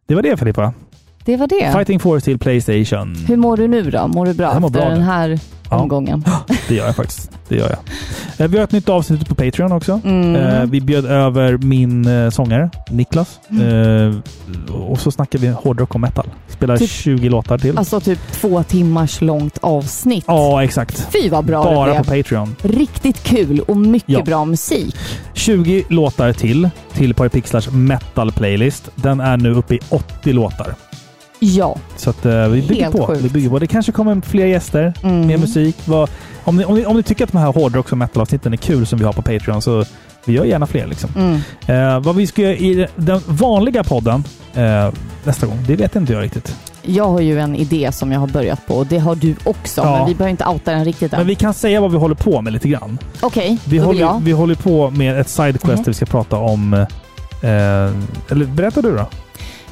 A: Det var det Filippa.
B: Det var det.
A: Fighting Force till Playstation.
B: Hur mår du nu då? Mår du bra
A: Jag mår
B: efter
A: bra
B: den
A: nu.
B: här
A: Ja.
B: omgången?
A: Det gör jag faktiskt. Det gör jag. Eh, vi har ett nytt avsnitt på Patreon också.
B: Mm.
A: Eh, vi bjöd över min eh, sångare, Niklas. Eh, och så snackar vi hårdrock och metal. Spelar
B: Typ-
A: 20 låtar till.
B: Alltså typ två timmars långt avsnitt.
A: Ja, exakt.
B: Fy vad bra
A: Bara
B: det
A: på. Patreon.
B: Riktigt kul och mycket
A: Ja.
B: bra musik.
A: 20 låtar till till Parapixlars metal playlist. Den är nu uppe i 80 låtar.
B: Ja,
A: Så att eh, vi bygger
B: Helt
A: på.
B: sjukt.
A: Vi bygger på. Det kanske kommer fler gäster,
B: Mm.
A: mer musik. Vad, om, ni, om, ni, om ni tycker att de här hårdrocks och metal-avsnitten är kul som vi har på Patreon så vi gör gärna fler. Liksom.
B: Mm.
A: Eh, vad vi ska göra i den vanliga podden eh, nästa gång, det vet inte jag riktigt.
B: Jag har ju en idé som jag har börjat på och det har du också,
A: Ja.
B: men vi behöver inte outa den riktigt än.
A: Men vi kan säga vad vi håller på med lite grann.
B: Okej,
A: Vi,
B: då vill
A: håller,
B: jag.
A: vi håller på med ett sidequest
B: Mhm.
A: där vi ska prata om... Eh, eller berätta du då.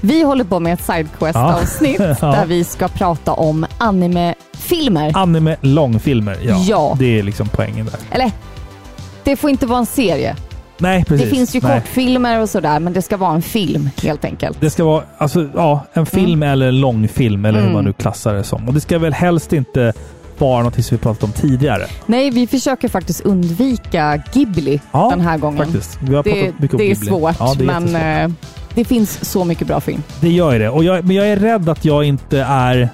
B: Vi håller på med ett sidequest-avsnitt
A: Ja.
B: där vi ska prata om anime-filmer.
A: Anime långfilmer. Ja,
B: Ja.
A: Det är liksom poängen där.
B: Eller, det får inte vara en serie.
A: Nej, precis.
B: Det finns ju
A: Nej.
B: kortfilmer och sådär, men det ska vara en film helt enkelt.
A: Det ska vara alltså, ja, en film eller en långfilm eller hur
B: Mm.
A: man nu klassar det som. Och det ska väl helst inte vara något som vi pratat om tidigare.
B: Nej, vi försöker faktiskt undvika Ghibli
A: Ja,
B: den här gången.
A: Faktiskt. Vi har
B: Det,
A: pratat mycket om
B: det är
A: Ghibli.
B: svårt,
A: Ja, det är
B: men det finns så mycket bra film.
A: Det gör ju det. Och jag, men jag är rädd att jag inte är,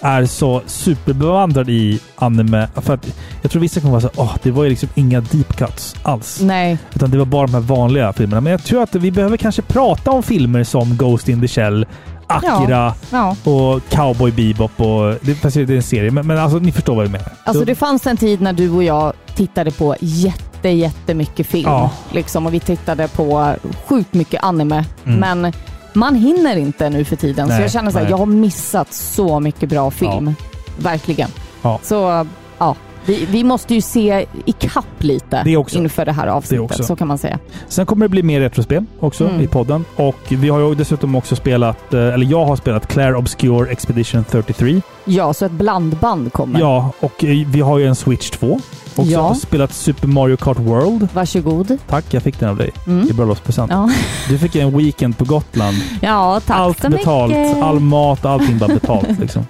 A: är så superbevandrad i anime. För att jag tror vissa kommer vara så åh, det var ju liksom inga deep cuts alls.
B: Nej,
A: Utan det var bara de här vanliga filmerna. Men jag tror att vi behöver kanske prata om filmer som Ghost in the Shell, Akira
B: ja.
A: och Cowboy Bebop. Och, det, fast det är en serie, men, men alltså, ni förstår vad jag menar.
B: Alltså
A: Så-
B: det fanns en tid när du och jag tittade på jätte, jättemycket film.
A: Ja.
B: Liksom, och vi tittade på sjukt mycket anime.
A: Mm.
B: Men man hinner inte nu för tiden.
A: Nej,
B: så jag känner
A: nej.
B: jag har missat så mycket bra film. Verkligen.
A: Ja.
B: Så ja, vi, vi måste ju se ikapp lite
A: Det också.
B: inför det här avsnittet.
A: också.
B: Så kan man säga.
A: Sen kommer det bli mer retrospel också
B: Mm.
A: i podden. Och vi har ju dessutom också spelat, eh, eller jag har spelat Claire Obscure Expedition 33.
B: Ja, så ett blandband kommer.
A: Ja, och eh, vi har ju en Switch 2. Också
B: Ja.
A: spelat Super Mario Kart World.
B: Varsågod.
A: Tack, jag fick den av dig
B: Mm.
A: i bröllopspresent.
B: Ja.
A: Du fick en weekend på Gotland.
B: ja, tack
A: allt
B: så
A: betalt.
B: mycket.
A: All mat, allting bara betalt. liksom.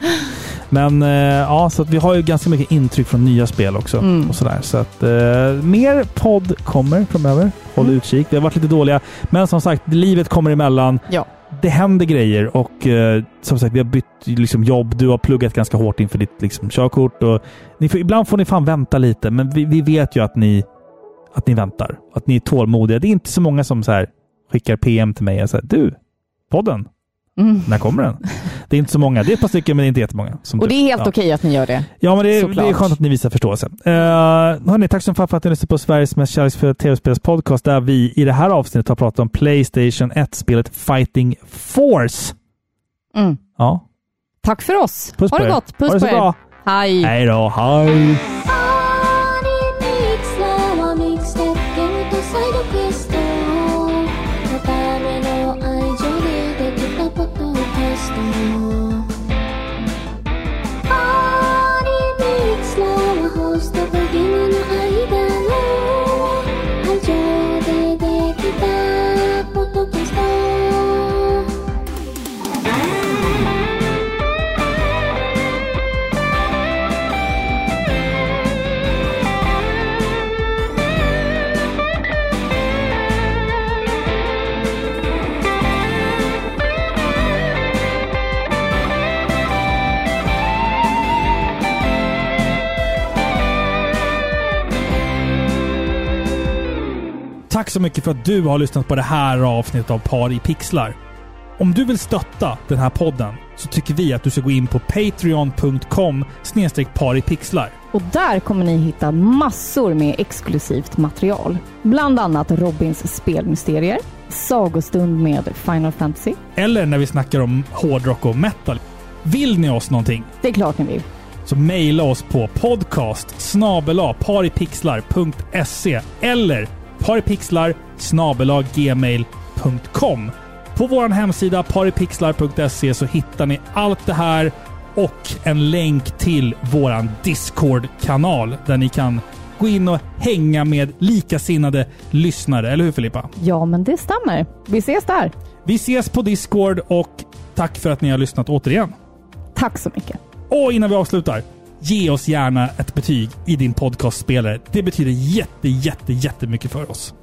A: Men eh, ja, så vi har ju ganska mycket intryck från nya spel också.
B: Mm.
A: Och sådär. Så att, eh, mer podd kommer framöver. Håll
B: Mm.
A: utkik. Vi har varit lite dåliga. Men som sagt, livet kommer emellan.
B: Ja.
A: Det händer grejer och eh, som sagt, vi har bytt liksom, jobb. Du har pluggat ganska hårt inför ditt liksom, körkort. Och ni får, ibland får ni fan vänta lite, men vi, vi vet ju att ni, att ni väntar. Att ni är tålmodiga. Det är inte så många som så här, skickar PM till mig och säger du, podden,
B: Mm.
A: när kommer den? Det är inte så många. Det är ett par stycken, men det är inte jättemånga. Som
B: Och det är helt
A: ja.
B: okej att ni gör det.
A: Ja, men det är, det är skönt att ni visar förståelse. Uh, hörni, tack så mycket för att ni lyssnade på Sveriges mest kärleksfulla tv-spelspodcast där vi i det här avsnittet har pratat om Playstation 1-spelet Fighting Force.
B: Mm.
A: Ja,
B: Tack för oss.
A: puss
B: ha det gott. Puss
A: ha det så
B: på er.
A: bra.
B: Hej.
A: Hej då. Hej. Tack så mycket för att du har lyssnat på det här avsnittet av Par i pixlar. Om du vill stötta den här podden så tycker vi att du ska gå in på patreon.com paripixlar.
B: Och där kommer ni hitta massor med exklusivt material. Bland annat Robins spelmysterier, sagostund med Final Fantasy.
A: Eller när vi snackar om hårdrock och metal. Vill ni oss någonting
B: Det är klart ni vill.
A: så mejla oss på podcast paripixlar.se eller paripixlar gmail.com. På vår hemsida paripixlar.se så hittar ni allt det här och en länk till våran Discord-kanal där ni kan gå in och hänga med likasinnade lyssnare. Eller hur Filippa?
B: Ja, men det stämmer. Vi ses där.
A: Vi ses på Discord och tack för att ni har lyssnat återigen.
B: Tack så mycket.
A: Och innan vi avslutar, ge oss gärna ett betyg i din podcastspelare. Det betyder jätte, jätte, jättemycket för oss.